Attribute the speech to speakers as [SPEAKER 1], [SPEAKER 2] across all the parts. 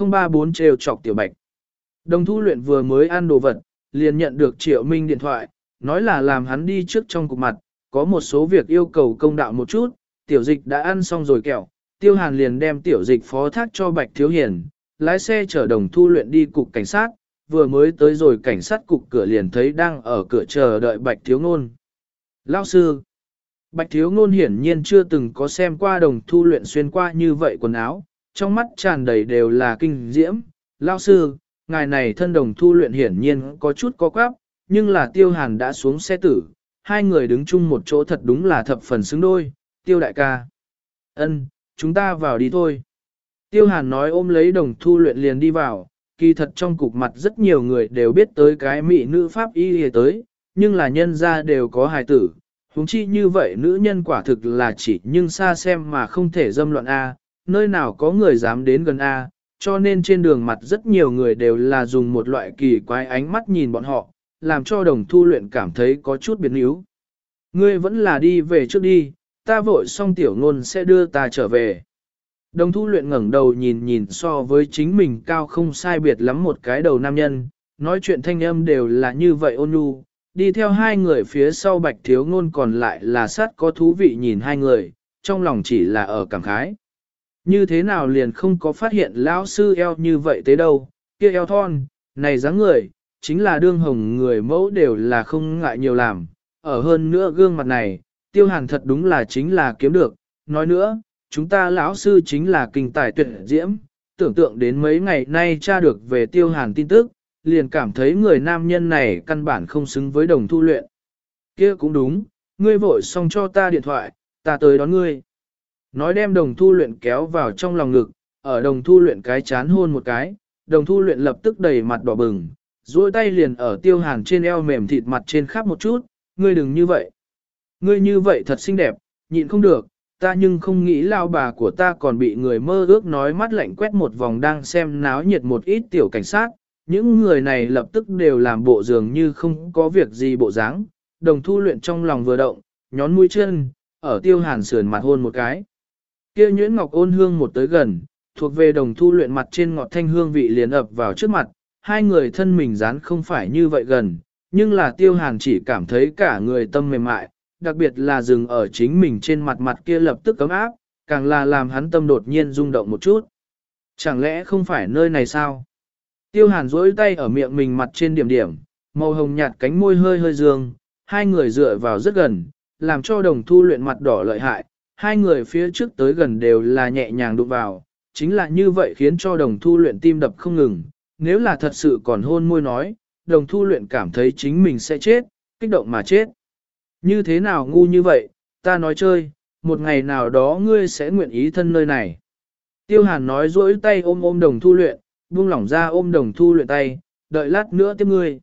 [SPEAKER 1] 034 trêu chọc tiểu bạch. Đồng thu luyện vừa mới ăn đồ vật, liền nhận được triệu minh điện thoại, nói là làm hắn đi trước trong cục mặt, có một số việc yêu cầu công đạo một chút, tiểu dịch đã ăn xong rồi kẹo, tiêu hàn liền đem tiểu dịch phó thác cho bạch thiếu hiền, lái xe chở đồng thu luyện đi cục cảnh sát, vừa mới tới rồi cảnh sát cục cửa liền thấy đang ở cửa chờ đợi bạch thiếu ngôn. Lao sư, bạch thiếu ngôn hiển nhiên chưa từng có xem qua đồng thu luyện xuyên qua như vậy quần áo, trong mắt tràn đầy đều là kinh diễm. Lao sư, ngài này thân đồng thu luyện hiển nhiên có chút có quáp, nhưng là tiêu hàn đã xuống xe tử, hai người đứng chung một chỗ thật đúng là thập phần xứng đôi, tiêu đại ca. ân chúng ta vào đi thôi. Tiêu hàn nói ôm lấy đồng thu luyện liền đi vào, kỳ thật trong cục mặt rất nhiều người đều biết tới cái mỹ nữ pháp y hề tới, nhưng là nhân ra đều có hài tử. Húng chi như vậy nữ nhân quả thực là chỉ nhưng xa xem mà không thể dâm loạn A, nơi nào có người dám đến gần A, cho nên trên đường mặt rất nhiều người đều là dùng một loại kỳ quái ánh mắt nhìn bọn họ, làm cho đồng thu luyện cảm thấy có chút biến yếu. Ngươi vẫn là đi về trước đi, ta vội xong tiểu ngôn sẽ đưa ta trở về. Đồng thu luyện ngẩng đầu nhìn nhìn so với chính mình cao không sai biệt lắm một cái đầu nam nhân, nói chuyện thanh âm đều là như vậy ôn nhu, đi theo hai người phía sau bạch thiếu ngôn còn lại là sát có thú vị nhìn hai người, trong lòng chỉ là ở cảm khái. Như thế nào liền không có phát hiện lão sư eo như vậy thế đâu, kia eo thon, này dáng người, chính là đương hồng người mẫu đều là không ngại nhiều làm, ở hơn nữa gương mặt này, tiêu hàn thật đúng là chính là kiếm được, nói nữa, chúng ta lão sư chính là kinh tài tuyệt diễm, tưởng tượng đến mấy ngày nay tra được về tiêu hàn tin tức, liền cảm thấy người nam nhân này căn bản không xứng với đồng thu luyện. kia cũng đúng, ngươi vội xong cho ta điện thoại, ta tới đón ngươi. Nói đem đồng thu luyện kéo vào trong lòng ngực, ở đồng thu luyện cái chán hôn một cái, đồng thu luyện lập tức đầy mặt đỏ bừng, duỗi tay liền ở tiêu hàn trên eo mềm thịt mặt trên khắp một chút, ngươi đừng như vậy. Ngươi như vậy thật xinh đẹp, nhịn không được, ta nhưng không nghĩ lao bà của ta còn bị người mơ ước nói mắt lạnh quét một vòng đang xem náo nhiệt một ít tiểu cảnh sát. Những người này lập tức đều làm bộ dường như không có việc gì bộ dáng. đồng thu luyện trong lòng vừa động, nhón mũi chân, ở tiêu hàn sườn mặt hôn một cái kia nhuyễn ngọc ôn hương một tới gần, thuộc về đồng thu luyện mặt trên ngọt thanh hương vị liền ập vào trước mặt, hai người thân mình dán không phải như vậy gần, nhưng là tiêu hàn chỉ cảm thấy cả người tâm mềm mại, đặc biệt là dừng ở chính mình trên mặt mặt kia lập tức cấm áp, càng là làm hắn tâm đột nhiên rung động một chút. Chẳng lẽ không phải nơi này sao? Tiêu hàn duỗi tay ở miệng mình mặt trên điểm điểm, màu hồng nhạt cánh môi hơi hơi dương, hai người dựa vào rất gần, làm cho đồng thu luyện mặt đỏ lợi hại, hai người phía trước tới gần đều là nhẹ nhàng đụng vào, chính là như vậy khiến cho đồng thu luyện tim đập không ngừng, nếu là thật sự còn hôn môi nói, đồng thu luyện cảm thấy chính mình sẽ chết, kích động mà chết. Như thế nào ngu như vậy, ta nói chơi, một ngày nào đó ngươi sẽ nguyện ý thân nơi này. Tiêu hàn nói dỗi tay ôm ôm đồng thu luyện, buông lỏng ra ôm đồng thu luyện tay, đợi lát nữa tiếp ngươi.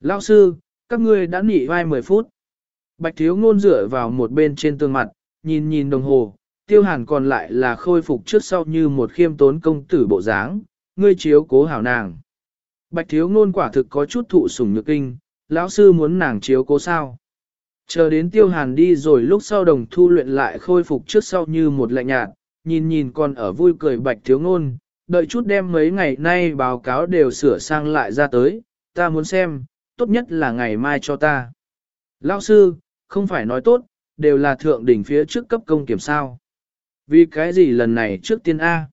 [SPEAKER 1] Lão sư, các ngươi đã nghỉ vai 10 phút. Bạch thiếu ngôn dựa vào một bên trên tương mặt, nhìn nhìn đồng hồ, tiêu hàn còn lại là khôi phục trước sau như một khiêm tốn công tử bộ dáng, ngươi chiếu cố hảo nàng. Bạch thiếu ngôn quả thực có chút thụ sủng nhược kinh, lão sư muốn nàng chiếu cố sao. Chờ đến tiêu hàn đi rồi lúc sau đồng thu luyện lại khôi phục trước sau như một lạnh nhạt, nhìn nhìn còn ở vui cười bạch thiếu ngôn, đợi chút đem mấy ngày nay báo cáo đều sửa sang lại ra tới, ta muốn xem, tốt nhất là ngày mai cho ta. Lão sư, không phải nói tốt, đều là thượng đỉnh phía trước cấp công kiểm sao. Vì cái gì lần này trước tiên A?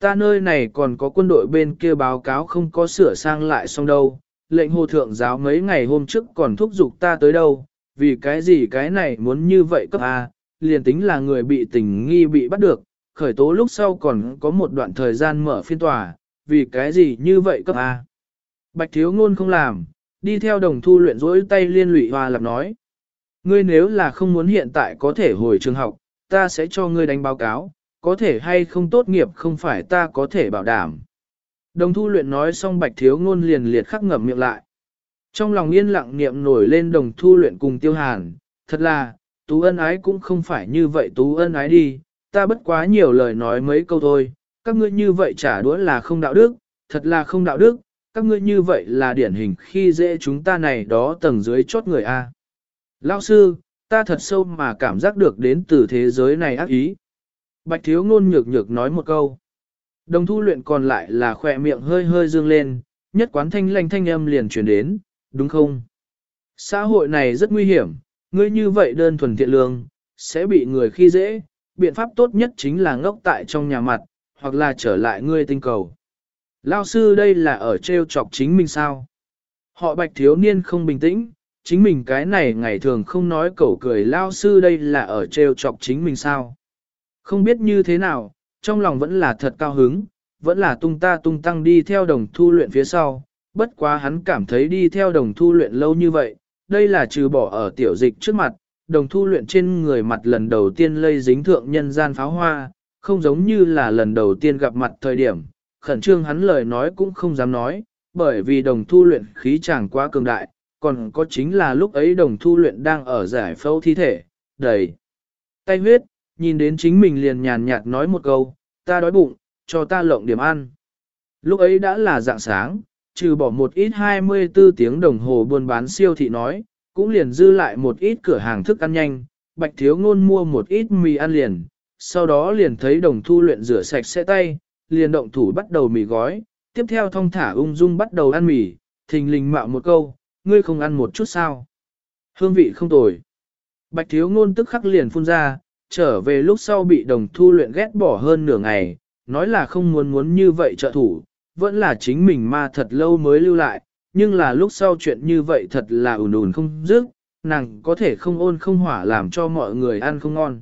[SPEAKER 1] Ta nơi này còn có quân đội bên kia báo cáo không có sửa sang lại xong đâu, lệnh hồ thượng giáo mấy ngày hôm trước còn thúc giục ta tới đâu, vì cái gì cái này muốn như vậy cấp A, liền tính là người bị tình nghi bị bắt được, khởi tố lúc sau còn có một đoạn thời gian mở phiên tòa, vì cái gì như vậy cấp A. Bạch thiếu ngôn không làm, đi theo đồng thu luyện rỗi tay liên lụy hòa lập nói. Ngươi nếu là không muốn hiện tại có thể hồi trường học, ta sẽ cho ngươi đánh báo cáo, có thể hay không tốt nghiệp không phải ta có thể bảo đảm. Đồng thu luyện nói xong bạch thiếu ngôn liền liệt khắc ngậm miệng lại. Trong lòng yên lặng niệm nổi lên đồng thu luyện cùng tiêu hàn, thật là, tú ân ái cũng không phải như vậy tú ân ái đi, ta bất quá nhiều lời nói mấy câu thôi, các ngươi như vậy trả đũa là không đạo đức, thật là không đạo đức, các ngươi như vậy là điển hình khi dễ chúng ta này đó tầng dưới chốt người A. Lão sư, ta thật sâu mà cảm giác được đến từ thế giới này ác ý. Bạch thiếu ngôn nhược nhược nói một câu. Đồng thu luyện còn lại là khỏe miệng hơi hơi dương lên, nhất quán thanh lanh thanh âm liền truyền đến, đúng không? Xã hội này rất nguy hiểm, ngươi như vậy đơn thuần thiện lương, sẽ bị người khi dễ, biện pháp tốt nhất chính là ngốc tại trong nhà mặt, hoặc là trở lại ngươi tinh cầu. Lao sư đây là ở treo chọc chính mình sao? Họ bạch thiếu niên không bình tĩnh, chính mình cái này ngày thường không nói cẩu cười Lao sư đây là ở treo chọc chính mình sao? Không biết như thế nào, trong lòng vẫn là thật cao hứng, vẫn là tung ta tung tăng đi theo đồng thu luyện phía sau, bất quá hắn cảm thấy đi theo đồng thu luyện lâu như vậy, đây là trừ bỏ ở tiểu dịch trước mặt, đồng thu luyện trên người mặt lần đầu tiên lây dính thượng nhân gian pháo hoa, không giống như là lần đầu tiên gặp mặt thời điểm, khẩn trương hắn lời nói cũng không dám nói, bởi vì đồng thu luyện khí chàng quá cường đại, còn có chính là lúc ấy đồng thu luyện đang ở giải phẫu thi thể, đầy tay huyết, nhìn đến chính mình liền nhàn nhạt nói một câu, ta đói bụng, cho ta lộng điểm ăn. Lúc ấy đã là dạng sáng, trừ bỏ một ít 24 tiếng đồng hồ buôn bán siêu thị nói, cũng liền dư lại một ít cửa hàng thức ăn nhanh, bạch thiếu ngôn mua một ít mì ăn liền, sau đó liền thấy đồng thu luyện rửa sạch sẽ tay, liền động thủ bắt đầu mì gói, tiếp theo thong thả ung dung bắt đầu ăn mì, thình lình mạo một câu, ngươi không ăn một chút sao. Hương vị không tồi. Bạch thiếu ngôn tức khắc liền phun ra, trở về lúc sau bị đồng thu luyện ghét bỏ hơn nửa ngày, nói là không muốn muốn như vậy trợ thủ, vẫn là chính mình ma thật lâu mới lưu lại, nhưng là lúc sau chuyện như vậy thật là ùn ùn không dứt, nàng có thể không ôn không hỏa làm cho mọi người ăn không ngon.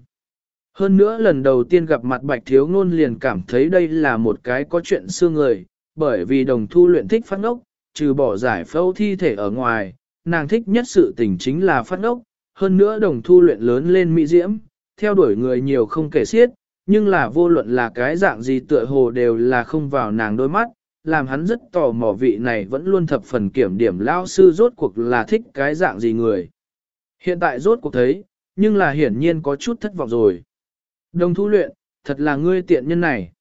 [SPEAKER 1] Hơn nữa lần đầu tiên gặp mặt bạch thiếu ngôn liền cảm thấy đây là một cái có chuyện xưa người, bởi vì đồng thu luyện thích phát ngốc, trừ bỏ giải phẫu thi thể ở ngoài, nàng thích nhất sự tình chính là phát ốc, hơn nữa đồng thu luyện lớn lên mỹ diễm, theo đuổi người nhiều không kể xiết, nhưng là vô luận là cái dạng gì tựa hồ đều là không vào nàng đôi mắt, làm hắn rất tò mò vị này vẫn luôn thập phần kiểm điểm lao sư rốt cuộc là thích cái dạng gì người. Hiện tại rốt cuộc thấy, nhưng là hiển nhiên có chút thất vọng rồi. Đồng thu luyện, thật là ngươi tiện nhân này.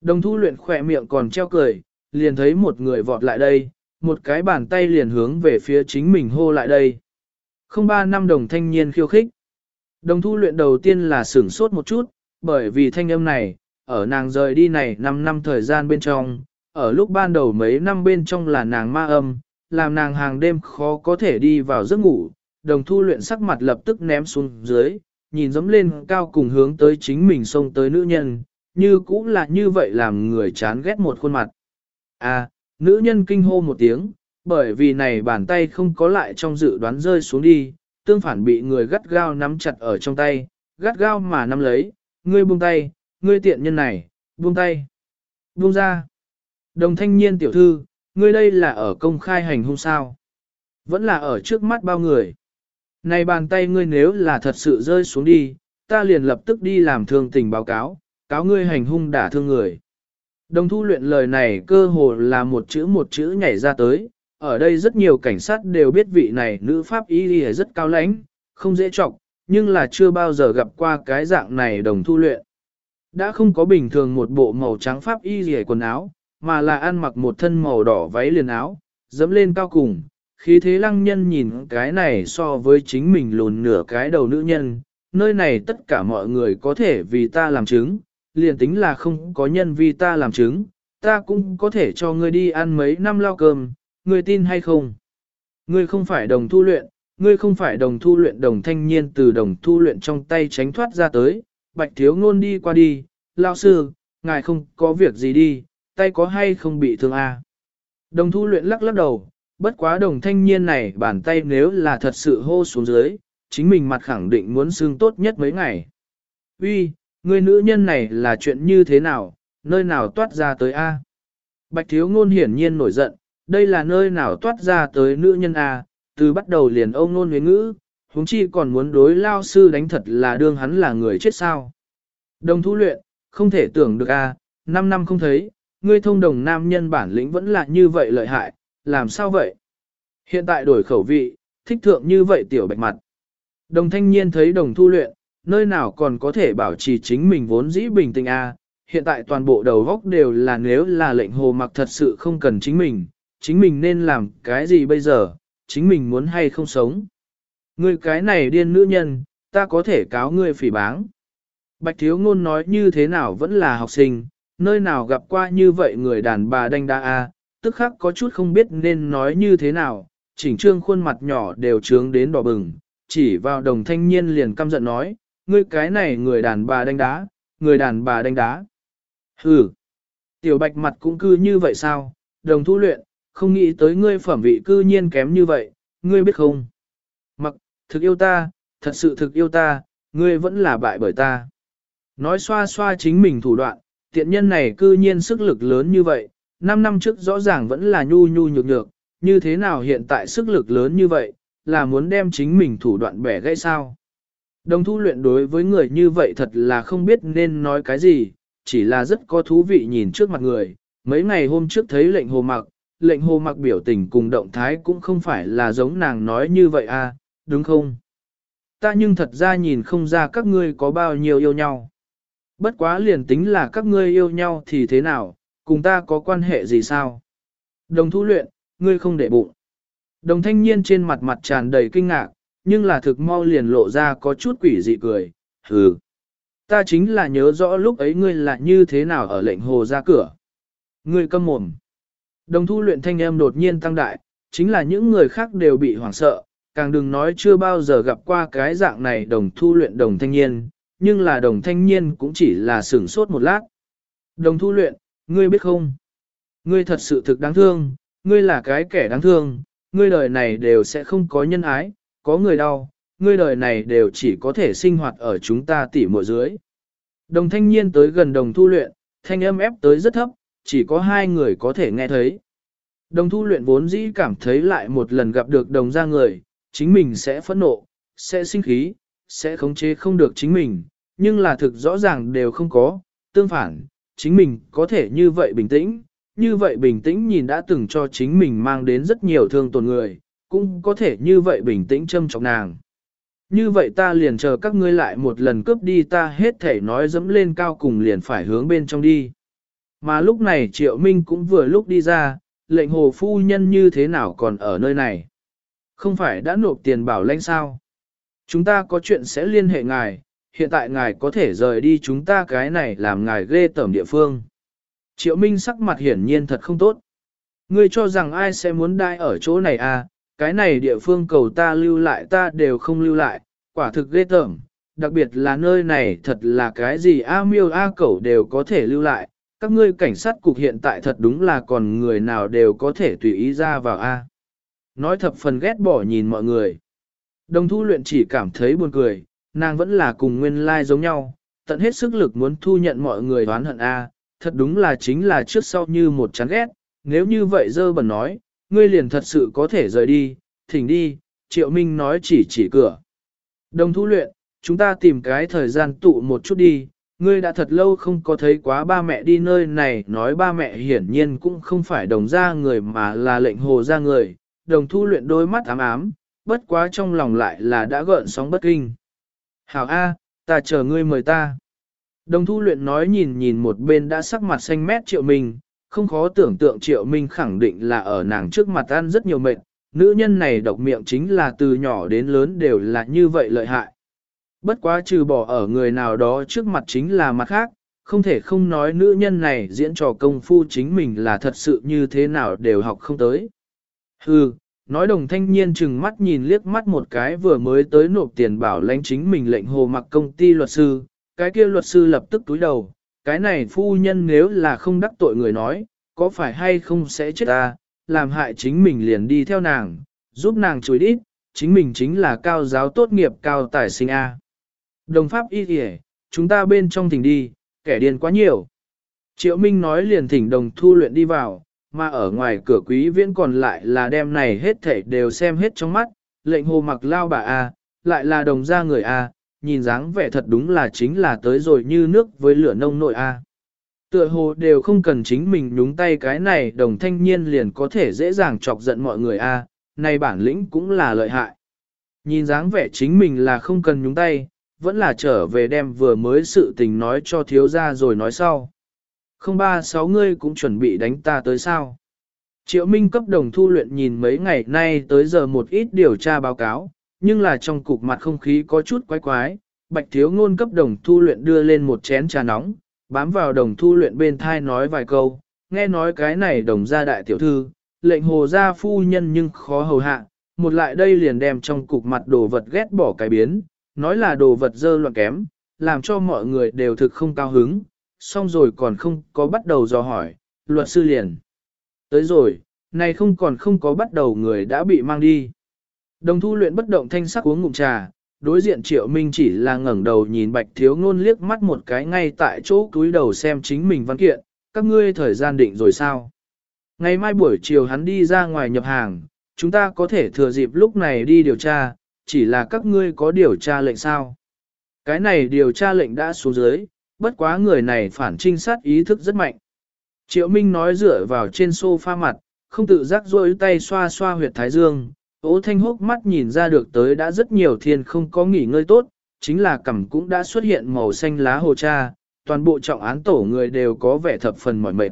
[SPEAKER 1] Đồng thu luyện khỏe miệng còn treo cười, liền thấy một người vọt lại đây, một cái bàn tay liền hướng về phía chính mình hô lại đây. Không ba năm đồng thanh niên khiêu khích. Đồng thu luyện đầu tiên là sửng sốt một chút, bởi vì thanh âm này, ở nàng rời đi này 5 năm thời gian bên trong, ở lúc ban đầu mấy năm bên trong là nàng ma âm, làm nàng hàng đêm khó có thể đi vào giấc ngủ, đồng thu luyện sắc mặt lập tức ném xuống dưới, nhìn dẫm lên cao cùng hướng tới chính mình xông tới nữ nhân, như cũng là như vậy làm người chán ghét một khuôn mặt. À, nữ nhân kinh hô một tiếng, bởi vì này bàn tay không có lại trong dự đoán rơi xuống đi, tương phản bị người gắt gao nắm chặt ở trong tay, gắt gao mà nắm lấy, ngươi buông tay, ngươi tiện nhân này, buông tay, buông ra. Đồng thanh niên tiểu thư, ngươi đây là ở công khai hành hung sao? Vẫn là ở trước mắt bao người. Này bàn tay ngươi nếu là thật sự rơi xuống đi, ta liền lập tức đi làm thương tình báo cáo, cáo ngươi hành hung đả thương người. Đồng thu luyện lời này cơ hồ là một chữ một chữ nhảy ra tới, ở đây rất nhiều cảnh sát đều biết vị này nữ pháp y rất cao lãnh, không dễ trọng, nhưng là chưa bao giờ gặp qua cái dạng này đồng thu luyện. Đã không có bình thường một bộ màu trắng pháp y gì quần áo, mà là ăn mặc một thân màu đỏ váy liền áo, dẫm lên cao cùng, khí thế lăng nhân nhìn cái này so với chính mình lùn nửa cái đầu nữ nhân, nơi này tất cả mọi người có thể vì ta làm chứng, liền tính là không có nhân vì ta làm chứng, ta cũng có thể cho ngươi đi ăn mấy năm lao cơm, ngươi tin hay không? Ngươi không phải đồng thu luyện, ngươi không phải đồng thu luyện đồng thanh niên từ đồng thu luyện trong tay tránh thoát ra tới, bạch thiếu ngôn đi qua đi, lao sư, ngài không có việc gì đi, tay có hay không bị thương à? Đồng thu luyện lắc lắc đầu, bất quá đồng thanh niên này bàn tay nếu là thật sự hô xuống dưới, chính mình mặt khẳng định muốn xương tốt nhất mấy ngày. Uy, người nữ nhân này là chuyện như thế nào, nơi nào toát ra tới A? Bạch thiếu ngôn hiển nhiên nổi giận, đây là nơi nào toát ra tới nữ nhân A, từ bắt đầu liền ông nôn huyến ngữ, huống chi còn muốn đối lao sư đánh thật là đương hắn là người chết sao. Đồng thu luyện, không thể tưởng được A, 5 năm không thấy, ngươi thông đồng nam nhân bản lĩnh vẫn là như vậy lợi hại, làm sao vậy? Hiện tại đổi khẩu vị, thích thượng như vậy tiểu bạch mặt. Đồng thanh niên thấy đồng thu luyện, nơi nào còn có thể bảo trì chính mình vốn dĩ bình tĩnh a hiện tại toàn bộ đầu góc đều là nếu là lệnh hồ mặc thật sự không cần chính mình, chính mình nên làm cái gì bây giờ, chính mình muốn hay không sống. Ngươi cái này điên nữ nhân, ta có thể cáo ngươi phỉ báng. Bạch thiếu ngôn nói như thế nào vẫn là học sinh, nơi nào gặp qua như vậy người đàn bà đanh đa a, tức khắc có chút không biết nên nói như thế nào, chỉnh trương khuôn mặt nhỏ đều trướng đến đỏ bừng, chỉ vào đồng thanh niên liền căm giận nói, ngươi cái này người đàn bà đánh đá, người đàn bà đánh đá. Hừ, tiểu bạch mặt cũng cư như vậy sao, đồng thu luyện, không nghĩ tới ngươi phẩm vị cư nhiên kém như vậy, ngươi biết không? Mặc, thực yêu ta, thật sự thực yêu ta, ngươi vẫn là bại bởi ta. Nói xoa xoa chính mình thủ đoạn, tiện nhân này cư nhiên sức lực lớn như vậy, 5 năm trước rõ ràng vẫn là nhu nhu nhược nhược, như thế nào hiện tại sức lực lớn như vậy, là muốn đem chính mình thủ đoạn bẻ gãy sao? Đồng thu luyện đối với người như vậy thật là không biết nên nói cái gì, chỉ là rất có thú vị nhìn trước mặt người. Mấy ngày hôm trước thấy lệnh hồ mặc, lệnh hồ mặc biểu tình cùng động thái cũng không phải là giống nàng nói như vậy à, đúng không? Ta nhưng thật ra nhìn không ra các ngươi có bao nhiêu yêu nhau. Bất quá liền tính là các ngươi yêu nhau thì thế nào, cùng ta có quan hệ gì sao? Đồng thu luyện, ngươi không để bụng. Đồng thanh niên trên mặt mặt tràn đầy kinh ngạc, nhưng là thực mau liền lộ ra có chút quỷ dị cười, hừ. Ta chính là nhớ rõ lúc ấy ngươi là như thế nào ở lệnh hồ ra cửa. Ngươi câm mồm. Đồng thu luyện thanh em đột nhiên tăng đại, chính là những người khác đều bị hoảng sợ, càng đừng nói chưa bao giờ gặp qua cái dạng này đồng thu luyện đồng thanh niên, nhưng là đồng thanh niên cũng chỉ là sửng sốt một lát. Đồng thu luyện, ngươi biết không? Ngươi thật sự thực đáng thương, ngươi là cái kẻ đáng thương, ngươi đời này đều sẽ không có nhân ái, có người đau, ngươi đời này đều chỉ có thể sinh hoạt ở chúng ta tỉ mộ dưới. Đồng thanh niên tới gần đồng thu luyện, thanh âm ép tới rất thấp, chỉ có hai người có thể nghe thấy. Đồng thu luyện vốn dĩ cảm thấy lại một lần gặp được đồng ra người, chính mình sẽ phẫn nộ, sẽ sinh khí, sẽ khống chế không được chính mình, nhưng là thực rõ ràng đều không có, tương phản, chính mình có thể như vậy bình tĩnh, như vậy bình tĩnh nhìn đã từng cho chính mình mang đến rất nhiều thương tổn người, cũng có thể như vậy bình tĩnh châm trọng nàng. Như vậy ta liền chờ các ngươi lại một lần cướp đi ta hết thể nói dẫm lên cao cùng liền phải hướng bên trong đi. Mà lúc này Triệu Minh cũng vừa lúc đi ra, lệnh hồ phu nhân như thế nào còn ở nơi này. Không phải đã nộp tiền bảo lãnh sao? Chúng ta có chuyện sẽ liên hệ ngài, hiện tại ngài có thể rời đi chúng ta cái này làm ngài ghê tởm địa phương. Triệu Minh sắc mặt hiển nhiên thật không tốt. Ngươi cho rằng ai sẽ muốn đai ở chỗ này à, cái này địa phương cầu ta lưu lại ta đều không lưu lại, quả thực ghê tởm, đặc biệt là nơi này thật là cái gì A miêu A cẩu đều có thể lưu lại, các ngươi cảnh sát cục hiện tại thật đúng là còn người nào đều có thể tùy ý ra vào A. Nói thập phần ghét bỏ nhìn mọi người. Đồng thu luyện chỉ cảm thấy buồn cười, nàng vẫn là cùng nguyên lai like giống nhau, tận hết sức lực muốn thu nhận mọi người đoán hận A, thật đúng là chính là trước sau như một chán ghét, nếu như vậy dơ bẩn nói, ngươi liền thật sự có thể rời đi, thỉnh đi, Triệu Minh nói chỉ chỉ cửa. Đồng thu luyện, chúng ta tìm cái thời gian tụ một chút đi, ngươi đã thật lâu không có thấy quá ba mẹ đi nơi này, nói ba mẹ hiển nhiên cũng không phải đồng ra người mà là lệnh hồ ra người, đồng thu luyện đôi mắt ám ám, bất quá trong lòng lại là đã gợn sóng bất kinh. Hảo A, ta chờ ngươi mời ta. Đồng thu luyện nói nhìn nhìn một bên đã sắc mặt xanh mét triệu minh, không khó tưởng tượng triệu minh khẳng định là ở nàng trước mặt ăn rất nhiều mệt, nữ nhân này độc miệng chính là từ nhỏ đến lớn đều là như vậy lợi hại. Bất quá trừ bỏ ở người nào đó trước mặt chính là mặt khác, không thể không nói nữ nhân này diễn trò công phu chính mình là thật sự như thế nào đều học không tới. Hừ, nói đồng thanh niên chừng mắt nhìn liếc mắt một cái vừa mới tới nộp tiền bảo lãnh chính mình lệnh hồ mặc công ty luật sư, cái kia luật sư lập tức túi đầu, cái này phu nhân nếu là không đắc tội người nói, có phải hay không sẽ chết ta, làm hại chính mình liền đi theo nàng, giúp nàng chối đít, chính mình chính là cao giáo tốt nghiệp cao tài sinh A. Đồng pháp y kìa, chúng ta bên trong thỉnh đi, kẻ điên quá nhiều. Triệu Minh nói liền thỉnh đồng thu luyện đi vào, mà ở ngoài cửa quý viễn còn lại là đem này hết thảy đều xem hết trong mắt, lệnh hồ mặc lao bà A, lại là đồng gia người A, nhìn dáng vẻ thật đúng là chính là tới rồi như nước với lửa nông nội A. Tựa hồ đều không cần chính mình nhúng tay cái này đồng thanh niên liền có thể dễ dàng chọc giận mọi người A, này bản lĩnh cũng là lợi hại. Nhìn dáng vẻ chính mình là không cần nhúng tay, vẫn là trở về đem vừa mới sự tình nói cho thiếu gia rồi nói sau. Không ba sáu ngươi cũng chuẩn bị đánh ta tới sao. Triệu Minh cấp đồng thu luyện nhìn mấy ngày nay tới giờ một ít điều tra báo cáo, nhưng là trong cục mặt không khí có chút quái quái, bạch thiếu ngôn cấp đồng thu luyện đưa lên một chén trà nóng, bám vào đồng thu luyện bên thai nói vài câu, nghe nói cái này đồng gia đại tiểu thư, lệnh hồ gia phu nhân nhưng khó hầu hạ, một lại đây liền đem trong cục mặt đồ vật ghét bỏ cái biến, nói là đồ vật dơ loạn kém, làm cho mọi người đều thực không cao hứng, xong rồi còn không có bắt đầu dò hỏi, luật sư liền. Tới rồi, này không còn không có bắt đầu người đã bị mang đi. Đồng thu luyện bất động thanh sắc uống ngụm trà, đối diện triệu minh chỉ là ngẩng đầu nhìn bạch thiếu ngôn liếc mắt một cái ngay tại chỗ cúi đầu xem chính mình văn kiện, các ngươi thời gian định rồi sao? Ngày mai buổi chiều hắn đi ra ngoài nhập hàng, chúng ta có thể thừa dịp lúc này đi điều tra, chỉ là các ngươi có điều tra lệnh sao? Cái này điều tra lệnh đã xuống dưới, bất quá người này phản trinh sát ý thức rất mạnh. Triệu Minh nói dựa vào trên sofa mặt, không tự giác rôi tay xoa xoa huyệt thái dương, Ô thanh hốc mắt nhìn ra được tới đã rất nhiều thiên không có nghỉ ngơi tốt, chính là cằm cũng đã xuất hiện màu xanh lá hồ cha, toàn bộ trọng án tổ người đều có vẻ thập phần mỏi mệt.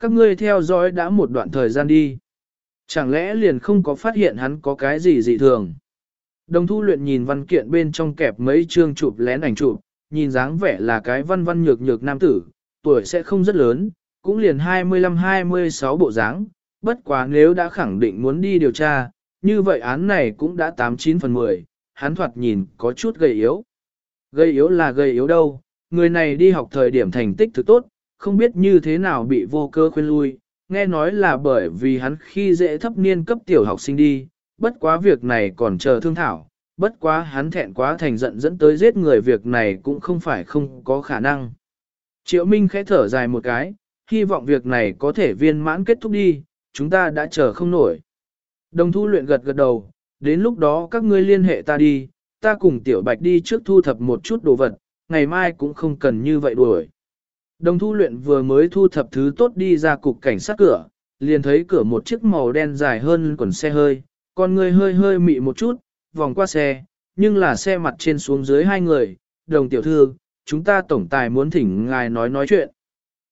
[SPEAKER 1] Các ngươi theo dõi đã một đoạn thời gian đi. Chẳng lẽ liền không có phát hiện hắn có cái gì dị thường? Đồng thu luyện nhìn văn kiện bên trong kẹp mấy chương chụp lén ảnh chụp, nhìn dáng vẻ là cái văn văn nhược nhược nam tử, tuổi sẽ không rất lớn, cũng liền 25-26 bộ dáng. bất quá nếu đã khẳng định muốn đi điều tra, như vậy án này cũng đã 89 phần 10, hắn thoạt nhìn có chút gầy yếu. Gầy yếu là gầy yếu đâu, người này đi học thời điểm thành tích thực tốt, không biết như thế nào bị vô cơ khuyên lui, nghe nói là bởi vì hắn khi dễ thấp niên cấp tiểu học sinh đi, bất quá việc này còn chờ thương thảo, bất quá hắn thẹn quá thành giận dẫn tới giết người việc này cũng không phải không có khả năng. Triệu Minh khẽ thở dài một cái, hy vọng việc này có thể viên mãn kết thúc đi, chúng ta đã chờ không nổi. Đồng thu luyện gật gật đầu, đến lúc đó các ngươi liên hệ ta đi, ta cùng tiểu bạch đi trước thu thập một chút đồ vật, ngày mai cũng không cần như vậy đuổi. Đồng thu luyện vừa mới thu thập thứ tốt đi ra cục cảnh sát cửa, liền thấy cửa một chiếc màu đen dài hơn quần xe hơi, con người hơi hơi mị một chút, vòng qua xe, nhưng là xe mặt trên xuống dưới hai người, đồng tiểu thư, chúng ta tổng tài muốn thỉnh ngài nói nói chuyện.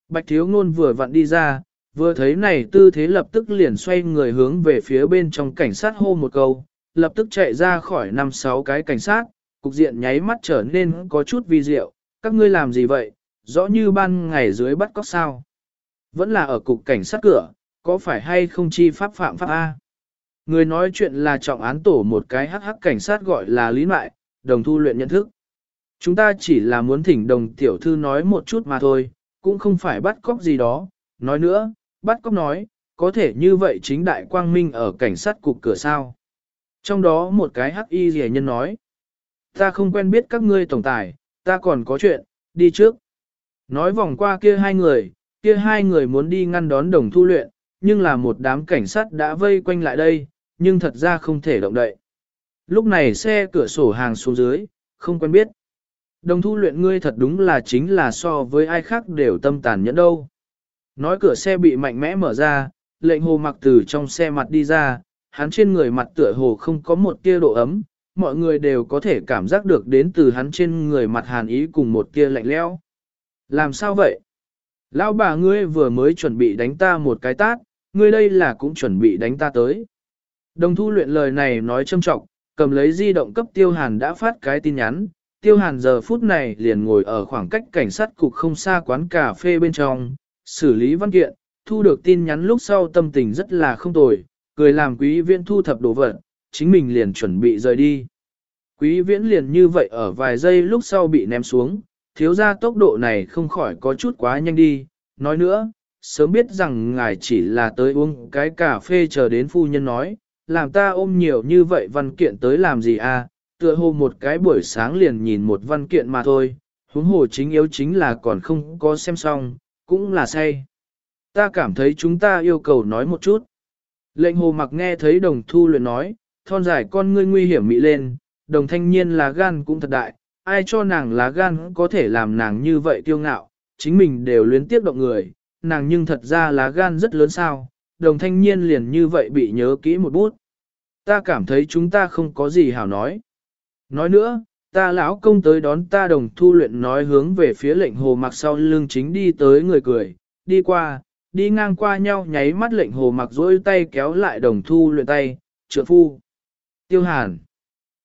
[SPEAKER 1] Bạch thiếu ngôn vừa vặn đi ra, vừa thấy này tư thế lập tức liền xoay người hướng về phía bên trong cảnh sát hô một câu, lập tức chạy ra khỏi năm sáu cái cảnh sát, cục diện nháy mắt trở nên có chút vi diệu, các ngươi làm gì vậy, rõ như ban ngày dưới bắt cóc sao. Vẫn là ở cục cảnh sát cửa, có phải hay không chi pháp phạm pháp A. Người nói chuyện là trọng án tổ một cái hắc hắc cảnh sát gọi là lý mại, đồng thu luyện nhận thức. Chúng ta chỉ là muốn thỉnh đồng tiểu thư nói một chút mà thôi, cũng không phải bắt cóc gì đó. Nói nữa, bắt cóc nói, có thể như vậy chính đại quang minh ở cảnh sát cục cửa sao. Trong đó một cái hắc y rẻ nhân nói, ta không quen biết các ngươi tổng tài, ta còn có chuyện, đi trước. Nói vòng qua kia hai người, kia hai người muốn đi ngăn đón đồng thu luyện, nhưng là một đám cảnh sát đã vây quanh lại đây, nhưng thật ra không thể động đậy. Lúc này xe cửa sổ hàng xuống dưới, không quen biết. Đồng thu luyện ngươi thật đúng là chính là so với ai khác đều tâm tàn nhẫn đâu. Nói cửa xe bị mạnh mẽ mở ra, lệnh hồ mặc từ trong xe mặt đi ra, hắn trên người mặt tựa hồ không có một tia độ ấm, mọi người đều có thể cảm giác được đến từ hắn trên người mặt hàn ý cùng một tia lạnh lẽo. Làm sao vậy? Lão bà ngươi vừa mới chuẩn bị đánh ta một cái tát, ngươi đây là cũng chuẩn bị đánh ta tới. Đồng thu luyện lời này nói châm trọng, cầm lấy di động cấp tiêu hàn đã phát cái tin nhắn, tiêu hàn giờ phút này liền ngồi ở khoảng cách cảnh sát cục không xa quán cà phê bên trong, xử lý văn kiện, thu được tin nhắn lúc sau tâm tình rất là không tồi, cười làm quý viễn thu thập đồ vật, chính mình liền chuẩn bị rời đi. Quý viễn liền như vậy ở vài giây lúc sau bị ném xuống, thiếu ra tốc độ này không khỏi có chút quá nhanh đi, nói nữa, sớm biết rằng ngài chỉ là tới uống cái cà phê chờ đến phu nhân nói, làm ta ôm nhiều như vậy văn kiện tới làm gì à, tựa hồ một cái buổi sáng liền nhìn một văn kiện mà thôi, huống hồ chính yếu chính là còn không có xem xong, cũng là say. Ta cảm thấy chúng ta yêu cầu nói một chút. Lệnh hồ mặc nghe thấy đồng thu luyện nói, thon dài con ngươi nguy hiểm mị lên, đồng thanh niên là gan cũng thật đại, ai cho nàng lá gan có thể làm nàng như vậy kiêu ngạo, chính mình đều luyến tiếp động người, nàng nhưng thật ra lá gan rất lớn sao, đồng thanh niên liền như vậy bị nhớ kỹ một bút. Ta cảm thấy chúng ta không có gì hảo nói. Nói nữa, ta lão công tới đón ta đồng thu luyện nói hướng về phía lệnh hồ mặc sau lưng chính đi tới người cười, đi qua, đi ngang qua nhau nháy mắt lệnh hồ mặc dối tay kéo lại đồng thu luyện tay, trượng phu. Tiêu hàn.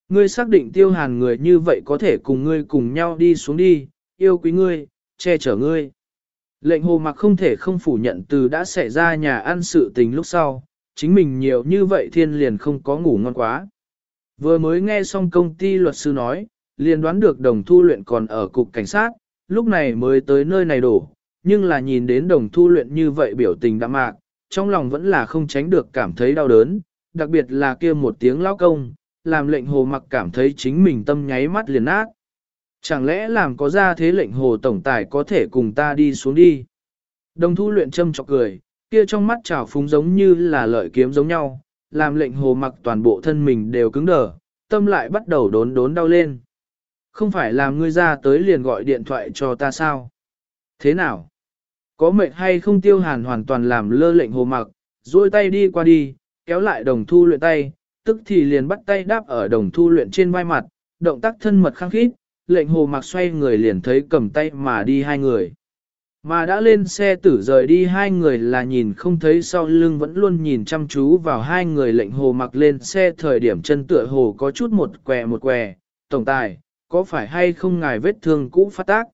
[SPEAKER 1] Ngươi xác định tiêu hàn người như vậy có thể cùng ngươi cùng nhau đi xuống đi, yêu quý ngươi, che chở ngươi. Lệnh hồ mặc không thể không phủ nhận từ đã xảy ra nhà ăn sự tình lúc sau, chính mình nhiều như vậy thiên liền không có ngủ ngon quá. Vừa mới nghe xong công ty luật sư nói, liền đoán được đồng thu luyện còn ở cục cảnh sát, lúc này mới tới nơi này đổ, nhưng là nhìn đến đồng thu luyện như vậy biểu tình đạm mạc, trong lòng vẫn là không tránh được cảm thấy đau đớn, đặc biệt là kia một tiếng lao công, làm lệnh hồ mặc cảm thấy chính mình tâm nháy mắt liền ác. Chẳng lẽ làm có ra thế lệnh hồ tổng tài có thể cùng ta đi xuống đi? Đồng thu luyện châm chọc cười, kia trong mắt trào phúng giống như là lợi kiếm giống nhau, làm lệnh hồ mặc toàn bộ thân mình đều cứng đờ, tâm lại bắt đầu đốn đốn đau lên. Không phải làm ngươi ra tới liền gọi điện thoại cho ta sao? Thế nào? Có mệt hay không tiêu hàn hoàn toàn làm lơ lệnh hồ mặc, duỗi tay đi qua đi, kéo lại đồng thu luyện tay, tức thì liền bắt tay đáp ở đồng thu luyện trên vai mặt, động tác thân mật khăng khít, lệnh hồ mặc xoay người liền thấy cầm tay mà đi hai người. Mà đã lên xe tử rời đi hai người là nhìn không thấy sau lưng vẫn luôn nhìn chăm chú vào hai người lệnh hồ mặc lên xe thời điểm chân tựa hồ có chút một què một què. Tổng tài, có phải hay không ngài vết thương cũ phát tác?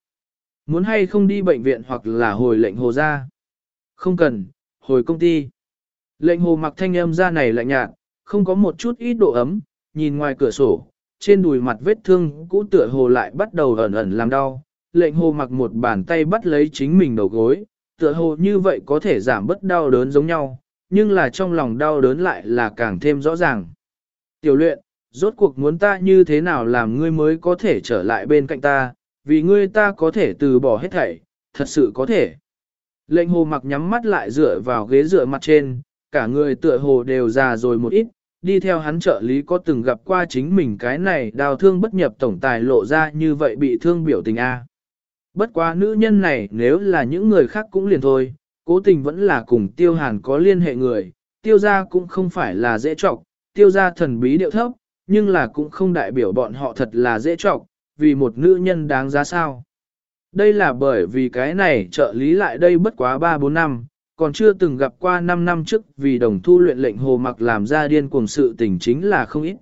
[SPEAKER 1] Muốn hay không đi bệnh viện hoặc là hồi lệnh hồ ra? Không cần, hồi công ty. Lệnh hồ mặc thanh âm ra này lạnh nhạt, không có một chút ít độ ấm, nhìn ngoài cửa sổ, trên đùi mặt vết thương cũ tựa hồ lại bắt đầu ẩn ẩn làm đau. Lệnh hồ mặc một bàn tay bắt lấy chính mình đầu gối, tựa hồ như vậy có thể giảm bớt đau đớn giống nhau, nhưng là trong lòng đau đớn lại là càng thêm rõ ràng. Tiểu luyện, rốt cuộc muốn ta như thế nào làm ngươi mới có thể trở lại bên cạnh ta, vì ngươi ta có thể từ bỏ hết thảy, thật sự có thể. Lệnh hồ mặc nhắm mắt lại dựa vào ghế dựa mặt trên, cả người tựa hồ đều già rồi một ít, đi theo hắn trợ lý có từng gặp qua chính mình cái này đào thương bất nhập tổng tài lộ ra như vậy bị thương biểu tình A. Bất quá nữ nhân này nếu là những người khác cũng liền thôi, cố tình vẫn là cùng tiêu hàn có liên hệ người, tiêu gia cũng không phải là dễ trọc, tiêu gia thần bí điệu thấp, nhưng là cũng không đại biểu bọn họ thật là dễ trọc, vì một nữ nhân đáng giá sao. Đây là bởi vì cái này trợ lý lại đây bất quá 3-4 năm, còn chưa từng gặp qua 5 năm trước vì đồng thu luyện lệnh hồ mặc làm ra điên cuồng sự tình chính là không ít.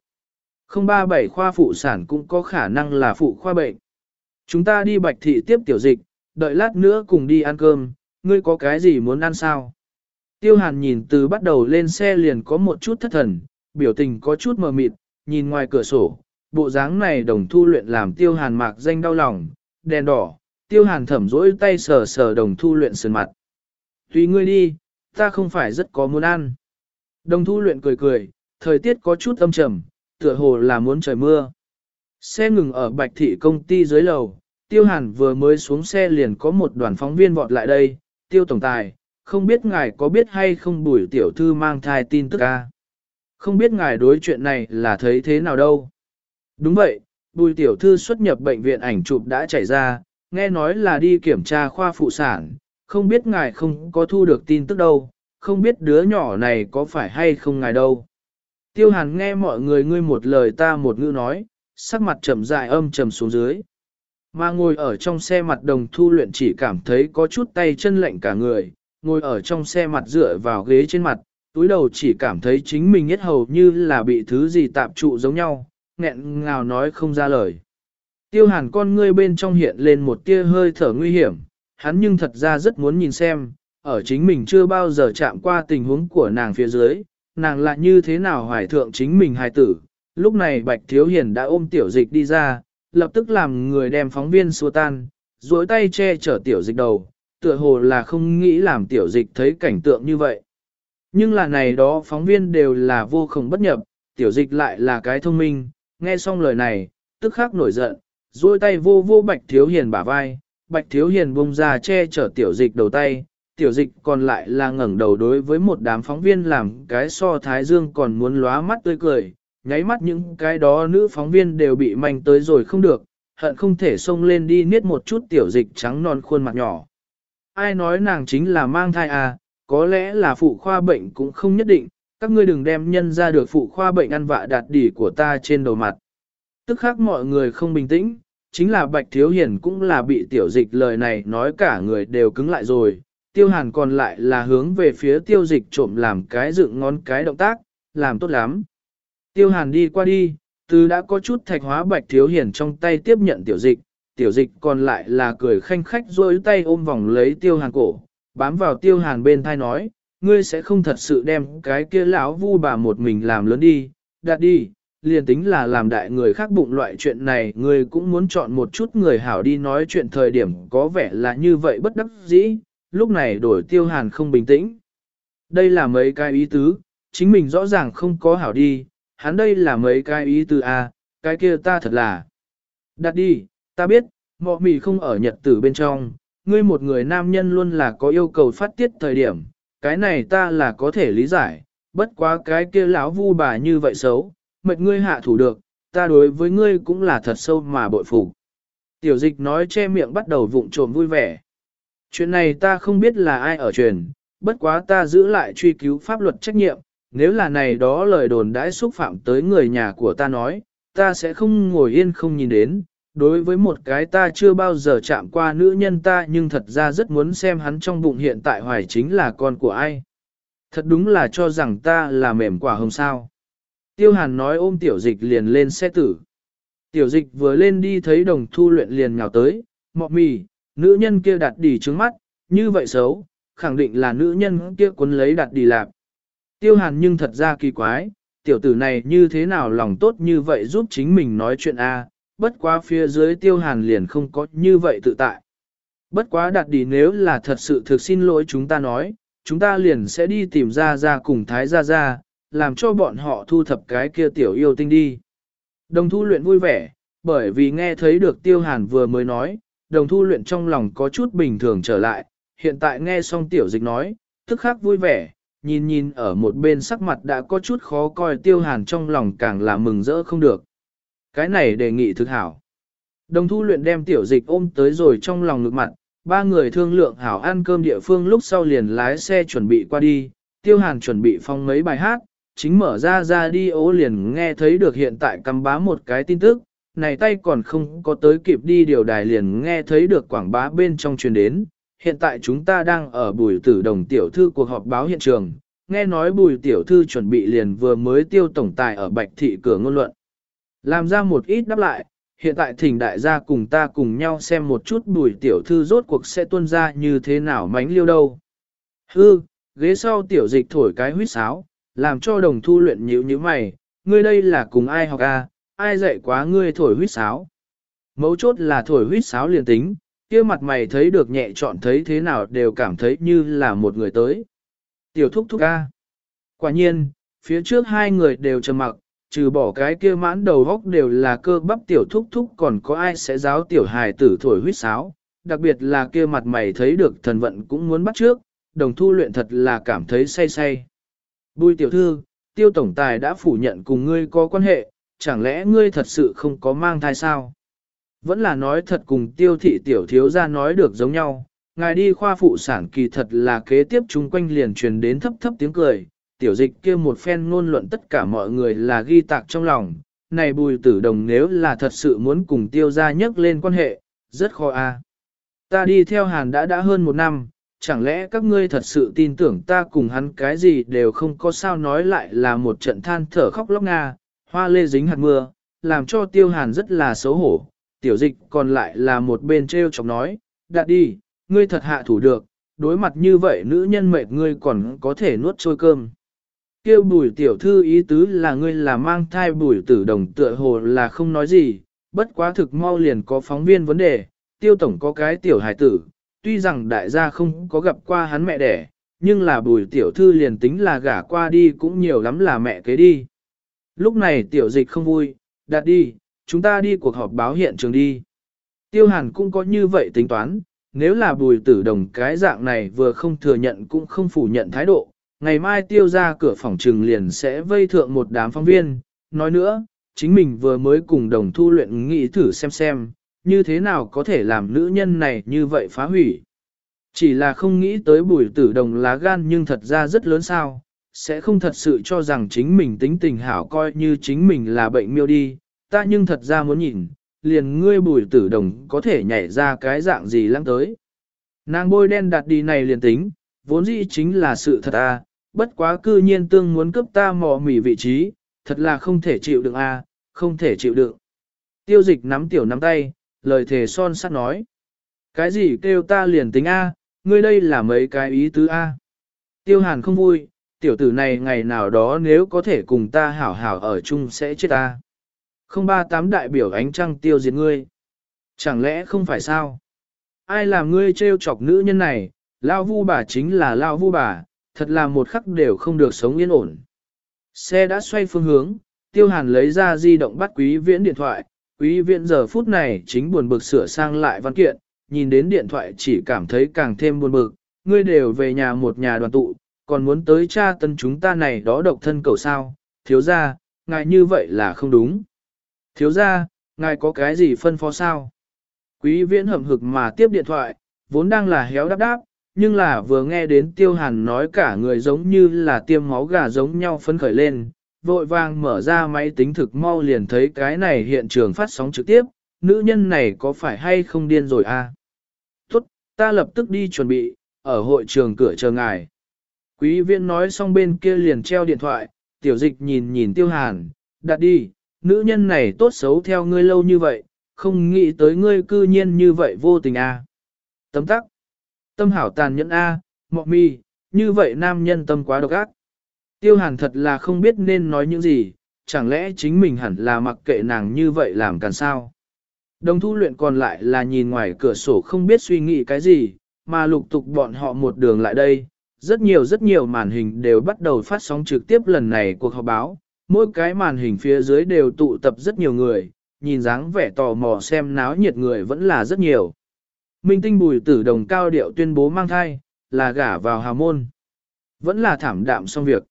[SPEAKER 1] 037 khoa phụ sản cũng có khả năng là phụ khoa bệnh. Chúng ta đi bạch thị tiếp tiểu dịch, đợi lát nữa cùng đi ăn cơm, ngươi có cái gì muốn ăn sao? Tiêu hàn nhìn từ bắt đầu lên xe liền có một chút thất thần, biểu tình có chút mờ mịt, nhìn ngoài cửa sổ, bộ dáng này đồng thu luyện làm tiêu hàn mạc danh đau lòng, đèn đỏ, tiêu hàn thẩm rỗi tay sờ sờ đồng thu luyện sườn mặt. Tùy ngươi đi, ta không phải rất có muốn ăn. Đồng thu luyện cười cười, thời tiết có chút âm trầm, tựa hồ là muốn trời mưa. Xe ngừng ở bạch thị công ty dưới lầu, tiêu hàn vừa mới xuống xe liền có một đoàn phóng viên vọt lại đây, tiêu tổng tài, không biết ngài có biết hay không bùi tiểu thư mang thai tin tức ca. Không biết ngài đối chuyện này là thấy thế nào đâu. Đúng vậy, bùi tiểu thư xuất nhập bệnh viện ảnh chụp đã chảy ra, nghe nói là đi kiểm tra khoa phụ sản, không biết ngài không có thu được tin tức đâu, không biết đứa nhỏ này có phải hay không ngài đâu. Tiêu hàn nghe mọi người ngươi một lời ta một ngữ nói, sắc mặt trầm dại âm trầm xuống dưới. Mà ngồi ở trong xe mặt đồng thu luyện chỉ cảm thấy có chút tay chân lạnh cả người, ngồi ở trong xe mặt dựa vào ghế trên mặt, túi đầu chỉ cảm thấy chính mình nhất hầu như là bị thứ gì tạp trụ giống nhau, nghẹn ngào nói không ra lời. Tiêu hàn con ngươi bên trong hiện lên một tia hơi thở nguy hiểm, hắn nhưng thật ra rất muốn nhìn xem, ở chính mình chưa bao giờ chạm qua tình huống của nàng phía dưới, nàng lại như thế nào hoài thượng chính mình hài tử. Lúc này Bạch Thiếu Hiền đã ôm tiểu dịch đi ra, lập tức làm người đem phóng viên xua tan, duỗi tay che chở tiểu dịch đầu, tựa hồ là không nghĩ làm tiểu dịch thấy cảnh tượng như vậy. Nhưng là này đó phóng viên đều là vô cùng bất nhập, tiểu dịch lại là cái thông minh, nghe xong lời này, tức khắc nổi giận, duỗi tay vô vô Bạch Thiếu Hiền bả vai, Bạch Thiếu Hiền bông ra che chở tiểu dịch đầu tay, tiểu dịch còn lại là ngẩng đầu đối với một đám phóng viên làm cái so thái dương còn muốn lóa mắt tươi cười, nháy mắt những cái đó nữ phóng viên đều bị manh tới rồi không được, hận không thể xông lên đi niết một chút tiểu dịch trắng non khuôn mặt nhỏ. Ai nói nàng chính là mang thai à, có lẽ là phụ khoa bệnh cũng không nhất định, các ngươi đừng đem nhân ra được phụ khoa bệnh ăn vạ đạt đỉ của ta trên đầu mặt. Tức khác mọi người không bình tĩnh, chính là Bạch Thiếu Hiền cũng là bị tiểu dịch lời này nói cả người đều cứng lại rồi. Tiêu hàn còn lại là hướng về phía tiêu dịch trộm làm cái dựng ngón cái động tác, làm tốt lắm. Tiêu hàn đi qua đi, từ đã có chút thạch hóa Bạch Thiếu Hiền trong tay tiếp nhận tiểu dịch, tiểu dịch còn lại là cười khanh khách rôi tay ôm vòng lấy tiêu hàn cổ, bám vào tiêu hàn bên thai nói, ngươi sẽ không thật sự đem cái kia lão vu bà một mình làm lớn đi, đạt đi, liền tính là làm đại người khác bụng loại chuyện này, ngươi cũng muốn chọn một chút người hảo đi nói chuyện thời điểm có vẻ là như vậy bất đắc dĩ, lúc này đổi tiêu hàn không bình tĩnh. Đây là mấy cái ý tứ, chính mình rõ ràng không có hảo đi, hắn đây là mấy cái ý tứ A, à, cái kia ta thật là. Đặt đi, ta biết, mọ mì không ở nhật tử bên trong, ngươi một người nam nhân luôn là có yêu cầu phát tiết thời điểm, cái này ta là có thể lý giải, bất quá cái kia lão vu bà như vậy xấu, mệt ngươi hạ thủ được, ta đối với ngươi cũng là thật sâu mà bội phục. Tiểu dịch nói che miệng bắt đầu vụng trộm vui vẻ. Chuyện này ta không biết là ai ở truyền, bất quá ta giữ lại truy cứu pháp luật trách nhiệm, nếu là này đó lời đồn đãi xúc phạm tới người nhà của ta nói, ta sẽ không ngồi yên không nhìn đến. Đối với một cái ta chưa bao giờ chạm qua nữ nhân ta nhưng thật ra rất muốn xem hắn trong bụng hiện tại hoài chính là con của ai. Thật đúng là cho rằng ta là mềm quả hồng sao. Tiêu hàn nói ôm tiểu dịch liền lên xe tử. Tiểu dịch vừa lên đi thấy đồng thu luyện liền nhào tới, mọ mì, nữ nhân kia đặt đỉ trứng mắt, như vậy xấu, khẳng định là nữ nhân kia cuốn lấy đặt đỉ lạp. Tiêu hàn nhưng thật ra kỳ quái, tiểu tử này như thế nào lòng tốt như vậy giúp chính mình nói chuyện A, bất quá phía dưới tiêu hàn liền không có như vậy tự tại. Bất quá đặt đi nếu là thật sự thực xin lỗi chúng ta nói, chúng ta liền sẽ đi tìm ra ra cùng thái ra ra, làm cho bọn họ thu thập cái kia tiểu yêu tinh đi. Đồng thu luyện vui vẻ, bởi vì nghe thấy được tiêu hàn vừa mới nói, đồng thu luyện trong lòng có chút bình thường trở lại, hiện tại nghe xong tiểu dịch nói, tức khắc vui vẻ, nhìn nhìn ở một bên sắc mặt đã có chút khó coi tiêu hàn trong lòng càng là mừng rỡ không được. Cái này đề nghị thực hảo. Đồng thu luyện đem tiểu dịch ôm tới rồi trong lòng ngực mặt, ba người thương lượng hảo ăn cơm địa phương lúc sau liền lái xe chuẩn bị qua đi, tiêu hàn chuẩn bị phong mấy bài hát, chính mở ra ra đi ố liền nghe thấy được hiện tại cắm bá một cái tin tức, này tay còn không có tới kịp đi điều đài liền nghe thấy được quảng bá bên trong truyền đến, hiện tại chúng ta đang ở bùi tử đồng tiểu thư cuộc họp báo hiện trường, nghe nói bùi tiểu thư chuẩn bị liền vừa mới tiêu tổng tài ở bạch thị cửa ngôn luận. Làm ra một ít đáp lại, hiện tại thỉnh đại gia cùng ta cùng nhau xem một chút bùi tiểu thư rốt cuộc sẽ tuân ra như thế nào mánh liêu đâu. Hư, ghế sau tiểu dịch thổi cái huýt sáo, làm cho đồng thu luyện nhíu như mày, ngươi đây là cùng ai học? À, ai dạy quá ngươi thổi huýt sáo. Mấu chốt là thổi huýt sáo liền tính, kia mặt mày thấy được nhẹ chọn thấy thế nào đều cảm thấy như là một người tới. Tiểu thúc thúc a. Quả nhiên, phía trước hai người đều trầm mặc, trừ bỏ cái kia mãn đầu góc đều là cơ bắp tiểu thúc thúc còn có ai sẽ giáo tiểu hài tử thổi huýt sáo. Đặc biệt là kia mặt mày thấy được thần vận cũng muốn bắt trước, đồng thu luyện thật là cảm thấy say say. Bùi tiểu thư, tiêu tổng tài đã phủ nhận cùng ngươi có quan hệ, chẳng lẽ ngươi thật sự không có mang thai sao? Vẫn là nói thật cùng tiêu thị tiểu thiếu ra nói được giống nhau, ngài đi khoa phụ sản kỳ thật là kế tiếp chung quanh liền truyền đến thấp thấp tiếng cười, tiểu dịch kia một phen ngôn luận tất cả mọi người là ghi tạc trong lòng, này bùi tử đồng nếu là thật sự muốn cùng tiêu gia nhắc lên quan hệ, rất khó a. Ta đi theo hàn đã đã hơn một năm, chẳng lẽ các ngươi thật sự tin tưởng ta cùng hắn cái gì đều không có sao nói lại là một trận than thở khóc lóc nga, hoa lê dính hạt mưa, làm cho tiêu hàn rất là xấu hổ, tiểu dịch còn lại là một bên treo chọc nói, đạt đi, ngươi thật hạ thủ được, đối mặt như vậy nữ nhân mệt ngươi còn có thể nuốt trôi cơm. Kêu bùi tiểu thư ý tứ là ngươi là mang thai bùi tử đồng tựa hồ là không nói gì, bất quá thực mau liền có phóng viên vấn đề, tiêu tổng có cái tiểu hài tử, tuy rằng đại gia không có gặp qua hắn mẹ đẻ, nhưng là bùi tiểu thư liền tính là gả qua đi cũng nhiều lắm là mẹ kế đi. Lúc này tiểu dịch không vui, đặt đi, chúng ta đi cuộc họp báo hiện trường đi. Tiêu hàn cũng có như vậy tính toán, nếu là bùi tử đồng cái dạng này vừa không thừa nhận cũng không phủ nhận thái độ, ngày mai tiêu ra cửa phòng trừng liền sẽ vây thượng một đám phóng viên. Nói nữa, chính mình vừa mới cùng đồng thu luyện nghĩ thử xem xem, như thế nào có thể làm nữ nhân này như vậy phá hủy. Chỉ là không nghĩ tới bùi tử đồng lá gan nhưng thật ra rất lớn sao, sẽ không thật sự cho rằng chính mình tính tình hảo coi như chính mình là bệnh miêu đi, ta nhưng thật ra muốn nhìn, liền ngươi bùi tử đồng có thể nhảy ra cái dạng gì lăng tới. Nàng bôi đen đặt đi này liền tính, vốn dĩ chính là sự thật à, bất quá cư nhiên tương muốn cướp ta mò mỉ vị trí, thật là không thể chịu đựng a, không thể chịu đựng. Tiêu dịch nắm tiểu nắm tay, lời thề son sắt nói. Cái gì kêu ta liền tính A, ngươi đây là mấy cái ý tứ A. Tiêu hàn không vui, tiểu tử này ngày nào đó nếu có thể cùng ta hảo hảo ở chung sẽ chết ta. Không ba tám đại biểu ánh trăng tiêu diệt ngươi. Chẳng lẽ không phải sao? Ai làm ngươi trêu chọc nữ nhân này, lao vu bà chính là lao vu bà, thật là một khắc đều không được sống yên ổn. Xe đã xoay phương hướng, tiêu hàn lấy ra di động bắt quý viễn điện thoại, quý viễn giờ phút này chính buồn bực sửa sang lại văn kiện, nhìn đến điện thoại chỉ cảm thấy càng thêm buồn bực, ngươi đều về nhà một nhà đoàn tụ, còn muốn tới cha tân chúng ta này đó độc thân cầu sao, thiếu ra, ngài như vậy là không đúng. Thiếu ra, ngài có cái gì phân phó sao? Quý viễn hậm hực mà tiếp điện thoại, vốn đang là héo đáp đáp, nhưng là vừa nghe đến tiêu hàn nói cả người giống như là tiêm máu gà giống nhau phấn khởi lên, vội vàng mở ra máy tính thực mau liền thấy cái này hiện trường phát sóng trực tiếp, nữ nhân này có phải hay không điên rồi a? À? Tốt, ta lập tức đi chuẩn bị, ở hội trường cửa chờ ngài. Quý viên nói xong bên kia liền treo điện thoại, tiểu dịch nhìn nhìn tiêu hàn, đặt đi, nữ nhân này tốt xấu theo ngươi lâu như vậy, không nghĩ tới ngươi cư nhiên như vậy vô tình a. À. Tấm tắc, tâm hảo tàn nhẫn a, à, mọ mi, như vậy nam nhân tâm quá độc ác. Tiêu hàn thật là không biết nên nói những gì, chẳng lẽ chính mình hẳn là mặc kệ nàng như vậy làm càng sao. Đồng thu luyện còn lại là nhìn ngoài cửa sổ không biết suy nghĩ cái gì, mà lục tục bọn họ một đường lại đây. Rất nhiều rất nhiều màn hình đều bắt đầu phát sóng trực tiếp lần này cuộc họp báo, mỗi cái màn hình phía dưới đều tụ tập rất nhiều người, nhìn dáng vẻ tò mò xem náo nhiệt người vẫn là rất nhiều. Minh tinh bùi tử đồng cao điệu tuyên bố mang thai, là gả vào hào môn. Vẫn là thảm đạm xong việc.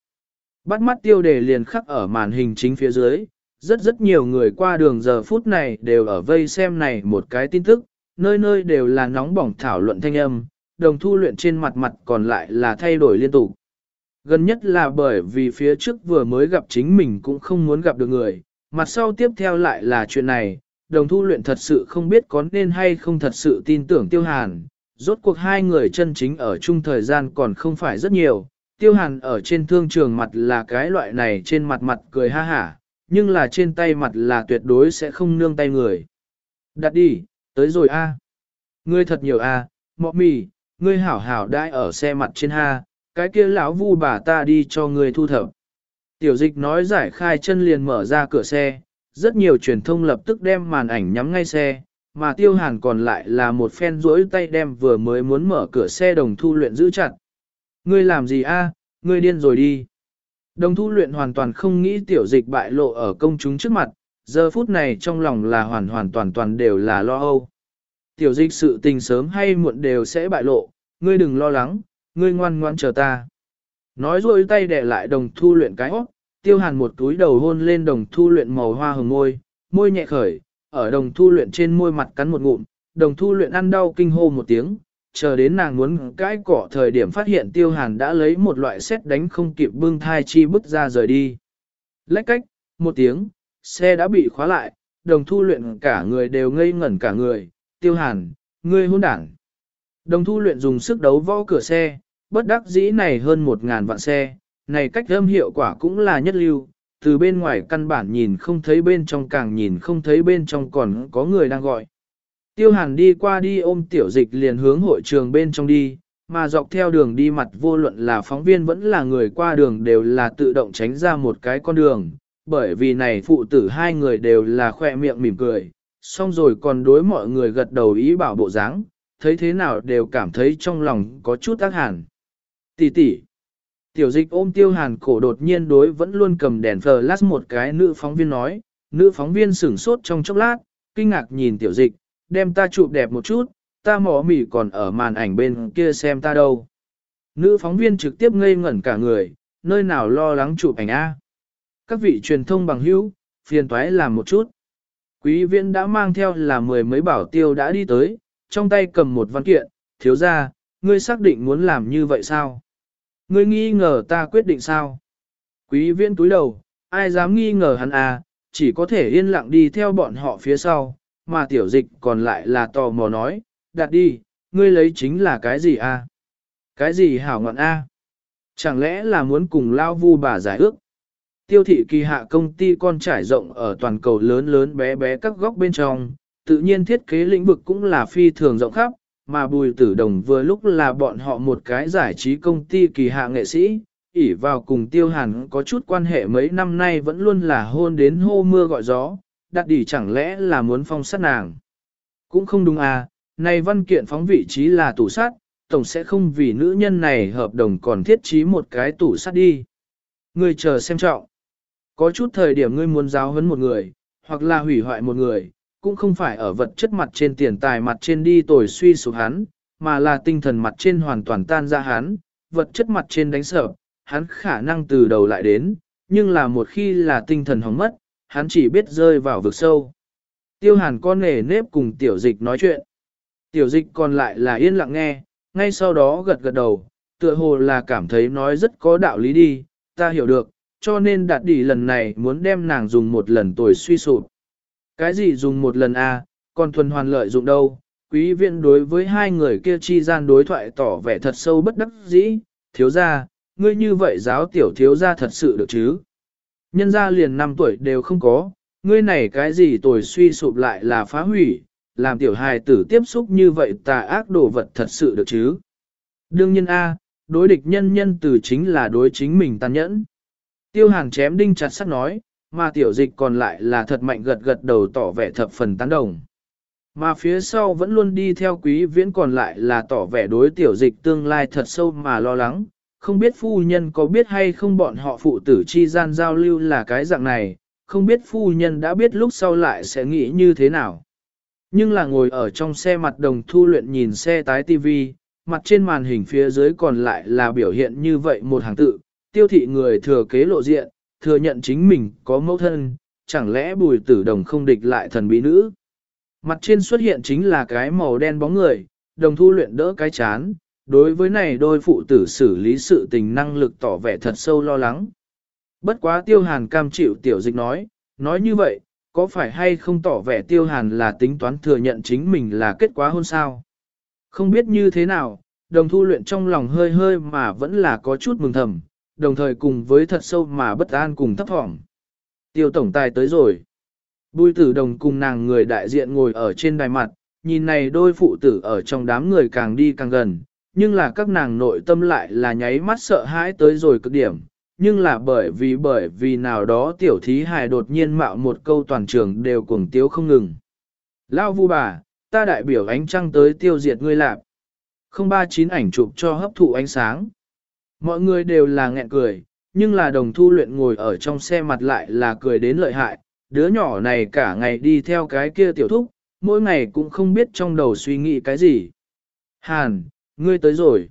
[SPEAKER 1] Bắt mắt tiêu đề liền khắc ở màn hình chính phía dưới, rất rất nhiều người qua đường giờ phút này đều ở vây xem này một cái tin tức, nơi nơi đều là nóng bỏng thảo luận thanh âm, đồng thu luyện trên mặt mặt còn lại là thay đổi liên tục. Gần nhất là bởi vì phía trước vừa mới gặp chính mình cũng không muốn gặp được người, mặt sau tiếp theo lại là chuyện này, đồng thu luyện thật sự không biết có nên hay không thật sự tin tưởng tiêu hàn, rốt cuộc hai người chân chính ở chung thời gian còn không phải rất nhiều, tiêu hàn ở trên thương trường mặt là cái loại này trên mặt mặt cười ha hả, nhưng là trên tay mặt là tuyệt đối sẽ không nương tay người. Đặt đi, tới rồi a. Ngươi thật nhiều a, mọ mì, ngươi hảo hảo đãi ở xe mặt trên ha, cái kia lão vu bà ta đi cho ngươi thu thập. Tiểu dịch nói giải khai chân liền mở ra cửa xe, rất nhiều truyền thông lập tức đem màn ảnh nhắm ngay xe, mà tiêu hàn còn lại là một phen rỗi tay đem vừa mới muốn mở cửa xe đồng thu luyện giữ chặt. Ngươi làm gì a? Ngươi điên rồi đi. Đồng thu luyện hoàn toàn không nghĩ tiểu dịch bại lộ ở công chúng trước mặt, giờ phút này trong lòng là hoàn hoàn toàn toàn đều là lo âu. Tiểu dịch sự tình sớm hay muộn đều sẽ bại lộ, ngươi đừng lo lắng, ngươi ngoan ngoan chờ ta. Nói rồi tay để lại đồng thu luyện cái óc, tiêu hàn một túi đầu hôn lên đồng thu luyện màu hoa hồng môi, môi nhẹ khởi, ở đồng thu luyện trên môi mặt cắn một ngụm, đồng thu luyện ăn đau kinh hô một tiếng, chờ đến nàng muốn cãi cỏ thời điểm phát hiện tiêu hàn đã lấy một loại xét đánh không kịp bưng thai chi bức ra rời đi. Lách cách, một tiếng, xe đã bị khóa lại, đồng thu luyện cả người đều ngây ngẩn cả người, tiêu hàn, ngươi hôn đảng. Đồng thu luyện dùng sức đấu võ cửa xe, bất đắc dĩ này hơn một ngàn vạn xe, này cách âm hiệu quả cũng là nhất lưu, từ bên ngoài căn bản nhìn không thấy bên trong càng nhìn không thấy bên trong còn có người đang gọi. Tiêu hàn đi qua đi ôm tiểu dịch liền hướng hội trường bên trong đi, mà dọc theo đường đi mặt vô luận là phóng viên vẫn là người qua đường đều là tự động tránh ra một cái con đường, bởi vì này phụ tử hai người đều là khoe miệng mỉm cười, xong rồi còn đối mọi người gật đầu ý bảo bộ dáng, thấy thế nào đều cảm thấy trong lòng có chút ác hẳn. Tỷ tỷ. Tiểu dịch ôm tiêu hàn cổ đột nhiên đối vẫn luôn cầm đèn flash một cái nữ phóng viên nói, nữ phóng viên sửng sốt trong chốc lát, kinh ngạc nhìn tiểu dịch, đem ta chụp đẹp một chút, ta mỏ mỉ còn ở màn ảnh bên kia xem ta đâu. Nữ phóng viên trực tiếp ngây ngẩn cả người, nơi nào lo lắng chụp ảnh A. Các vị truyền thông bằng hữu, phiền toái làm một chút. Quý viên đã mang theo là mười mấy bảo tiêu đã đi tới, trong tay cầm một văn kiện, thiếu ra, ngươi xác định muốn làm như vậy sao? Ngươi nghi ngờ ta quyết định sao? Quý viên túi đầu, ai dám nghi ngờ hắn à, chỉ có thể yên lặng đi theo bọn họ phía sau, mà tiểu dịch còn lại là tò mò nói, đặt đi, ngươi lấy chính là cái gì à? Cái gì hảo ngọn a? Chẳng lẽ là muốn cùng lao vu bà giải ước? Tiêu thị kỳ hạ công ty con trải rộng ở toàn cầu lớn lớn bé bé các góc bên trong, tự nhiên thiết kế lĩnh vực cũng là phi thường rộng khắp, mà bùi tử đồng vừa lúc là bọn họ một cái giải trí công ty kỳ hạ nghệ sĩ, ỉ vào cùng tiêu hàn có chút quan hệ mấy năm nay vẫn luôn là hôn đến hô mưa gọi gió, đặt đỉ chẳng lẽ là muốn phong sát nàng. Cũng không đúng à, này văn kiện phóng vị trí là tủ sát, tổng sẽ không vì nữ nhân này hợp đồng còn thiết trí một cái tủ sát đi. Ngươi chờ xem trọng. Có chút thời điểm ngươi muốn giáo huấn một người, hoặc là hủy hoại một người, cũng không phải ở vật chất mặt trên tiền tài mặt trên đi tồi suy sụp hắn, mà là tinh thần mặt trên hoàn toàn tan ra hắn, vật chất mặt trên đánh sợ, hắn khả năng từ đầu lại đến, nhưng là một khi là tinh thần hỏng mất, hắn chỉ biết rơi vào vực sâu. Tiêu hàn con nề nếp cùng tiểu dịch nói chuyện. Tiểu dịch còn lại là yên lặng nghe, ngay sau đó gật gật đầu, tựa hồ là cảm thấy nói rất có đạo lý đi, ta hiểu được, cho nên đạt đi lần này muốn đem nàng dùng một lần tuổi suy sụp. Cái gì dùng một lần a, à, còn thuần hoàn lợi dụng đâu? Quý viện đối với hai người kia chi gian đối thoại tỏ vẻ thật sâu bất đắc dĩ, thiếu gia, ngươi như vậy giáo tiểu thiếu gia thật sự được chứ? Nhân gia liền năm tuổi đều không có, ngươi này cái gì tuổi suy sụp lại là phá hủy, làm tiểu hài tử tiếp xúc như vậy tà ác đồ vật thật sự được chứ? Đương nhiên A, đối địch nhân nhân từ chính là đối chính mình tàn nhẫn. Tiêu hàng chém đinh chặt sắt nói, mà tiểu dịch còn lại là thật mạnh gật gật đầu tỏ vẻ thập phần tán đồng. Mà phía sau vẫn luôn đi theo quý viễn còn lại là tỏ vẻ đối tiểu dịch tương lai thật sâu mà lo lắng, không biết phu nhân có biết hay không bọn họ phụ tử chi gian giao lưu là cái dạng này, không biết phu nhân đã biết lúc sau lại sẽ nghĩ như thế nào. Nhưng là ngồi ở trong xe mặt đồng thu luyện nhìn xe tái tivi, mặt trên màn hình phía dưới còn lại là biểu hiện như vậy một hàng tự, tiêu thị người thừa kế lộ diện, thừa nhận chính mình có mẫu thân, chẳng lẽ bùi tử đồng không địch lại thần bí nữ. Mặt trên xuất hiện chính là cái màu đen bóng người, đồng thu luyện đỡ cái chán, đối với này đôi phụ tử xử lý sự tình năng lực tỏ vẻ thật sâu lo lắng. Bất quá tiêu hàn cam chịu tiểu dịch nói, nói như vậy, có phải hay không tỏ vẻ tiêu hàn là tính toán thừa nhận chính mình là kết quả hôn sao? Không biết như thế nào, đồng thu luyện trong lòng hơi hơi mà vẫn là có chút mừng thầm, đồng thời cùng với thật sâu mà bất an cùng thấp thỏm. Tiêu tổng tài tới rồi. Bùi tử đồng cùng nàng người đại diện ngồi ở trên đài mặt, nhìn này đôi phụ tử ở trong đám người càng đi càng gần, nhưng là các nàng nội tâm lại là nháy mắt sợ hãi tới rồi cực điểm, nhưng là bởi vì bởi vì nào đó tiểu thí hài đột nhiên mạo một câu toàn trường đều cuồng tiếu không ngừng. Lao vu bà, ta đại biểu ánh trăng tới tiêu diệt ngươi lạp. Không ba chín ảnh chụp cho hấp thụ ánh sáng. Mọi người đều là nghẹn cười, nhưng là đồng thu luyện ngồi ở trong xe mặt lại là cười đến lợi hại. Đứa nhỏ này cả ngày đi theo cái kia tiểu thúc, mỗi ngày cũng không biết trong đầu suy nghĩ cái gì. Hàn, ngươi tới rồi.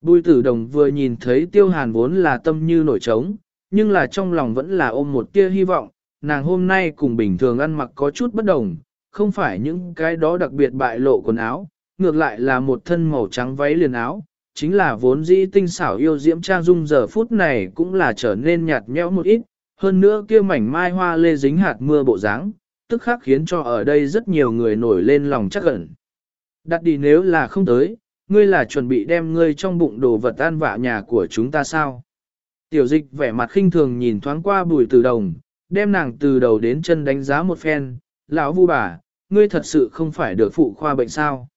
[SPEAKER 1] Bùi tử đồng vừa nhìn thấy tiêu hàn vốn là tâm như nổi trống, nhưng là trong lòng vẫn là ôm một tia hy vọng, nàng hôm nay cùng bình thường ăn mặc có chút bất đồng, không phải những cái đó đặc biệt bại lộ quần áo, ngược lại là một thân màu trắng váy liền áo, chính là vốn dĩ tinh xảo yêu diễm trang dung giờ phút này cũng là trở nên nhạt nhẽo một ít, hơn nữa kia mảnh mai hoa lê dính hạt mưa bộ dáng, tức khắc khiến cho ở đây rất nhiều người nổi lên lòng chắc ẩn. Đặt đi nếu là không tới, ngươi là chuẩn bị đem ngươi trong bụng đồ vật an vạ nhà của chúng ta sao? Tiểu dịch vẻ mặt khinh thường nhìn thoáng qua bùi từ đồng, đem nàng từ đầu đến chân đánh giá một phen, lão vu bà, ngươi thật sự không phải được phụ khoa bệnh sao?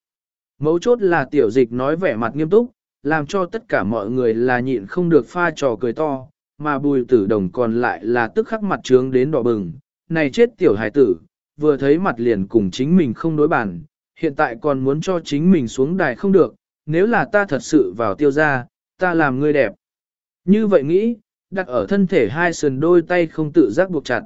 [SPEAKER 1] Mấu chốt là tiểu dịch nói vẻ mặt nghiêm túc, làm cho tất cả mọi người là nhịn không được pha trò cười to, mà bùi tử đồng còn lại là tức khắc mặt trướng đến đỏ bừng. Này chết tiểu hải tử, vừa thấy mặt liền cùng chính mình không đối bàn, hiện tại còn muốn cho chính mình xuống đài không được, nếu là ta thật sự vào tiêu gia, ta làm ngươi đẹp. Như vậy nghĩ, đặt ở thân thể hai sườn đôi tay không tự giác buộc chặt.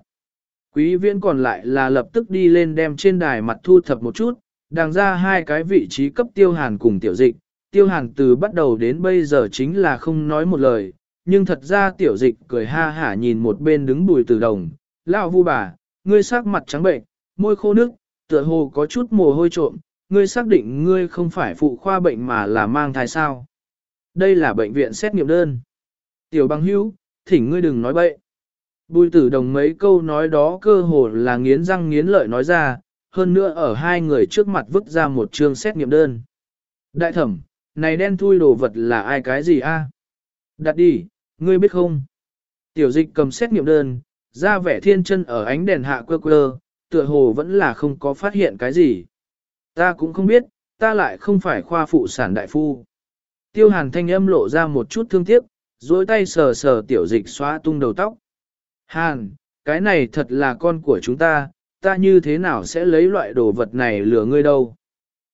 [SPEAKER 1] Quý viễn còn lại là lập tức đi lên đem trên đài mặt thu thập một chút, đàng ra hai cái vị trí cấp tiêu hàn cùng tiểu dịch. Tiêu hàn từ bắt đầu đến bây giờ chính là không nói một lời, nhưng thật ra tiểu dịch cười ha hả nhìn một bên đứng bùi từ đồng. Lão vu bà, ngươi sắc mặt trắng bệnh, môi khô nước, tựa hồ có chút mồ hôi trộm, ngươi xác định ngươi không phải phụ khoa bệnh mà là mang thai sao. Đây là bệnh viện xét nghiệm đơn. Tiểu bằng hữu, thỉnh ngươi đừng nói bậy. Bùi tử đồng mấy câu nói đó cơ hồ là nghiến răng nghiến lợi nói ra, hơn nữa ở hai người trước mặt vứt ra một chương xét nghiệm đơn. Đại thẩm, này đen thui đồ vật là ai cái gì a? Đặt đi, ngươi biết không? Tiểu dịch cầm xét nghiệm đơn, ra vẻ thiên chân ở ánh đèn hạ quơ quơ, tựa hồ vẫn là không có phát hiện cái gì. Ta cũng không biết, ta lại không phải khoa phụ sản đại phu. Tiêu hàn thanh âm lộ ra một chút thương tiếc, dối tay sờ sờ tiểu dịch xóa tung đầu tóc. Hàn, cái này thật là con của chúng ta, ta như thế nào sẽ lấy loại đồ vật này lừa ngươi đâu.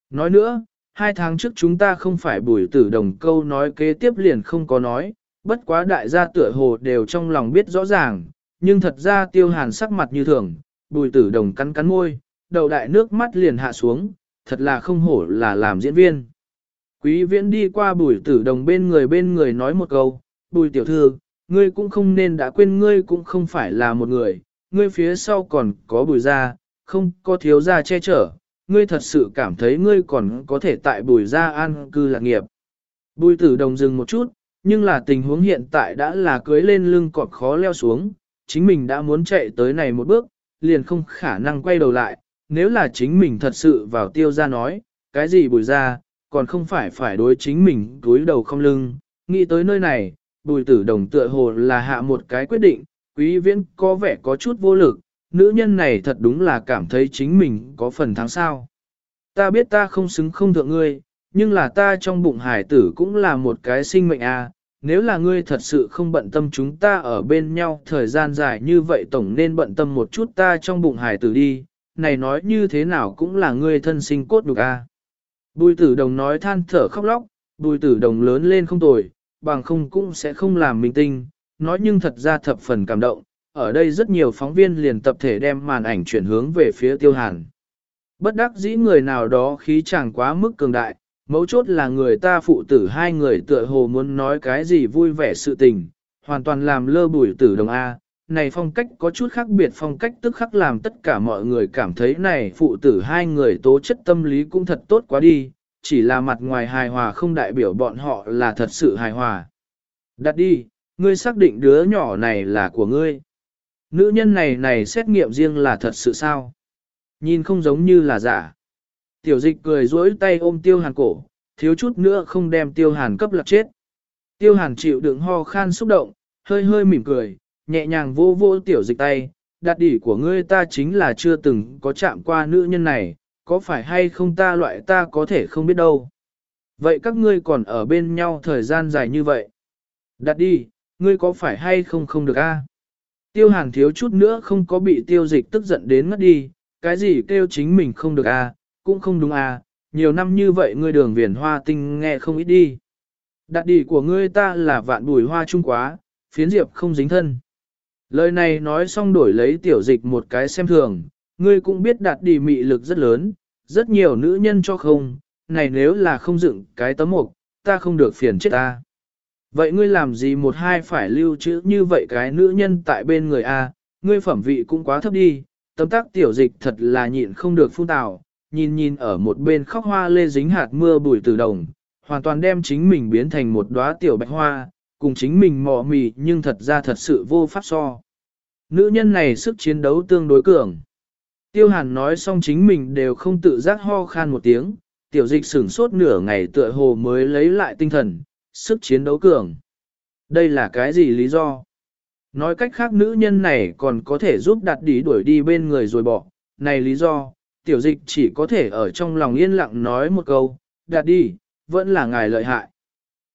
[SPEAKER 1] Nói nữa, hai tháng trước chúng ta không phải bùi tử đồng câu nói kế tiếp liền không có nói, bất quá đại gia tựa hồ đều trong lòng biết rõ ràng, nhưng thật ra tiêu hàn sắc mặt như thường, bùi tử đồng cắn cắn môi, đầu đại nước mắt liền hạ xuống, thật là không hổ là làm diễn viên. Quý viễn đi qua bùi tử đồng bên người bên người nói một câu, bùi tiểu thư, ngươi cũng không nên đã quên ngươi cũng không phải là một người, ngươi phía sau còn có bùi gia, không có thiếu gia che chở, ngươi thật sự cảm thấy ngươi còn có thể tại bùi gia an cư lạc nghiệp. Bùi tử đồng dừng một chút, nhưng là tình huống hiện tại đã là cưới lên lưng cọp khó leo xuống, chính mình đã muốn chạy tới này một bước, liền không khả năng quay đầu lại, nếu là chính mình thật sự vào tiêu ra nói, cái gì bùi ra, còn không phải phải đối chính mình túi đầu không lưng, nghĩ tới nơi này, bùi tử đồng tựa hồ là hạ một cái quyết định, quý viễn có vẻ có chút vô lực, nữ nhân này thật đúng là cảm thấy chính mình có phần thắng sao. Ta biết ta không xứng không thượng ngươi, nhưng là ta trong bụng hải tử cũng là một cái sinh mệnh a. À. Nếu là ngươi thật sự không bận tâm chúng ta ở bên nhau thời gian dài như vậy tổng nên bận tâm một chút ta trong bụng hải tử đi, này nói như thế nào cũng là ngươi thân sinh cốt đục a. À. Bùi tử đồng nói than thở khóc lóc, bùi tử đồng lớn lên không tồi, bằng không cũng sẽ không làm minh tinh, nói nhưng thật ra thập phần cảm động, ở đây rất nhiều phóng viên liền tập thể đem màn ảnh chuyển hướng về phía tiêu hàn. Bất đắc dĩ người nào đó khí chẳng quá mức cường đại, mấu chốt là người ta phụ tử hai người tựa hồ muốn nói cái gì vui vẻ sự tình, hoàn toàn làm lơ bùi tử đồng A. Này phong cách có chút khác biệt phong cách tức khắc làm tất cả mọi người cảm thấy này phụ tử hai người tố chất tâm lý cũng thật tốt quá đi, chỉ là mặt ngoài hài hòa không đại biểu bọn họ là thật sự hài hòa. Đặt đi, ngươi xác định đứa nhỏ này là của ngươi. Nữ nhân này này xét nghiệm riêng là thật sự sao? Nhìn không giống như là giả. Tiểu dịch cười duỗi tay ôm tiêu hàn cổ, thiếu chút nữa không đem tiêu hàn cấp lạc chết. Tiêu hàn chịu đựng ho khan xúc động, hơi hơi mỉm cười, nhẹ nhàng vô vô tiểu dịch tay, đặt đỉ của ngươi ta chính là chưa từng có chạm qua nữ nhân này, có phải hay không ta loại ta có thể không biết đâu. Vậy các ngươi còn ở bên nhau thời gian dài như vậy. Đặt đi, ngươi có phải hay không không được a? Tiêu hàn thiếu chút nữa không có bị tiêu dịch tức giận đến mất đi, cái gì kêu chính mình không được à? cũng không đúng à? nhiều năm như vậy ngươi đường viền hoa tinh nghe không ít đi. Đặt đi của ngươi ta là vạn bùi hoa trung quá, phiến diệp không dính thân. Lời này nói xong đổi lấy tiểu dịch một cái xem thường, ngươi cũng biết đặt đi mị lực rất lớn, rất nhiều nữ nhân cho không, này nếu là không dựng cái tấm mục, ta không được phiền chết ta. Vậy ngươi làm gì một hai phải lưu trữ như vậy cái nữ nhân tại bên người A, ngươi phẩm vị cũng quá thấp đi, tấm tác tiểu dịch thật là nhịn không được phun tào, nhìn nhìn ở một bên khóc hoa lê dính hạt mưa bùi từ đồng, hoàn toàn đem chính mình biến thành một đóa tiểu bạch hoa, cùng chính mình mò mì nhưng thật ra thật sự vô pháp so. Nữ nhân này sức chiến đấu tương đối cường. Tiêu hàn nói xong chính mình đều không tự giác ho khan một tiếng, tiểu dịch sửng sốt nửa ngày tựa hồ mới lấy lại tinh thần, sức chiến đấu cường. Đây là cái gì lý do? Nói cách khác nữ nhân này còn có thể giúp đặt đi đuổi đi bên người rồi bỏ. Này lý do, tiểu dịch chỉ có thể ở trong lòng yên lặng nói một câu, đặt đi, vẫn là ngài lợi hại.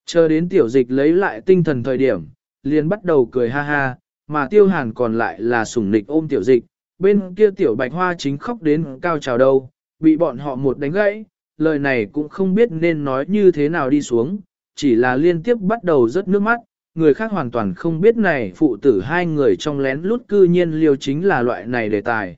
[SPEAKER 1] Chờ đến tiểu dịch lấy lại tinh thần thời điểm, liền bắt đầu cười ha ha, mà tiêu hàn còn lại là sủng nịch ôm tiểu dịch, bên kia tiểu bạch hoa chính khóc đến cao trào đâu, bị bọn họ một đánh gãy, lời này cũng không biết nên nói như thế nào đi xuống, chỉ là liên tiếp bắt đầu rớt nước mắt, người khác hoàn toàn không biết này phụ tử hai người trong lén lút cư nhiên liều chính là loại này đề tài.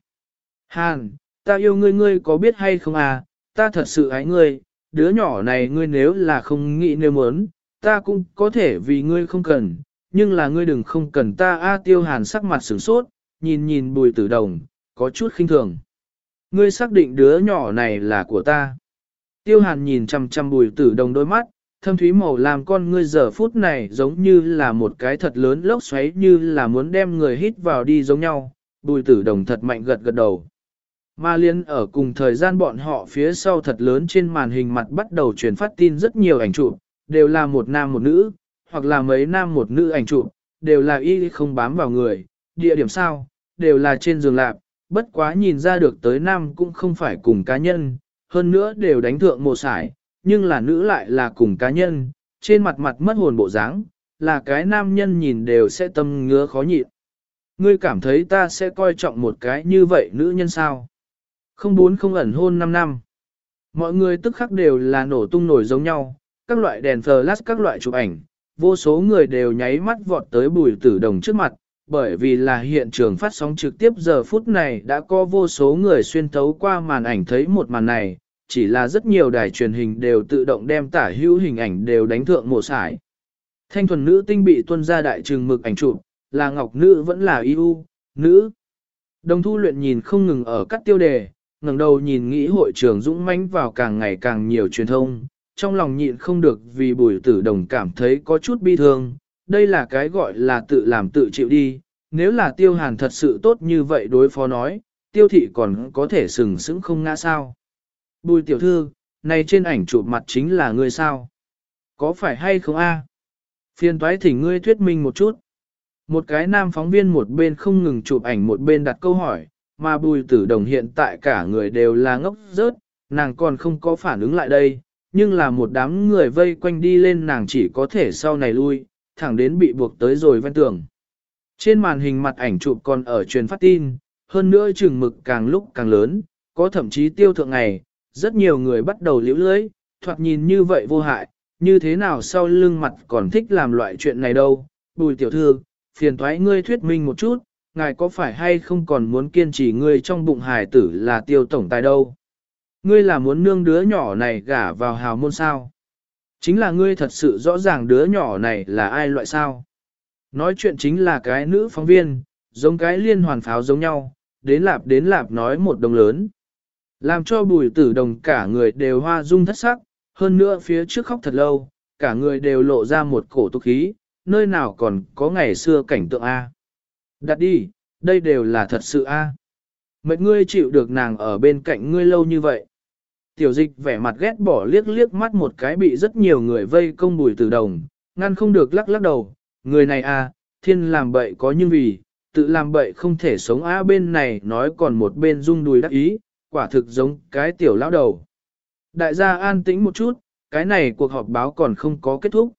[SPEAKER 1] Hàn, ta yêu ngươi ngươi có biết hay không à, ta thật sự ái ngươi, đứa nhỏ này ngươi nếu là không nghĩ nếu muốn, ta cũng có thể vì ngươi không cần, nhưng là ngươi đừng không cần ta a tiêu hàn sắc mặt sửng sốt, nhìn nhìn bùi tử đồng, có chút khinh thường. Ngươi xác định đứa nhỏ này là của ta. Tiêu hàn nhìn chăm chăm bùi tử đồng đôi mắt, thâm thúy màu làm con ngươi giờ phút này giống như là một cái thật lớn lốc xoáy như là muốn đem người hít vào đi giống nhau, bùi tử đồng thật mạnh gật gật đầu. Ma liên ở cùng thời gian bọn họ phía sau thật lớn trên màn hình mặt bắt đầu truyền phát tin rất nhiều ảnh chụp, đều là một nam một nữ, hoặc là mấy nam một nữ ảnh chụp, đều là y không bám vào người, địa điểm sao, đều là trên giường lạp, bất quá nhìn ra được tới nam cũng không phải cùng cá nhân, hơn nữa đều đánh thượng một sải, nhưng là nữ lại là cùng cá nhân, trên mặt mặt mất hồn bộ dáng, là cái nam nhân nhìn đều sẽ tâm ngứa khó nhịn. Ngươi cảm thấy ta sẽ coi trọng một cái như vậy nữ nhân sao? Không bốn không ẩn hôn 5 năm. Mọi người tức khắc đều là nổ tung nổi giống nhau, các loại đèn flash các loại chụp ảnh, vô số người đều nháy mắt vọt tới bùi tử đồng trước mặt, bởi vì là hiện trường phát sóng trực tiếp giờ phút này đã có vô số người xuyên thấu qua màn ảnh thấy một màn này, chỉ là rất nhiều đài truyền hình đều tự động đem tả hữu hình ảnh đều đánh thượng mộ sải. Thanh thuần nữ tinh bị tuân ra đại trường mực ảnh chụp, là ngọc nữ vẫn là yêu, nữ. Đồng thu luyện nhìn không ngừng ở các tiêu đề, ngẩng đầu nhìn nghĩ hội trường dũng mãnh vào càng ngày càng nhiều truyền thông, trong lòng nhịn không được vì bùi tử đồng cảm thấy có chút bi thương, đây là cái gọi là tự làm tự chịu đi, nếu là tiêu hàn thật sự tốt như vậy đối phó nói, tiêu thị còn có thể sừng sững không ngã sao. Bùi tiểu thư, này trên ảnh chụp mặt chính là ngươi sao? Có phải hay không a? Phiền toái thỉnh ngươi thuyết minh một chút. Một cái nam phóng viên một bên không ngừng chụp ảnh một bên đặt câu hỏi, mà bùi tử đồng hiện tại cả người đều là ngốc rớt, nàng còn không có phản ứng lại đây, nhưng là một đám người vây quanh đi lên nàng chỉ có thể sau này lui, thẳng đến bị buộc tới rồi ven tường. Trên màn hình mặt ảnh chụp còn ở truyền phát tin, hơn nữa chừng mực càng lúc càng lớn, có thậm chí tiêu thượng ngày, rất nhiều người bắt đầu liễu lưới, thoạt nhìn như vậy vô hại, như thế nào sau lưng mặt còn thích làm loại chuyện này đâu. Bùi tiểu thư, phiền thoái ngươi thuyết minh một chút, ngài có phải hay không còn muốn kiên trì ngươi trong bụng hài tử là tiêu tổng tài đâu? Ngươi là muốn nương đứa nhỏ này gả vào hào môn sao? Chính là ngươi thật sự rõ ràng đứa nhỏ này là ai loại sao? Nói chuyện chính là cái nữ phóng viên, giống cái liên hoàn pháo giống nhau, đến lạp đến lạp nói một đồng lớn. Làm cho bùi tử đồng cả người đều hoa dung thất sắc, hơn nữa phía trước khóc thật lâu, cả người đều lộ ra một cổ tục khí, nơi nào còn có ngày xưa cảnh tượng A. Đặt đi, đây đều là thật sự A. Mệt ngươi chịu được nàng ở bên cạnh ngươi lâu như vậy. Tiểu dịch vẻ mặt ghét bỏ liếc liếc mắt một cái bị rất nhiều người vây công bùi tử đồng, ngăn không được lắc lắc đầu, người này a, thiên làm bậy có nhưng vì, tự làm bậy không thể sống á bên này nói còn một bên rung đùi đắc ý, quả thực giống cái tiểu lão đầu. Đại gia an tĩnh một chút, cái này cuộc họp báo còn không có kết thúc.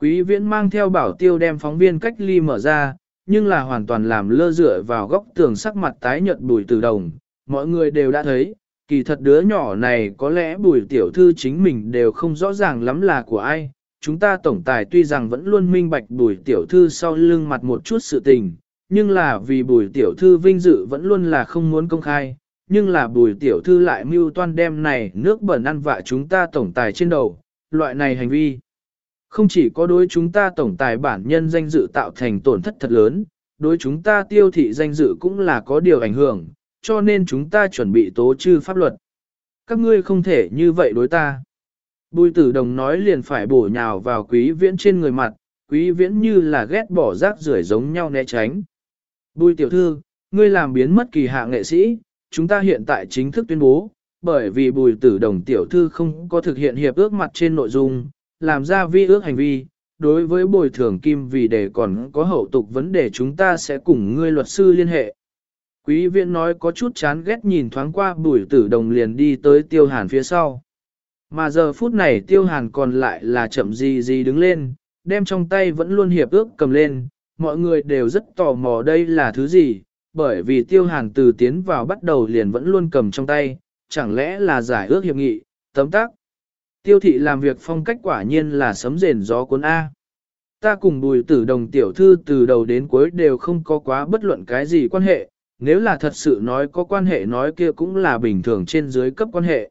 [SPEAKER 1] Quý viễn mang theo bảo tiêu đem phóng viên cách ly mở ra, nhưng là hoàn toàn làm lơ dựa vào góc tường sắc mặt tái nhợt bùi từ đồng. Mọi người đều đã thấy, kỳ thật đứa nhỏ này có lẽ bùi tiểu thư chính mình đều không rõ ràng lắm là của ai. Chúng ta tổng tài tuy rằng vẫn luôn minh bạch bùi tiểu thư sau lưng mặt một chút sự tình, nhưng là vì bùi tiểu thư vinh dự vẫn luôn là không muốn công khai, nhưng là bùi tiểu thư lại mưu toan đem này nước bẩn ăn vạ chúng ta tổng tài trên đầu, loại này hành vi. Không chỉ có đối chúng ta tổng tài bản nhân danh dự tạo thành tổn thất thật lớn, đối chúng ta tiêu thị danh dự cũng là có điều ảnh hưởng, cho nên chúng ta chuẩn bị tố chư pháp luật. Các ngươi không thể như vậy đối ta. Bùi tử đồng nói liền phải bổ nhào vào quý viễn trên người mặt, quý viễn như là ghét bỏ rác rưởi giống nhau né tránh. Bùi tiểu thư, ngươi làm biến mất kỳ hạ nghệ sĩ, chúng ta hiện tại chính thức tuyên bố, bởi vì bùi tử đồng tiểu thư không có thực hiện hiệp ước mặt trên nội dung, làm ra vi ước hành vi, đối với bồi thường kim vì để còn có hậu tục vấn đề chúng ta sẽ cùng ngươi luật sư liên hệ. Quý viện nói có chút chán ghét nhìn thoáng qua bùi tử đồng liền đi tới tiêu hàn phía sau. Mà giờ phút này tiêu hàn còn lại là chậm gì gì đứng lên, đem trong tay vẫn luôn hiệp ước cầm lên, mọi người đều rất tò mò đây là thứ gì, bởi vì tiêu hàn từ tiến vào bắt đầu liền vẫn luôn cầm trong tay, chẳng lẽ là giải ước hiệp nghị, tấm tác. Tiêu thị làm việc phong cách quả nhiên là sấm rền gió cuốn A. Ta cùng bùi tử đồng tiểu thư từ đầu đến cuối đều không có quá bất luận cái gì quan hệ, nếu là thật sự nói có quan hệ nói kia cũng là bình thường trên dưới cấp quan hệ.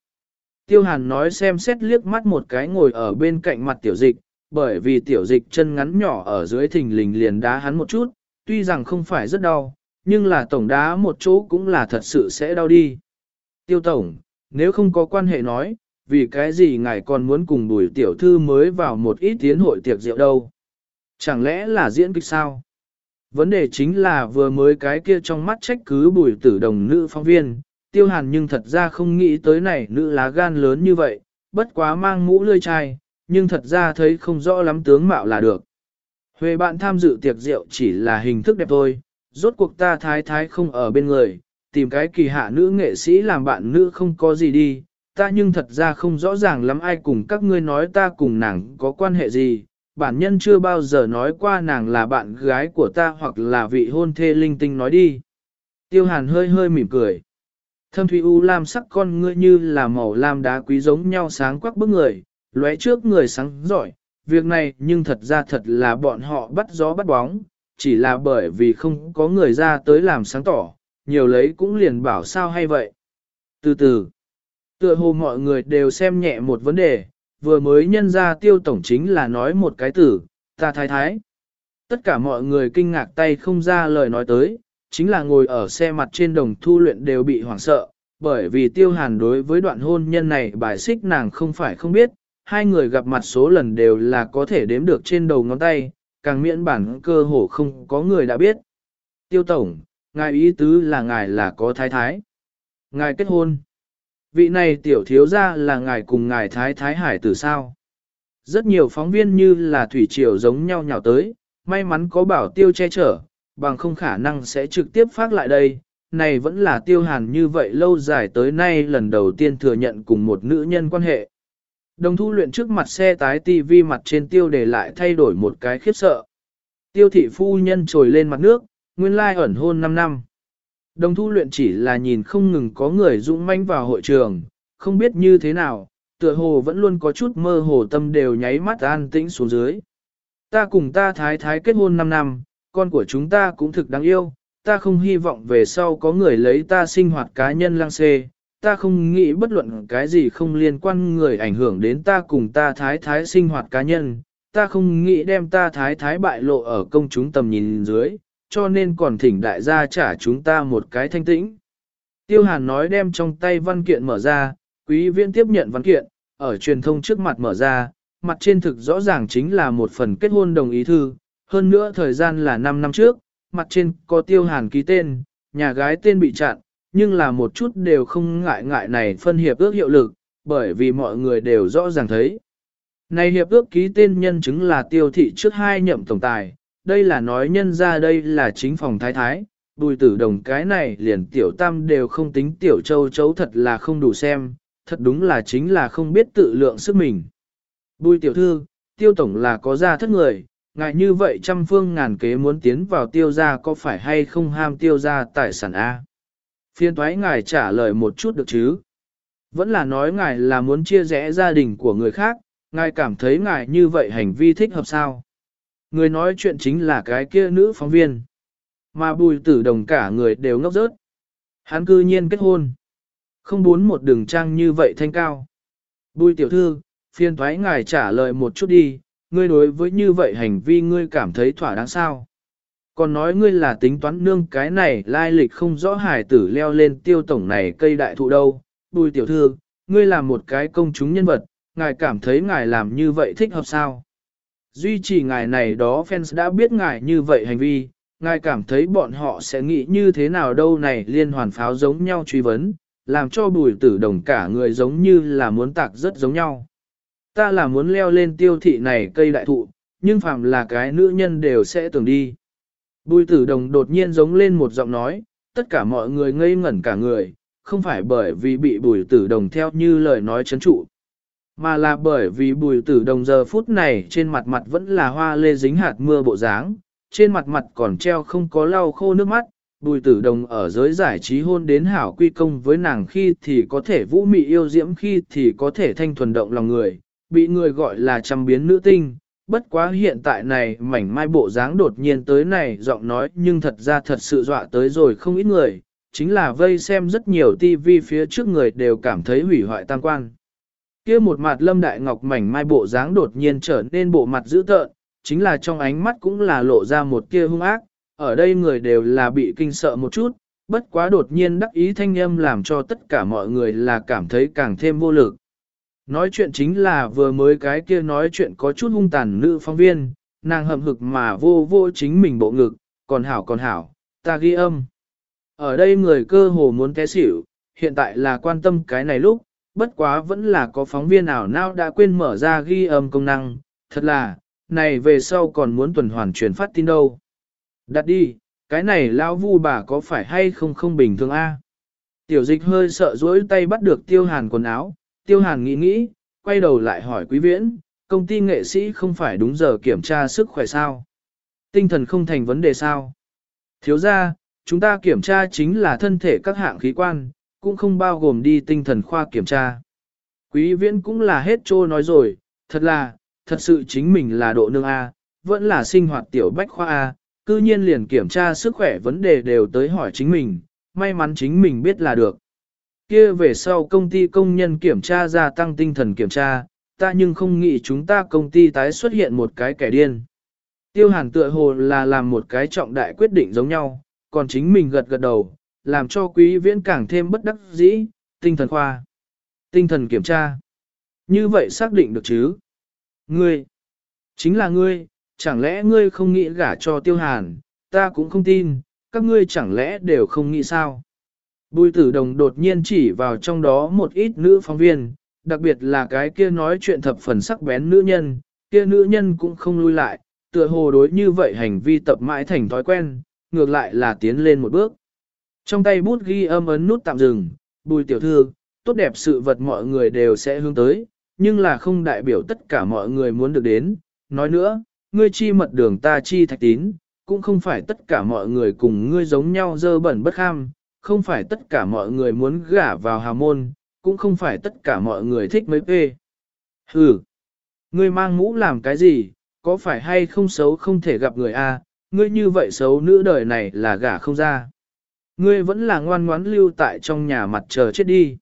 [SPEAKER 1] Tiêu hàn nói xem xét liếc mắt một cái ngồi ở bên cạnh mặt tiểu dịch, bởi vì tiểu dịch chân ngắn nhỏ ở dưới thình lình liền đá hắn một chút, tuy rằng không phải rất đau, nhưng là tổng đá một chỗ cũng là thật sự sẽ đau đi. Tiêu tổng, nếu không có quan hệ nói, vì cái gì ngài còn muốn cùng bùi tiểu thư mới vào một ít tiến hội tiệc rượu đâu? Chẳng lẽ là diễn kịch sao? Vấn đề chính là vừa mới cái kia trong mắt trách cứ bùi tử đồng nữ phóng viên, tiêu hàn nhưng thật ra không nghĩ tới này nữ lá gan lớn như vậy, bất quá mang mũ lươi chai, nhưng thật ra thấy không rõ lắm tướng mạo là được. Huệ bạn tham dự tiệc rượu chỉ là hình thức đẹp thôi, rốt cuộc ta thái thái không ở bên người, tìm cái kỳ hạ nữ nghệ sĩ làm bạn nữ không có gì đi, ta nhưng thật ra không rõ ràng lắm ai cùng các ngươi nói ta cùng nàng có quan hệ gì, bản nhân chưa bao giờ nói qua nàng là bạn gái của ta hoặc là vị hôn thê linh tinh nói đi. Tiêu hàn hơi hơi mỉm cười. Thâm thủy u lam sắc con ngươi như là màu lam đá quý giống nhau sáng quắc bức người, lóe trước người sáng giỏi. Việc này nhưng thật ra thật là bọn họ bắt gió bắt bóng, chỉ là bởi vì không có người ra tới làm sáng tỏ, nhiều lấy cũng liền bảo sao hay vậy. Từ từ, tựa hồ mọi người đều xem nhẹ một vấn đề, vừa mới nhân ra tiêu tổng chính là nói một cái từ, ta thái thái. Tất cả mọi người kinh ngạc tay không ra lời nói tới, chính là ngồi ở xe mặt trên đồng thu luyện đều bị hoảng sợ, bởi vì tiêu hàn đối với đoạn hôn nhân này bài xích nàng không phải không biết, hai người gặp mặt số lần đều là có thể đếm được trên đầu ngón tay, càng miễn bản cơ hồ không có người đã biết. Tiêu tổng, ngài ý tứ là ngài là có thái thái. Ngài kết hôn. Vị này tiểu thiếu ra là ngài cùng ngài thái thái hải tử sao. Rất nhiều phóng viên như là thủy triều giống nhau nhào tới, may mắn có bảo tiêu che chở, bằng không khả năng sẽ trực tiếp phát lại đây. Này vẫn là tiêu hàn như vậy lâu dài tới nay lần đầu tiên thừa nhận cùng một nữ nhân quan hệ. Đồng thu luyện trước mặt xe tái TV mặt trên tiêu để lại thay đổi một cái khiếp sợ. Tiêu thị phu nhân trồi lên mặt nước, nguyên lai ẩn hôn 5 năm. Đồng thu luyện chỉ là nhìn không ngừng có người dũng manh vào hội trường, không biết như thế nào, tựa hồ vẫn luôn có chút mơ hồ tâm đều nháy mắt an tĩnh xuống dưới. Ta cùng ta thái thái kết hôn 5 năm, con của chúng ta cũng thực đáng yêu, ta không hy vọng về sau có người lấy ta sinh hoạt cá nhân lang xê, ta không nghĩ bất luận cái gì không liên quan người ảnh hưởng đến ta cùng ta thái thái sinh hoạt cá nhân, ta không nghĩ đem ta thái thái bại lộ ở công chúng tầm nhìn dưới, cho nên còn thỉnh đại gia trả chúng ta một cái thanh tĩnh. Tiêu Hàn nói đem trong tay văn kiện mở ra, quý viên tiếp nhận văn kiện, ở truyền thông trước mặt mở ra, mặt trên thực rõ ràng chính là một phần kết hôn đồng ý thư, hơn nữa thời gian là 5 năm trước, mặt trên có Tiêu Hàn ký tên, nhà gái tên bị chặn, nhưng là một chút đều không ngại ngại này phân hiệp ước hiệu lực, bởi vì mọi người đều rõ ràng thấy. Này hiệp ước ký tên nhân chứng là tiêu thị trước hai nhậm tổng tài, đây là nói nhân ra đây là chính phòng thái thái, bùi tử đồng cái này liền tiểu tam đều không tính tiểu châu chấu thật là không đủ xem, thật đúng là chính là không biết tự lượng sức mình. Bùi tiểu thư, tiêu tổng là có ra thất người, ngại như vậy trăm phương ngàn kế muốn tiến vào tiêu gia có phải hay không ham tiêu gia tài sản A. Phiên thoái ngài trả lời một chút được chứ. Vẫn là nói ngài là muốn chia rẽ gia đình của người khác, ngài cảm thấy ngài như vậy hành vi thích hợp sao. Người nói chuyện chính là cái kia nữ phóng viên. Mà bùi tử đồng cả người đều ngốc rớt. Hắn cư nhiên kết hôn. Không muốn một đường trang như vậy thanh cao. Bùi tiểu thư, phiên thoái ngài trả lời một chút đi, ngươi đối với như vậy hành vi ngươi cảm thấy thỏa đáng sao. Còn nói ngươi là tính toán nương cái này lai lịch không rõ hải tử leo lên tiêu tổng này cây đại thụ đâu. Bùi tiểu thư, ngươi là một cái công chúng nhân vật, ngài cảm thấy ngài làm như vậy thích hợp sao? Duy trì ngài này đó fans đã biết ngài như vậy hành vi, ngài cảm thấy bọn họ sẽ nghĩ như thế nào đâu này liên hoàn pháo giống nhau truy vấn, làm cho bùi tử đồng cả người giống như là muốn tạc rất giống nhau. Ta là muốn leo lên tiêu thị này cây đại thụ, nhưng phàm là cái nữ nhân đều sẽ tưởng đi. Bùi tử đồng đột nhiên giống lên một giọng nói, tất cả mọi người ngây ngẩn cả người, không phải bởi vì bị bùi tử đồng theo như lời nói chấn trụ, mà là bởi vì bùi tử đồng giờ phút này trên mặt mặt vẫn là hoa lê dính hạt mưa bộ dáng, trên mặt mặt còn treo không có lau khô nước mắt, bùi tử đồng ở giới giải trí hôn đến hảo quy công với nàng khi thì có thể vũ mị yêu diễm khi thì có thể thanh thuần động lòng người, bị người gọi là trăm biến nữ tinh. Bất quá hiện tại này mảnh mai bộ dáng đột nhiên tới này giọng nói nhưng thật ra thật sự dọa tới rồi không ít người, chính là vây xem rất nhiều tivi phía trước người đều cảm thấy hủy hoại tam quan kia một mặt lâm đại ngọc mảnh mai bộ dáng đột nhiên trở nên bộ mặt dữ tợn, chính là trong ánh mắt cũng là lộ ra một kia hung ác, ở đây người đều là bị kinh sợ một chút, bất quá đột nhiên đắc ý thanh âm làm cho tất cả mọi người là cảm thấy càng thêm vô lực. Nói chuyện chính là vừa mới cái kia nói chuyện có chút hung tàn nữ phóng viên, nàng hậm hực mà vô vô chính mình bộ ngực, còn hảo còn hảo, ta ghi âm. Ở đây người cơ hồ muốn té xỉu, hiện tại là quan tâm cái này lúc, bất quá vẫn là có phóng viên nào nào đã quên mở ra ghi âm công năng, thật là, này về sau còn muốn tuần hoàn truyền phát tin đâu. Đặt đi, cái này lão vu bà có phải hay không không bình thường a? Tiểu dịch hơi sợ dỗi tay bắt được tiêu hàn quần áo, tiêu hàn nghĩ nghĩ, quay đầu lại hỏi quý viễn, công ty nghệ sĩ không phải đúng giờ kiểm tra sức khỏe sao? Tinh thần không thành vấn đề sao? Thiếu ra, chúng ta kiểm tra chính là thân thể các hạng khí quan, cũng không bao gồm đi tinh thần khoa kiểm tra. Quý viễn cũng là hết trô nói rồi, thật là, thật sự chính mình là độ nương A, vẫn là sinh hoạt tiểu bách khoa A, cư nhiên liền kiểm tra sức khỏe vấn đề đều tới hỏi chính mình, may mắn chính mình biết là được. Kia về sau công ty công nhân kiểm tra gia tăng tinh thần kiểm tra, ta nhưng không nghĩ chúng ta công ty tái xuất hiện một cái kẻ điên. Tiêu hàn tựa hồ là làm một cái trọng đại quyết định giống nhau, còn chính mình gật gật đầu, làm cho quý viễn càng thêm bất đắc dĩ, tinh thần khoa. Tinh thần kiểm tra. Như vậy xác định được chứ? Ngươi, chính là ngươi, chẳng lẽ ngươi không nghĩ gả cho tiêu hàn, ta cũng không tin, các ngươi chẳng lẽ đều không nghĩ sao? Bùi tử đồng đột nhiên chỉ vào trong đó một ít nữ phóng viên, đặc biệt là cái kia nói chuyện thập phần sắc bén nữ nhân, kia nữ nhân cũng không lui lại, tựa hồ đối như vậy hành vi tập mãi thành thói quen, ngược lại là tiến lên một bước. Trong tay bút ghi âm ấn nút tạm dừng, bùi tiểu thư, tốt đẹp sự vật mọi người đều sẽ hướng tới, nhưng là không đại biểu tất cả mọi người muốn được đến. Nói nữa, ngươi chi mật đường ta chi thạch tín, cũng không phải tất cả mọi người cùng ngươi giống nhau dơ bẩn bất kham, không phải tất cả mọi người muốn gả vào hà môn, cũng không phải tất cả mọi người thích mấy phê. Hừ, ngươi mang mũ làm cái gì, có phải hay không xấu không thể gặp người a? ngươi như vậy xấu nữ đời này là gả không ra. Ngươi vẫn là ngoan ngoãn lưu tại trong nhà mặt chờ chết đi.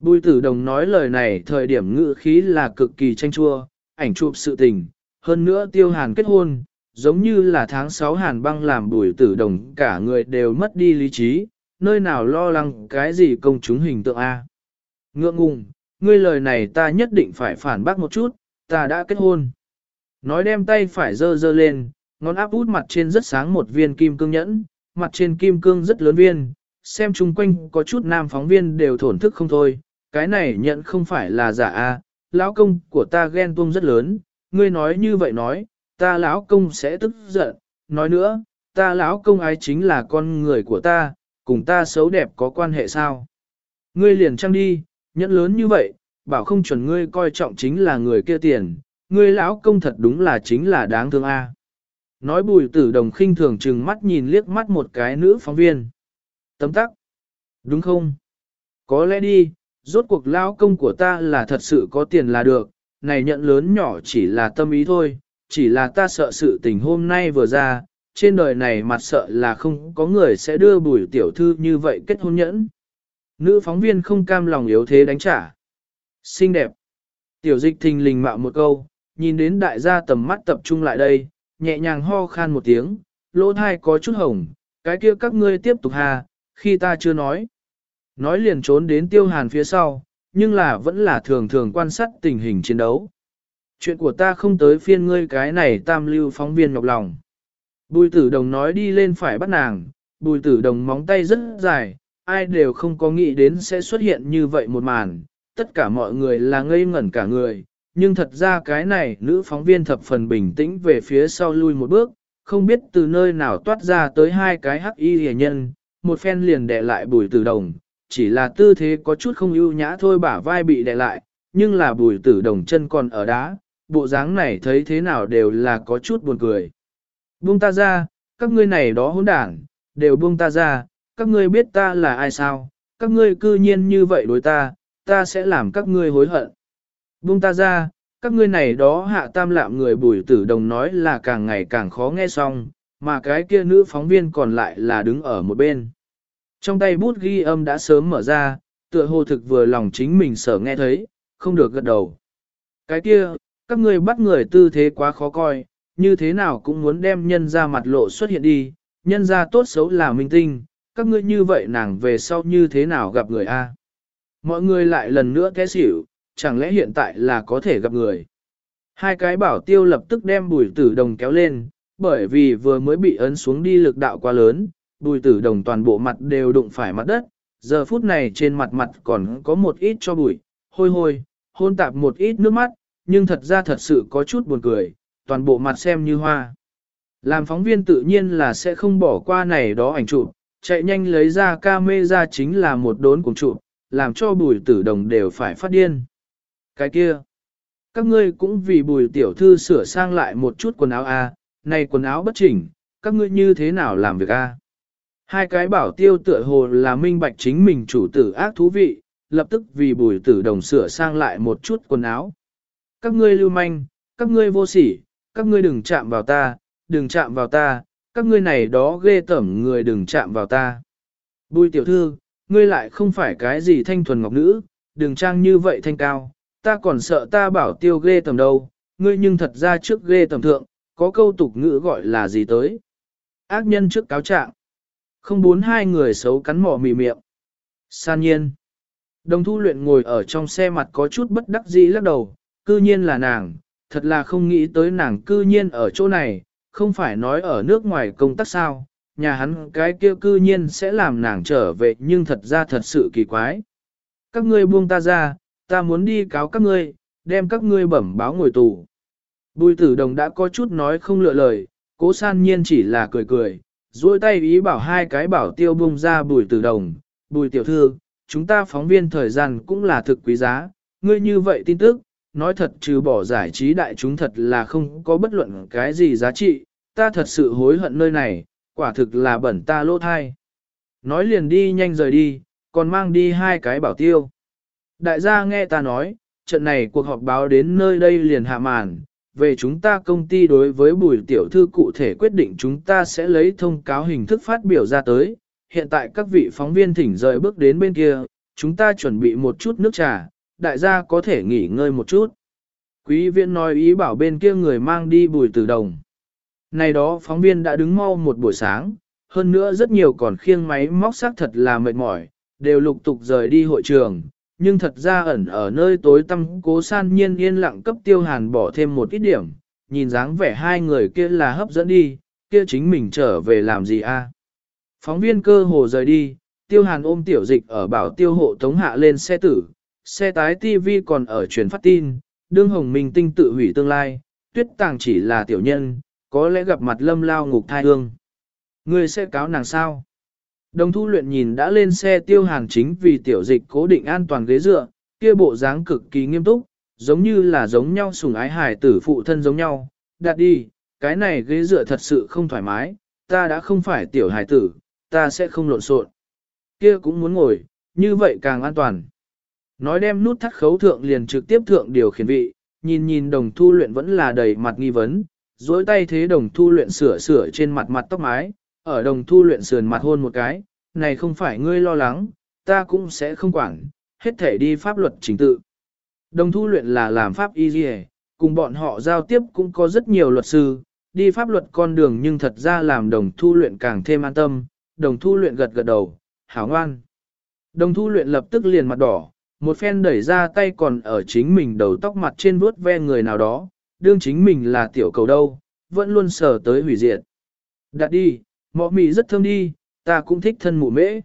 [SPEAKER 1] Bùi tử đồng nói lời này thời điểm ngữ khí là cực kỳ tranh chua, ảnh chụp sự tình, hơn nữa tiêu hàn kết hôn, giống như là tháng 6 hàn băng làm bùi tử đồng cả người đều mất đi lý trí, nơi nào lo lắng cái gì công chúng hình tượng A. Ngượng ngùng, ngươi lời này ta nhất định phải phản bác một chút, ta đã kết hôn. Nói đem tay phải dơ dơ lên, ngón áp út mặt trên rất sáng một viên kim cương nhẫn, mặt trên kim cương rất lớn viên, xem chung quanh có chút nam phóng viên đều thổn thức không thôi, cái này nhận không phải là giả a, lão công của ta ghen tuông rất lớn, ngươi nói như vậy nói, ta lão công sẽ tức giận, nói nữa, ta lão công ái chính là con người của ta, cùng ta xấu đẹp có quan hệ sao? Ngươi liền trăng đi, nhận lớn như vậy, bảo không chuẩn ngươi coi trọng chính là người kia tiền, ngươi lão công thật đúng là chính là đáng thương a. Nói bùi tử đồng khinh thường chừng mắt nhìn liếc mắt một cái nữ phóng viên. Tấm tắc. Đúng không? Có lẽ đi, rốt cuộc lao công của ta là thật sự có tiền là được, này nhận lớn nhỏ chỉ là tâm ý thôi, chỉ là ta sợ sự tình hôm nay vừa ra, trên đời này mặt sợ là không có người sẽ đưa bùi tiểu thư như vậy kết hôn nhẫn. Nữ phóng viên không cam lòng yếu thế đánh trả. Xinh đẹp. Tiểu dịch thình lình mạo một câu, nhìn đến đại gia tầm mắt tập trung lại đây, nhẹ nhàng ho khan một tiếng, lỗ thai có chút hồng, cái kia các ngươi tiếp tục hà, khi ta chưa nói. Nói liền trốn đến tiêu hàn phía sau, nhưng là vẫn là thường thường quan sát tình hình chiến đấu. Chuyện của ta không tới phiên ngươi cái này tam lưu phóng viên nhọc lòng. Bùi tử đồng nói đi lên phải bắt nàng, bùi tử đồng móng tay rất dài, ai đều không có nghĩ đến sẽ xuất hiện như vậy một màn, tất cả mọi người là ngây ngẩn cả người, nhưng thật ra cái này nữ phóng viên thập phần bình tĩnh về phía sau lui một bước, không biết từ nơi nào toát ra tới hai cái hắc y hề nhân, một phen liền đè lại bùi tử đồng, chỉ là tư thế có chút không ưu nhã thôi bả vai bị đè lại, nhưng là bùi tử đồng chân còn ở đá, bộ dáng này thấy thế nào đều là có chút buồn cười. Buông ta ra, các ngươi này đó hỗn đảng, đều buông ta ra, các ngươi biết ta là ai sao, các ngươi cư nhiên như vậy đối ta, ta sẽ làm các ngươi hối hận. Buông ta ra, các ngươi này đó hạ tam lạm người bùi tử đồng nói là càng ngày càng khó nghe xong, mà cái kia nữ phóng viên còn lại là đứng ở một bên. Trong tay bút ghi âm đã sớm mở ra, tựa hồ thực vừa lòng chính mình sở nghe thấy, không được gật đầu. Cái kia, các ngươi bắt người tư thế quá khó coi, như thế nào cũng muốn đem nhân ra mặt lộ xuất hiện đi, nhân ra tốt xấu là minh tinh, các ngươi như vậy nàng về sau như thế nào gặp người a? Mọi người lại lần nữa té xỉu, chẳng lẽ hiện tại là có thể gặp người. Hai cái bảo tiêu lập tức đem bùi tử đồng kéo lên, bởi vì vừa mới bị ấn xuống đi lực đạo quá lớn, bùi tử đồng toàn bộ mặt đều đụng phải mặt đất, giờ phút này trên mặt mặt còn có một ít cho bụi, hôi hôi, hôn tạp một ít nước mắt, nhưng thật ra thật sự có chút buồn cười, toàn bộ mặt xem như hoa. Làm phóng viên tự nhiên là sẽ không bỏ qua này đó ảnh chụp, chạy nhanh lấy ra ca mê ra chính là một đốn cùng trụ, làm cho bùi tử đồng đều phải phát điên. Cái kia, các ngươi cũng vì bùi tiểu thư sửa sang lại một chút quần áo a, à, này quần áo bất chỉnh, các ngươi như thế nào làm việc a? Hai cái bảo tiêu tựa hồ là minh bạch chính mình chủ tử ác thú vị, lập tức vì bùi tử đồng sửa sang lại một chút quần áo. Các ngươi lưu manh, các ngươi vô sỉ, các ngươi đừng chạm vào ta, đừng chạm vào ta, các ngươi này đó ghê tẩm người đừng chạm vào ta. Bùi tiểu thư, ngươi lại không phải cái gì thanh thuần ngọc nữ, đừng trang như vậy thanh cao, ta còn sợ ta bảo tiêu ghê tầm đâu, ngươi nhưng thật ra trước ghê tầm thượng, có câu tục ngữ gọi là gì tới. Ác nhân trước cáo trạng, không bốn hai người xấu cắn mỏ mì miệng. San nhiên. Đồng thu luyện ngồi ở trong xe mặt có chút bất đắc dĩ lắc đầu, cư nhiên là nàng, thật là không nghĩ tới nàng cư nhiên ở chỗ này, không phải nói ở nước ngoài công tác sao, nhà hắn cái kia cư nhiên sẽ làm nàng trở về nhưng thật ra thật sự kỳ quái. Các ngươi buông ta ra, ta muốn đi cáo các ngươi, đem các ngươi bẩm báo ngồi tù. Bùi tử đồng đã có chút nói không lựa lời, cố san nhiên chỉ là cười cười, duỗi tay ý bảo hai cái bảo tiêu buông ra bùi tử đồng, bùi tiểu thư, chúng ta phóng viên thời gian cũng là thực quý giá, ngươi như vậy tin tức, nói thật trừ bỏ giải trí đại chúng thật là không có bất luận cái gì giá trị, ta thật sự hối hận nơi này, quả thực là bẩn ta lỗ thai. Nói liền đi nhanh rời đi, còn mang đi hai cái bảo tiêu. Đại gia nghe ta nói, trận này cuộc họp báo đến nơi đây liền hạ màn, về chúng ta công ty đối với bùi tiểu thư cụ thể quyết định chúng ta sẽ lấy thông cáo hình thức phát biểu ra tới. Hiện tại các vị phóng viên thỉnh rời bước đến bên kia, chúng ta chuẩn bị một chút nước trà, đại gia có thể nghỉ ngơi một chút. Quý viên nói ý bảo bên kia người mang đi bùi tử đồng. Này đó phóng viên đã đứng mau một buổi sáng, hơn nữa rất nhiều còn khiêng máy móc xác thật là mệt mỏi, đều lục tục rời đi hội trường, nhưng thật ra ẩn ở nơi tối tăm cố san nhiên yên lặng cấp tiêu hàn bỏ thêm một ít điểm, nhìn dáng vẻ hai người kia là hấp dẫn đi, kia chính mình trở về làm gì a? Phóng viên cơ hồ rời đi, tiêu hàn ôm tiểu dịch ở bảo tiêu hộ tống hạ lên xe tử, xe tái TV còn ở truyền phát tin, đương hồng minh tinh tự hủy tương lai, tuyết tàng chỉ là tiểu nhân, có lẽ gặp mặt lâm lao ngục thai hương. Ngươi sẽ cáo nàng sao? Đồng thu luyện nhìn đã lên xe tiêu hàng chính vì tiểu dịch cố định an toàn ghế dựa, kia bộ dáng cực kỳ nghiêm túc, giống như là giống nhau sùng ái hải tử phụ thân giống nhau. Đạt đi, cái này ghế dựa thật sự không thoải mái, ta đã không phải tiểu hải tử, ta sẽ không lộn xộn. Kia cũng muốn ngồi, như vậy càng an toàn. Nói đem nút thắt khấu thượng liền trực tiếp thượng điều khiển vị, nhìn nhìn đồng thu luyện vẫn là đầy mặt nghi vấn, duỗi tay thế đồng thu luyện sửa sửa trên mặt mặt tóc mái, ở đồng thu luyện sườn mặt hôn một cái, này không phải ngươi lo lắng, ta cũng sẽ không quản, hết thể đi pháp luật chính tự. Đồng thu luyện là làm pháp y dì cùng bọn họ giao tiếp cũng có rất nhiều luật sư, đi pháp luật con đường nhưng thật ra làm đồng thu luyện càng thêm an tâm, đồng thu luyện gật gật đầu, hảo ngoan. Đồng thu luyện lập tức liền mặt đỏ, một phen đẩy ra tay còn ở chính mình đầu tóc mặt trên vuốt ve người nào đó, đương chính mình là tiểu cầu đâu, vẫn luôn sờ tới hủy diệt. Đặt đi, mọ mì rất thơm đi, ta cũng thích thân mụ mễ.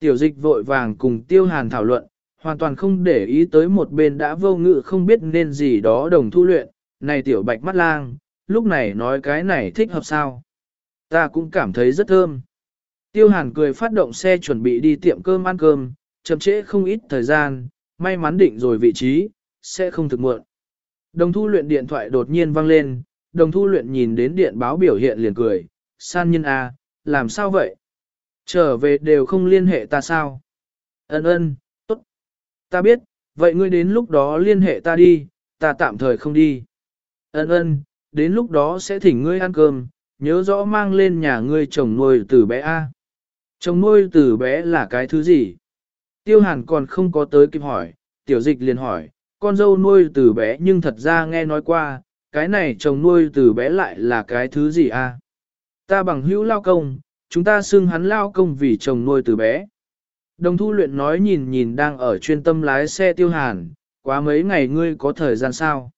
[SPEAKER 1] Tiểu dịch vội vàng cùng tiêu hàn thảo luận, hoàn toàn không để ý tới một bên đã vô ngự không biết nên gì đó đồng thu luyện, này tiểu bạch mắt lang, lúc này nói cái này thích hợp sao. Ta cũng cảm thấy rất thơm. Tiêu hàn cười phát động xe chuẩn bị đi tiệm cơm ăn cơm, chậm trễ không ít thời gian, may mắn định rồi vị trí, sẽ không thực muộn. Đồng thu luyện điện thoại đột nhiên vang lên, đồng thu luyện nhìn đến điện báo biểu hiện liền cười, san nhân A, làm sao vậy? Trở về đều không liên hệ ta sao? Ân ân, tốt. Ta biết, vậy ngươi đến lúc đó liên hệ ta đi, ta tạm thời không đi. Ân ân, đến lúc đó sẽ thỉnh ngươi ăn cơm, nhớ rõ mang lên nhà ngươi chồng nuôi từ bé A. Chồng nuôi từ bé là cái thứ gì? Tiêu hàn còn không có tới kịp hỏi, tiểu dịch liền hỏi, con dâu nuôi từ bé nhưng thật ra nghe nói qua, cái này chồng nuôi từ bé lại là cái thứ gì a? Ta bằng hữu lao công, chúng ta xưng hắn lao công vì chồng nuôi từ bé. Đồng thu luyện nói nhìn nhìn đang ở chuyên tâm lái xe tiêu hàn, quá mấy ngày ngươi có thời gian sao?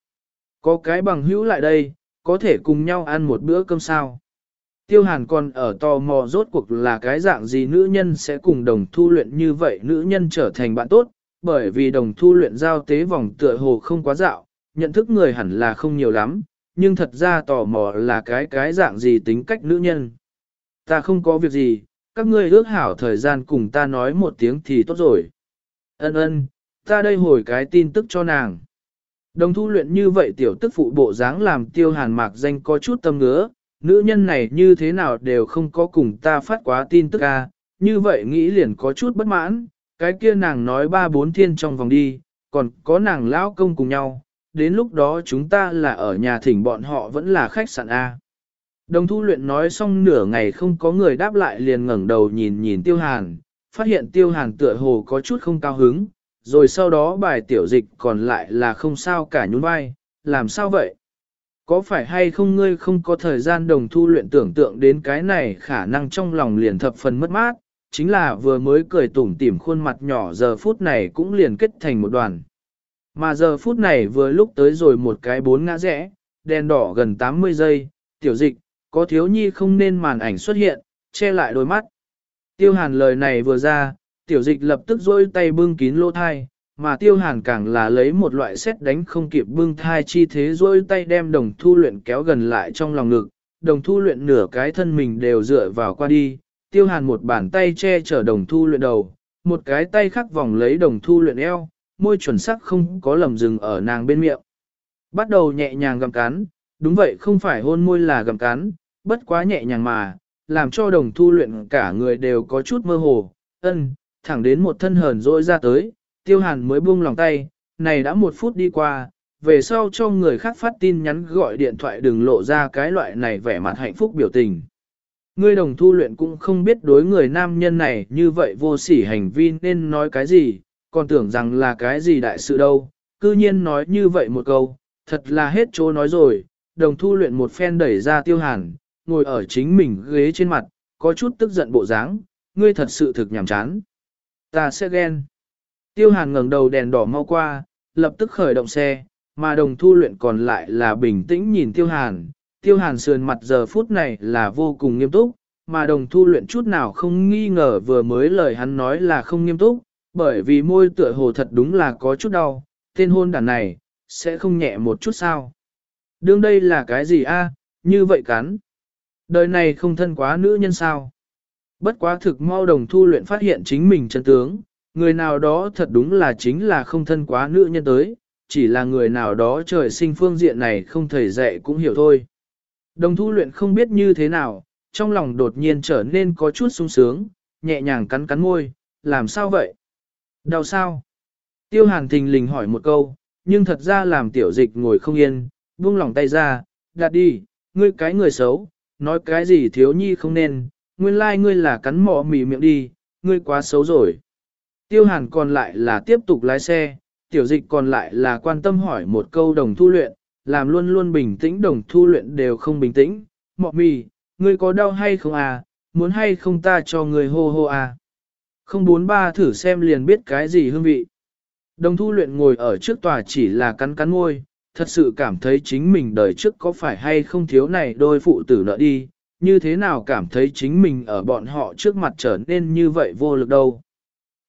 [SPEAKER 1] Có cái bằng hữu lại đây, có thể cùng nhau ăn một bữa cơm sao? Tiêu hàn còn ở tò mò rốt cuộc là cái dạng gì nữ nhân sẽ cùng đồng thu luyện như vậy nữ nhân trở thành bạn tốt, bởi vì đồng thu luyện giao tế vòng tựa hồ không quá dạo, nhận thức người hẳn là không nhiều lắm, nhưng thật ra tò mò là cái cái dạng gì tính cách nữ nhân. Ta không có việc gì, các ngươi ước hảo thời gian cùng ta nói một tiếng thì tốt rồi. Ân ân, ta đây hồi cái tin tức cho nàng. Đồng thu luyện như vậy tiểu tức phụ bộ dáng làm tiêu hàn mạc danh có chút tâm ngứa, nữ nhân này như thế nào đều không có cùng ta phát quá tin tức a như vậy nghĩ liền có chút bất mãn, cái kia nàng nói ba bốn thiên trong vòng đi, còn có nàng lão công cùng nhau, đến lúc đó chúng ta là ở nhà thỉnh bọn họ vẫn là khách sạn A. Đồng thu luyện nói xong nửa ngày không có người đáp lại liền ngẩng đầu nhìn nhìn tiêu hàn, phát hiện tiêu hàn tựa hồ có chút không cao hứng, rồi sau đó bài tiểu dịch còn lại là không sao cả nhún vai, làm sao vậy? Có phải hay không ngươi không có thời gian đồng thu luyện tưởng tượng đến cái này khả năng trong lòng liền thập phần mất mát, chính là vừa mới cười tủm tỉm khuôn mặt nhỏ giờ phút này cũng liền kết thành một đoàn. Mà giờ phút này vừa lúc tới rồi một cái bốn ngã rẽ, đèn đỏ gần 80 giây, tiểu dịch, có thiếu nhi không nên màn ảnh xuất hiện, che lại đôi mắt. Tiêu hàn lời này vừa ra, tiểu dịch lập tức dôi tay bưng kín lỗ thai, mà tiêu hàn càng là lấy một loại xét đánh không kịp bưng thai chi thế dôi tay đem đồng thu luyện kéo gần lại trong lòng ngực, đồng thu luyện nửa cái thân mình đều dựa vào qua đi, tiêu hàn một bàn tay che chở đồng thu luyện đầu, một cái tay khác vòng lấy đồng thu luyện eo, môi chuẩn sắc không có lầm dừng ở nàng bên miệng. Bắt đầu nhẹ nhàng gặm cắn, đúng vậy không phải hôn môi là gặm cắn, bất quá nhẹ nhàng mà, làm cho đồng thu luyện cả người đều có chút mơ hồ, ân, thẳng đến một thân hờn rỗi ra tới, tiêu hàn mới buông lòng tay, này đã một phút đi qua, về sau cho người khác phát tin nhắn gọi điện thoại đừng lộ ra cái loại này vẻ mặt hạnh phúc biểu tình. Ngươi đồng thu luyện cũng không biết đối người nam nhân này như vậy vô sỉ hành vi nên nói cái gì, còn tưởng rằng là cái gì đại sự đâu, cư nhiên nói như vậy một câu, thật là hết chỗ nói rồi, đồng thu luyện một phen đẩy ra tiêu hàn, ngồi ở chính mình ghế trên mặt, có chút tức giận bộ dáng, ngươi thật sự thực nhảm chán. Ta sẽ ghen. Tiêu hàn ngẩng đầu đèn đỏ mau qua, lập tức khởi động xe, mà đồng thu luyện còn lại là bình tĩnh nhìn tiêu hàn. Tiêu hàn sườn mặt giờ phút này là vô cùng nghiêm túc, mà đồng thu luyện chút nào không nghi ngờ vừa mới lời hắn nói là không nghiêm túc, bởi vì môi tựa hồ thật đúng là có chút đau, tên hôn đàn này, sẽ không nhẹ một chút sao. Đương đây là cái gì a? như vậy cắn. Đời này không thân quá nữ nhân sao. Bất quá thực mau đồng thu luyện phát hiện chính mình chân tướng, người nào đó thật đúng là chính là không thân quá nữ nhân tới, chỉ là người nào đó trời sinh phương diện này không thầy dạy cũng hiểu thôi. Đồng thu luyện không biết như thế nào, trong lòng đột nhiên trở nên có chút sung sướng, nhẹ nhàng cắn cắn môi, làm sao vậy? Đau sao? Tiêu hàn thình lình hỏi một câu, nhưng thật ra làm tiểu dịch ngồi không yên, buông lòng tay ra, đặt đi, ngươi cái người xấu, nói cái gì thiếu nhi không nên, nguyên lai like ngươi là cắn mỏ mì miệng đi, ngươi quá xấu rồi. Tiêu hàn còn lại là tiếp tục lái xe, tiểu dịch còn lại là quan tâm hỏi một câu đồng thu luyện, làm luôn luôn bình tĩnh đồng thu luyện đều không bình tĩnh, mọ mì, ngươi có đau hay không à, muốn hay không ta cho ngươi hô hô à. Không bốn ba thử xem liền biết cái gì hương vị. Đồng thu luyện ngồi ở trước tòa chỉ là cắn cắn môi, thật sự cảm thấy chính mình đời trước có phải hay không thiếu này đôi phụ tử nợ đi, như thế nào cảm thấy chính mình ở bọn họ trước mặt trở nên như vậy vô lực đâu.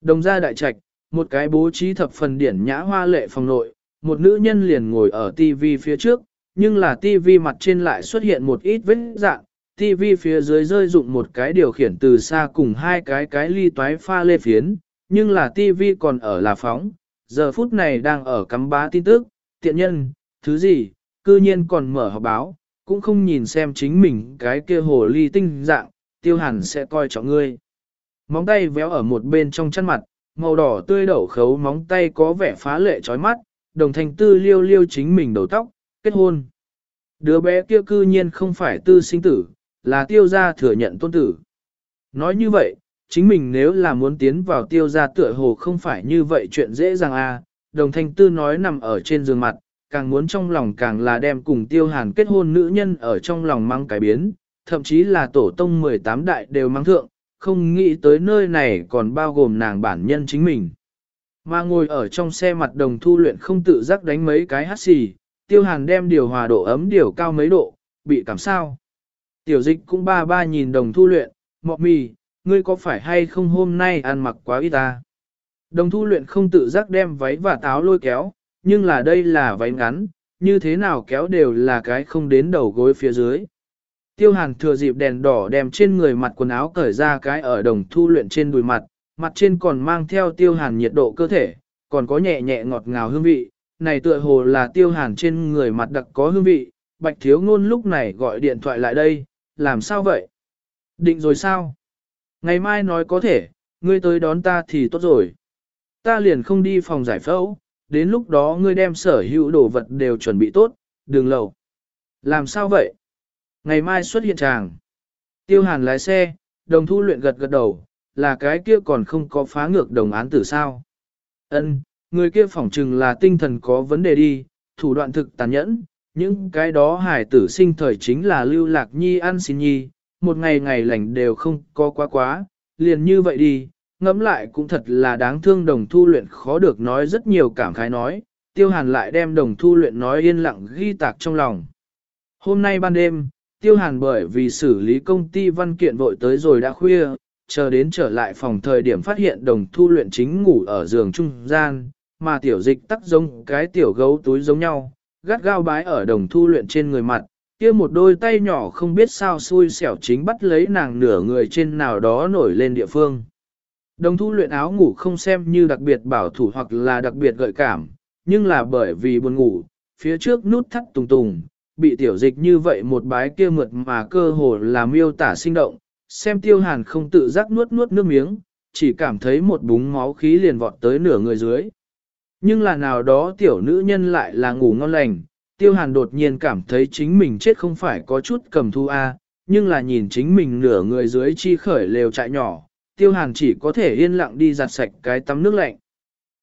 [SPEAKER 1] Đồng gia đại trạch, một cái bố trí thập phần điển nhã hoa lệ phòng nội, một nữ nhân liền ngồi ở tivi phía trước, nhưng là tivi mặt trên lại xuất hiện một ít vết dạng, tivi phía dưới rơi dụng một cái điều khiển từ xa cùng hai cái cái ly toái pha lê phiến, nhưng là tivi còn ở là phóng, giờ phút này đang ở cắm bá tin tức, tiện nhân, thứ gì, cư nhiên còn mở họp báo, cũng không nhìn xem chính mình cái kia hồ ly tinh dạng, tiêu hẳn sẽ coi trọng ngươi. Móng tay véo ở một bên trong chân mặt, màu đỏ tươi đậu khấu móng tay có vẻ phá lệ chói mắt, đồng thành tư liêu liêu chính mình đầu tóc, kết hôn. Đứa bé kia cư nhiên không phải tư sinh tử, là tiêu gia thừa nhận tôn tử. Nói như vậy, chính mình nếu là muốn tiến vào tiêu gia tựa hồ không phải như vậy chuyện dễ dàng a. À. đồng thanh tư nói nằm ở trên giường mặt, càng muốn trong lòng càng là đem cùng tiêu hàn kết hôn nữ nhân ở trong lòng mang cái biến, thậm chí là tổ tông 18 đại đều mang thượng, không nghĩ tới nơi này còn bao gồm nàng bản nhân chính mình. Mà ngồi ở trong xe mặt đồng thu luyện không tự giác đánh mấy cái hát xì, tiêu hàn đem điều hòa độ ấm điều cao mấy độ, bị cảm sao. Tiểu dịch cũng ba ba nhìn đồng thu luyện, mọ mì, ngươi có phải hay không hôm nay ăn mặc quá ít ta? Đồng thu luyện không tự giác đem váy và táo lôi kéo, nhưng là đây là váy ngắn, như thế nào kéo đều là cái không đến đầu gối phía dưới. Tiêu hàn thừa dịp đèn đỏ đem trên người mặt quần áo cởi ra cái ở đồng thu luyện trên đùi mặt, mặt trên còn mang theo tiêu hàn nhiệt độ cơ thể, còn có nhẹ nhẹ ngọt ngào hương vị, này tựa hồ là tiêu hàn trên người mặt đặc có hương vị, bạch thiếu ngôn lúc này gọi điện thoại lại đây, làm sao vậy? Định rồi sao? Ngày mai nói có thể, ngươi tới đón ta thì tốt rồi. Ta liền không đi phòng giải phẫu, đến lúc đó ngươi đem sở hữu đồ vật đều chuẩn bị tốt, đừng lầu. Làm sao vậy? Ngày mai xuất hiện tràng. Tiêu hàn lái xe, đồng thu luyện gật gật đầu, là cái kia còn không có phá ngược đồng án tử sao. Ân, người kia phỏng chừng là tinh thần có vấn đề đi, thủ đoạn thực tàn nhẫn, những cái đó hải tử sinh thời chính là lưu lạc nhi ăn xin nhi, một ngày ngày lành đều không có quá quá, liền như vậy đi, ngẫm lại cũng thật là đáng thương đồng thu luyện khó được nói rất nhiều cảm khái nói, tiêu hàn lại đem đồng thu luyện nói yên lặng ghi tạc trong lòng. Hôm nay ban đêm, tiêu hàn bởi vì xử lý công ty văn kiện vội tới rồi đã khuya, chờ đến trở lại phòng thời điểm phát hiện đồng thu luyện chính ngủ ở giường trung gian, mà tiểu dịch tắc giống cái tiểu gấu túi giống nhau, gắt gao bái ở đồng thu luyện trên người mặt, kia một đôi tay nhỏ không biết sao xui xẻo chính bắt lấy nàng nửa người trên nào đó nổi lên địa phương. Đồng thu luyện áo ngủ không xem như đặc biệt bảo thủ hoặc là đặc biệt gợi cảm, nhưng là bởi vì buồn ngủ, phía trước nút thắt tùng tùng, bị tiểu dịch như vậy một bái kia mượt mà cơ hồ là miêu tả sinh động, xem tiêu hàn không tự giác nuốt nuốt nước miếng, chỉ cảm thấy một búng máu khí liền vọt tới nửa người dưới. Nhưng là nào đó tiểu nữ nhân lại là ngủ ngon lành, tiêu hàn đột nhiên cảm thấy chính mình chết không phải có chút cầm thu a, nhưng là nhìn chính mình nửa người dưới chi khởi lều trại nhỏ, tiêu hàn chỉ có thể yên lặng đi giặt sạch cái tắm nước lạnh.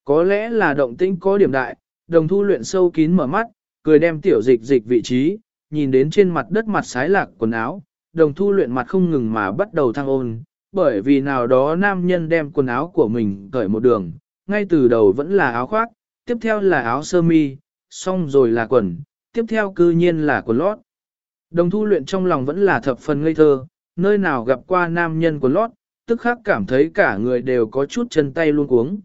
[SPEAKER 1] Có lẽ là động tĩnh có điểm đại, đồng thu luyện sâu kín mở mắt, cười đem tiểu dịch dịch vị trí, nhìn đến trên mặt đất mặt sái lạc quần áo, đồng thu luyện mặt không ngừng mà bắt đầu thăng ôn, bởi vì nào đó nam nhân đem quần áo của mình cởi một đường, ngay từ đầu vẫn là áo khoác, tiếp theo là áo sơ mi, xong rồi là quần, tiếp theo cư nhiên là quần lót. Đồng thu luyện trong lòng vẫn là thập phần ngây thơ, nơi nào gặp qua nam nhân quần lót, tức khắc cảm thấy cả người đều có chút chân tay luôn cuống.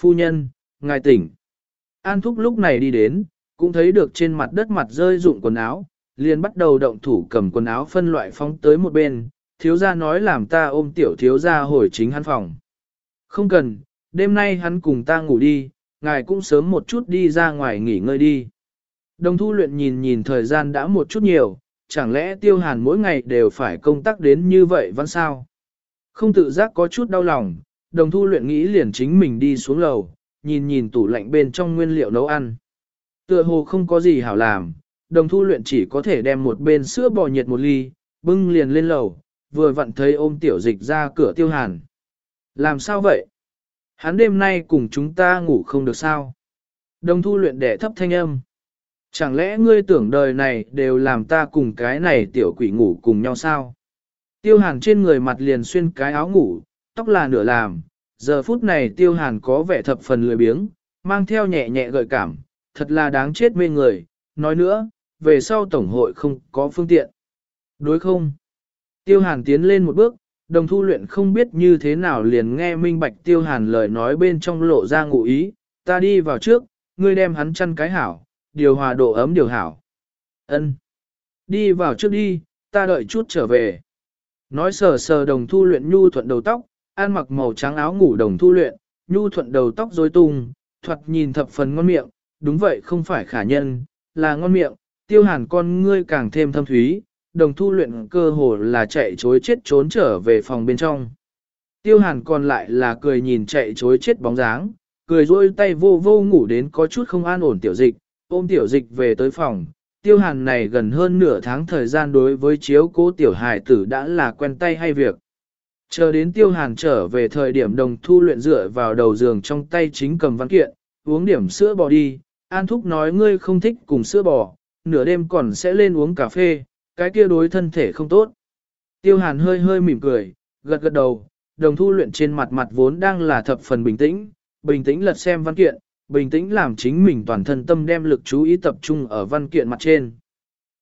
[SPEAKER 1] Phu nhân, ngài tỉnh. An thúc lúc này đi đến, cũng thấy được trên mặt đất mặt rơi dụng quần áo, liền bắt đầu động thủ cầm quần áo phân loại phóng tới một bên, thiếu gia nói làm ta ôm tiểu thiếu gia hồi chính hắn phòng. Không cần, đêm nay hắn cùng ta ngủ đi, ngài cũng sớm một chút đi ra ngoài nghỉ ngơi đi. Đồng thu luyện nhìn nhìn thời gian đã một chút nhiều, chẳng lẽ tiêu hàn mỗi ngày đều phải công tác đến như vậy vẫn sao? Không tự giác có chút đau lòng, đồng thu luyện nghĩ liền chính mình đi xuống lầu, nhìn nhìn tủ lạnh bên trong nguyên liệu nấu ăn. Tựa hồ không có gì hảo làm, đồng thu luyện chỉ có thể đem một bên sữa bò nhiệt một ly, bưng liền lên lầu, vừa vặn thấy ôm tiểu dịch ra cửa tiêu hàn. Làm sao vậy? Hắn đêm nay cùng chúng ta ngủ không được sao? Đồng thu luyện đẻ thấp thanh âm. Chẳng lẽ ngươi tưởng đời này đều làm ta cùng cái này tiểu quỷ ngủ cùng nhau sao? Tiêu hàn trên người mặt liền xuyên cái áo ngủ, tóc là nửa làm. Giờ phút này tiêu hàn có vẻ thập phần lười biếng, mang theo nhẹ nhẹ gợi cảm, thật là đáng chết mê người. Nói nữa, về sau tổng hội không có phương tiện. Đối không? Tiêu hàn tiến lên một bước, đồng thu luyện không biết như thế nào liền nghe minh bạch tiêu hàn lời nói bên trong lộ ra ngụ ý, ta đi vào trước, ngươi đem hắn chăn cái hảo, điều hòa độ ấm điều hảo. ân Đi vào trước đi, ta đợi chút trở về. Nói sờ sờ đồng thu luyện nhu thuận đầu tóc, ăn mặc màu trắng áo ngủ đồng thu luyện, nhu thuận đầu tóc rối tung, thuật nhìn thập phần ngon miệng, đúng vậy không phải khả nhân, là ngon miệng, tiêu hàn con ngươi càng thêm thâm thúy, đồng thu luyện cơ hồ là chạy chối chết trốn trở về phòng bên trong. Tiêu hàn còn lại là cười nhìn chạy chối chết bóng dáng, cười rôi tay vô vô ngủ đến có chút không an ổn tiểu dịch, ôm tiểu dịch về tới phòng. Tiêu hàn này gần hơn nửa tháng thời gian đối với chiếu cố tiểu hài tử đã là quen tay hay việc. Chờ đến tiêu hàn trở về thời điểm đồng thu luyện dựa vào đầu giường trong tay chính cầm văn kiện, uống điểm sữa bò đi, An Thúc nói ngươi không thích cùng sữa bò, nửa đêm còn sẽ lên uống cà phê, cái kia đối thân thể không tốt. Tiêu hàn hơi hơi mỉm cười, gật gật đầu, đồng thu luyện trên mặt mặt vốn đang là thập phần bình tĩnh, bình tĩnh lật xem văn kiện, bình tĩnh làm chính mình toàn thân tâm đem lực chú ý tập trung ở văn kiện mặt trên.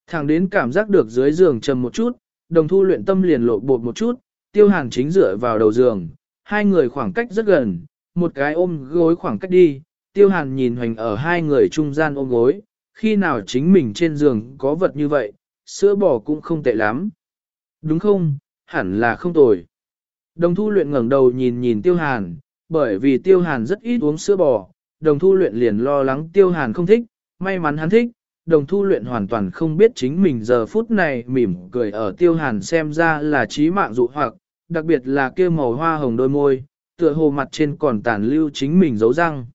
[SPEAKER 1] Thẳng đến cảm giác được dưới giường trầm một chút, đồng thu luyện tâm liền lộ bột một chút, tiêu hàn chính dựa vào đầu giường, hai người khoảng cách rất gần, một cái ôm gối khoảng cách đi, tiêu hàn nhìn hoành ở hai người trung gian ôm gối, khi nào chính mình trên giường có vật như vậy, sữa bò cũng không tệ lắm. Đúng không, hẳn là không tồi. Đồng thu luyện ngẩng đầu nhìn nhìn tiêu hàn, bởi vì tiêu hàn rất ít uống sữa bò, đồng thu luyện liền lo lắng tiêu hàn không thích, may mắn hắn thích, đồng thu luyện hoàn toàn không biết chính mình giờ phút này mỉm cười ở tiêu hàn xem ra là trí mạng dụ hoặc, đặc biệt là kia màu hoa hồng đôi môi, tựa hồ mặt trên còn tàn lưu chính mình giấu răng.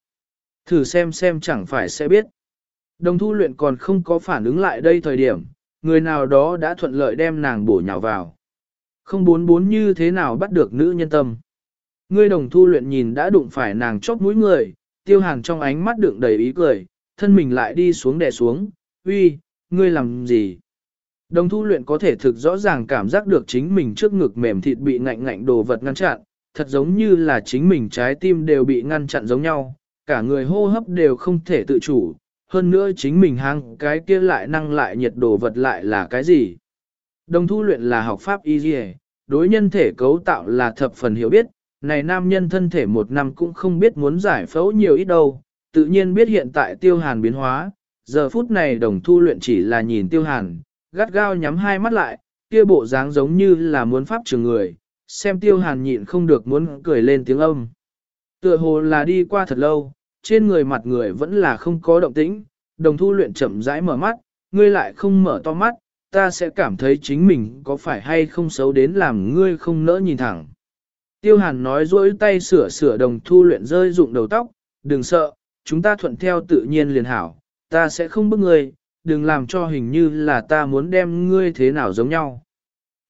[SPEAKER 1] Thử xem xem chẳng phải sẽ biết. Đồng thu luyện còn không có phản ứng lại đây thời điểm, người nào đó đã thuận lợi đem nàng bổ nhào vào. Không bốn bốn như thế nào bắt được nữ nhân tâm. Ngươi đồng thu luyện nhìn đã đụng phải nàng chóp mũi người, tiêu hàng trong ánh mắt đựng đầy ý cười, thân mình lại đi xuống đè xuống, uy, ngươi làm gì? Đồng thu luyện có thể thực rõ ràng cảm giác được chính mình trước ngực mềm thịt bị ngạnh ngạnh đồ vật ngăn chặn, thật giống như là chính mình trái tim đều bị ngăn chặn giống nhau, cả người hô hấp đều không thể tự chủ, hơn nữa chính mình hang cái kia lại năng lại nhiệt đồ vật lại là cái gì. Đồng thu luyện là học pháp y dì đối nhân thể cấu tạo là thập phần hiểu biết, này nam nhân thân thể một năm cũng không biết muốn giải phẫu nhiều ít đâu, tự nhiên biết hiện tại tiêu hàn biến hóa, giờ phút này đồng thu luyện chỉ là nhìn tiêu hàn, gắt gao nhắm hai mắt lại, kia bộ dáng giống như là muốn pháp trường người, xem tiêu hàn nhịn không được muốn cười lên tiếng âm. Tựa hồ là đi qua thật lâu, trên người mặt người vẫn là không có động tĩnh, đồng thu luyện chậm rãi mở mắt, ngươi lại không mở to mắt, ta sẽ cảm thấy chính mình có phải hay không xấu đến làm ngươi không nỡ nhìn thẳng. Tiêu hàn nói dỗi tay sửa sửa đồng thu luyện rơi dụng đầu tóc, đừng sợ, chúng ta thuận theo tự nhiên liền hảo, ta sẽ không bức ngươi, đừng làm cho hình như là ta muốn đem ngươi thế nào giống nhau.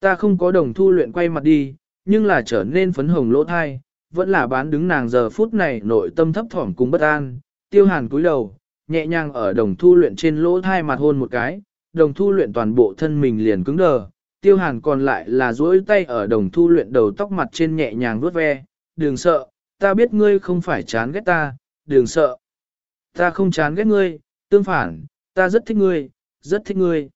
[SPEAKER 1] Ta không có đồng thu luyện quay mặt đi, nhưng là trở nên phấn hồng lỗ thai, vẫn là bán đứng nàng giờ phút này nội tâm thấp thỏm cùng bất an, tiêu hàn cúi đầu, nhẹ nhàng ở đồng thu luyện trên lỗ thai mặt hôn một cái, đồng thu luyện toàn bộ thân mình liền cứng đờ, tiêu hàn còn lại là duỗi tay ở đồng thu luyện đầu tóc mặt trên nhẹ nhàng vuốt ve, đừng sợ, ta biết ngươi không phải chán ghét ta, đừng sợ. Ta không chán ghét ngươi, tương phản, ta rất thích ngươi, rất thích ngươi.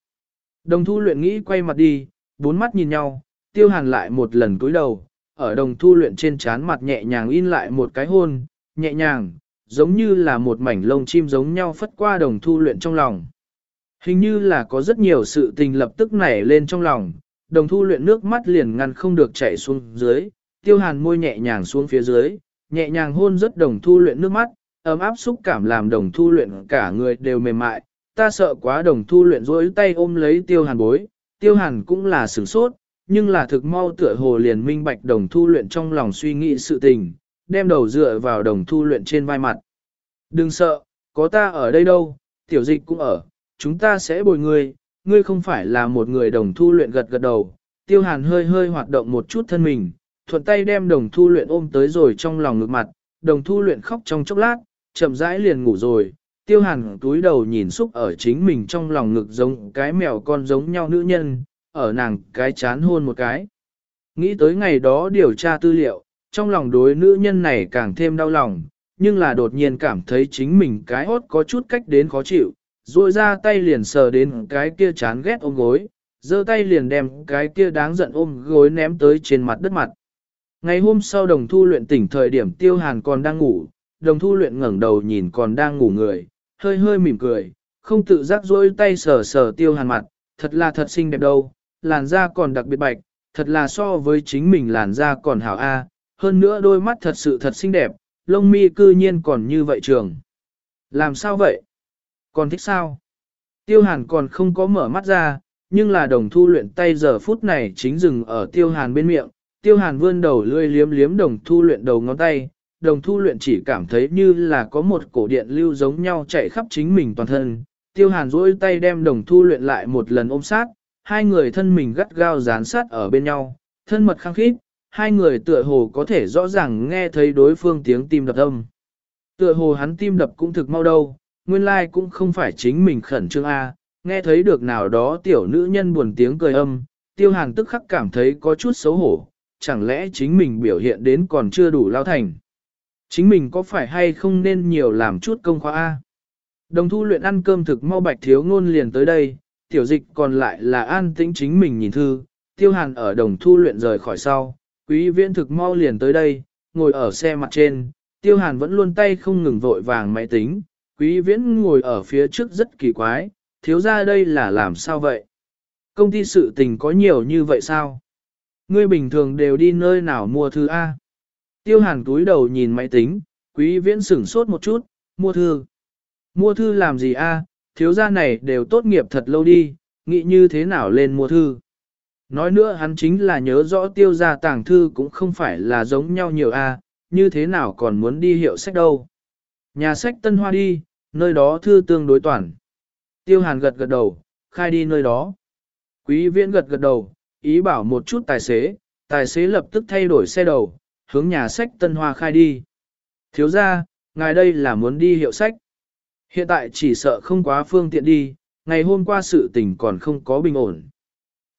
[SPEAKER 1] Đồng thu luyện nghĩ quay mặt đi, bốn mắt nhìn nhau, tiêu hàn lại một lần cúi đầu, ở đồng thu luyện trên trán mặt nhẹ nhàng in lại một cái hôn, nhẹ nhàng, giống như là một mảnh lông chim giống nhau phất qua đồng thu luyện trong lòng. Hình như là có rất nhiều sự tình lập tức nảy lên trong lòng, đồng thu luyện nước mắt liền ngăn không được chảy xuống dưới, tiêu hàn môi nhẹ nhàng xuống phía dưới, nhẹ nhàng hôn rất đồng thu luyện nước mắt, ấm áp xúc cảm làm đồng thu luyện cả người đều mềm mại, ta sợ quá đồng thu luyện rối tay ôm lấy tiêu hàn bối, tiêu hàn cũng là sửng sốt, nhưng là thực mau tựa hồ liền minh bạch đồng thu luyện trong lòng suy nghĩ sự tình, đem đầu dựa vào đồng thu luyện trên vai mặt. Đừng sợ, có ta ở đây đâu, tiểu dịch cũng ở, chúng ta sẽ bồi ngươi, ngươi không phải là một người đồng thu luyện gật gật đầu. Tiêu hàn hơi hơi hoạt động một chút thân mình, thuận tay đem đồng thu luyện ôm tới rồi trong lòng ngực mặt, đồng thu luyện khóc trong chốc lát, chậm rãi liền ngủ rồi. Tiêu hàn túi đầu nhìn xúc ở chính mình trong lòng ngực giống cái mèo con giống nhau nữ nhân, ở nàng cái chán hôn một cái. Nghĩ tới ngày đó điều tra tư liệu, trong lòng đối nữ nhân này càng thêm đau lòng, nhưng là đột nhiên cảm thấy chính mình cái hốt có chút cách đến khó chịu, rồi ra tay liền sờ đến cái kia chán ghét ôm gối, giơ tay liền đem cái kia đáng giận ôm gối ném tới trên mặt đất mặt. Ngày hôm sau đồng thu luyện tỉnh thời điểm tiêu hàn còn đang ngủ, đồng thu luyện ngẩng đầu nhìn còn đang ngủ người, hơi hơi mỉm cười, không tự giác dỗi tay sờ sờ tiêu hàn mặt, thật là thật xinh đẹp đâu, làn da còn đặc biệt bạch, thật là so với chính mình làn da còn hảo a, hơn nữa đôi mắt thật sự thật xinh đẹp, lông mi cư nhiên còn như vậy trường. Làm sao vậy? Còn thích sao? Tiêu hàn còn không có mở mắt ra, nhưng là đồng thu luyện tay giờ phút này chính dừng ở tiêu hàn bên miệng. Tiêu hàn vươn đầu lươi liếm liếm đồng thu luyện đầu ngón tay, đồng thu luyện chỉ cảm thấy như là có một cổ điện lưu giống nhau chạy khắp chính mình toàn thân. Tiêu hàn duỗi tay đem đồng thu luyện lại một lần ôm sát, hai người thân mình gắt gao dán sát ở bên nhau, thân mật khăng khít, hai người tựa hồ có thể rõ ràng nghe thấy đối phương tiếng tim đập âm. Tựa hồ hắn tim đập cũng thực mau đâu, nguyên lai like cũng không phải chính mình khẩn trương A, nghe thấy được nào đó tiểu nữ nhân buồn tiếng cười âm, tiêu hàng tức khắc cảm thấy có chút xấu hổ, chẳng lẽ chính mình biểu hiện đến còn chưa đủ lao thành. Chính mình có phải hay không nên nhiều làm chút công khóa A. Đồng thu luyện ăn cơm thực mau bạch thiếu ngôn liền tới đây, tiểu dịch còn lại là an tĩnh chính mình nhìn thư, tiêu hàn ở đồng thu luyện rời khỏi sau, quý viễn thực mau liền tới đây, ngồi ở xe mặt trên, tiêu hàn vẫn luôn tay không ngừng vội vàng máy tính, quý viễn ngồi ở phía trước rất kỳ quái, thiếu ra đây là làm sao vậy? Công ty sự tình có nhiều như vậy sao? Ngươi bình thường đều đi nơi nào mua thư A? Tiêu hàn túi đầu nhìn máy tính, quý viễn sửng sốt một chút, mua thư. Mua thư làm gì A, thiếu gia này đều tốt nghiệp thật lâu đi, nghĩ như thế nào lên mua thư. Nói nữa hắn chính là nhớ rõ tiêu gia tàng thư cũng không phải là giống nhau nhiều A, như thế nào còn muốn đi hiệu sách đâu. Nhà sách Tân Hoa đi, nơi đó thư tương đối toàn. Tiêu hàn gật gật đầu, khai đi nơi đó. Quý viễn gật gật đầu, ý bảo một chút tài xế, tài xế lập tức thay đổi xe đầu, hướng nhà sách Tân Hoa khai đi. Thiếu ra, ngài đây là muốn đi hiệu sách. Hiện tại chỉ sợ không quá phương tiện đi, ngày hôm qua sự tình còn không có bình ổn.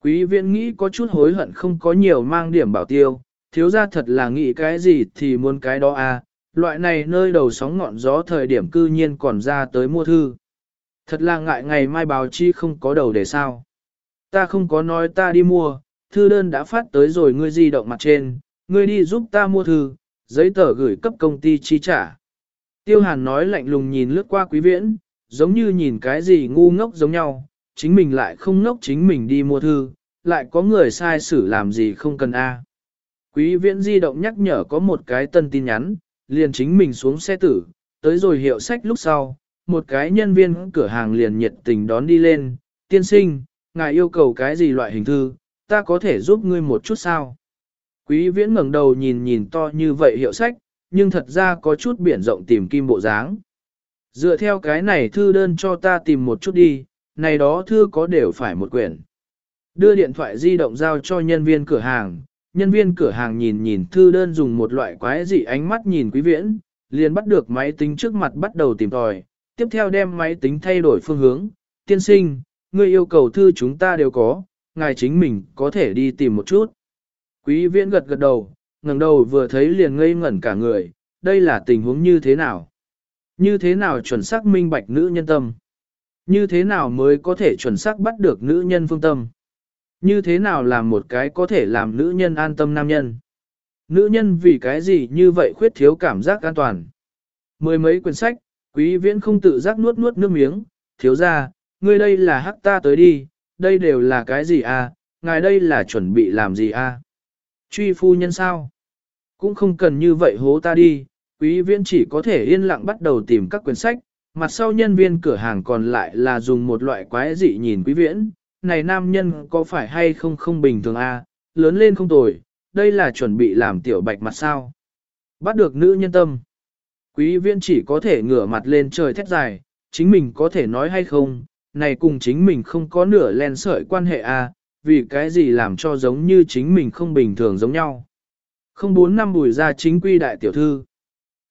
[SPEAKER 1] Quý viện nghĩ có chút hối hận không có nhiều mang điểm bảo tiêu, thiếu ra thật là nghĩ cái gì thì muốn cái đó à, loại này nơi đầu sóng ngọn gió thời điểm cư nhiên còn ra tới mua thư. Thật là ngại ngày mai báo chi không có đầu để sao. Ta không có nói ta đi mua, thư đơn đã phát tới rồi ngươi di động mặt trên, ngươi đi giúp ta mua thư, giấy tờ gửi cấp công ty chi trả. Tiêu hàn nói lạnh lùng nhìn lướt qua quý viễn, giống như nhìn cái gì ngu ngốc giống nhau, chính mình lại không ngốc chính mình đi mua thư, lại có người sai xử làm gì không cần a. Quý viễn di động nhắc nhở có một cái tân tin nhắn, liền chính mình xuống xe tử, tới rồi hiệu sách lúc sau, một cái nhân viên cửa hàng liền nhiệt tình đón đi lên, tiên sinh, ngài yêu cầu cái gì loại hình thư, ta có thể giúp ngươi một chút sao? Quý viễn ngẩng đầu nhìn nhìn to như vậy hiệu sách, nhưng thật ra có chút biển rộng tìm kim bộ dáng. Dựa theo cái này thư đơn cho ta tìm một chút đi, này đó thư có đều phải một quyển. Đưa điện thoại di động giao cho nhân viên cửa hàng, nhân viên cửa hàng nhìn nhìn thư đơn dùng một loại quái dị ánh mắt nhìn quý viễn, liền bắt được máy tính trước mặt bắt đầu tìm tòi, tiếp theo đem máy tính thay đổi phương hướng, tiên sinh, người yêu cầu thư chúng ta đều có, ngài chính mình có thể đi tìm một chút. Quý viễn gật gật đầu, ngẩng đầu vừa thấy liền ngây ngẩn cả người, đây là tình huống như thế nào? Như thế nào chuẩn xác minh bạch nữ nhân tâm? Như thế nào mới có thể chuẩn xác bắt được nữ nhân phương tâm? Như thế nào làm một cái có thể làm nữ nhân an tâm nam nhân? Nữ nhân vì cái gì như vậy khuyết thiếu cảm giác an toàn? Mười mấy quyển sách, quý viễn không tự giác nuốt nuốt nước miếng, thiếu ra, ngươi đây là hắc ta tới đi, đây đều là cái gì à, ngài đây là chuẩn bị làm gì à? Truy phu nhân sao? Cũng không cần như vậy hố ta đi, quý viễn chỉ có thể yên lặng bắt đầu tìm các quyển sách, mặt sau nhân viên cửa hàng còn lại là dùng một loại quái dị nhìn quý viễn, này nam nhân có phải hay không không bình thường à, lớn lên không tồi, đây là chuẩn bị làm tiểu bạch mặt sao. Bắt được nữ nhân tâm. Quý viễn chỉ có thể ngửa mặt lên trời thét dài, chính mình có thể nói hay không, này cùng chính mình không có nửa len sợi quan hệ à, vì cái gì làm cho giống như chính mình không bình thường giống nhau. Không bốn năm bùi ra chính quy đại tiểu thư.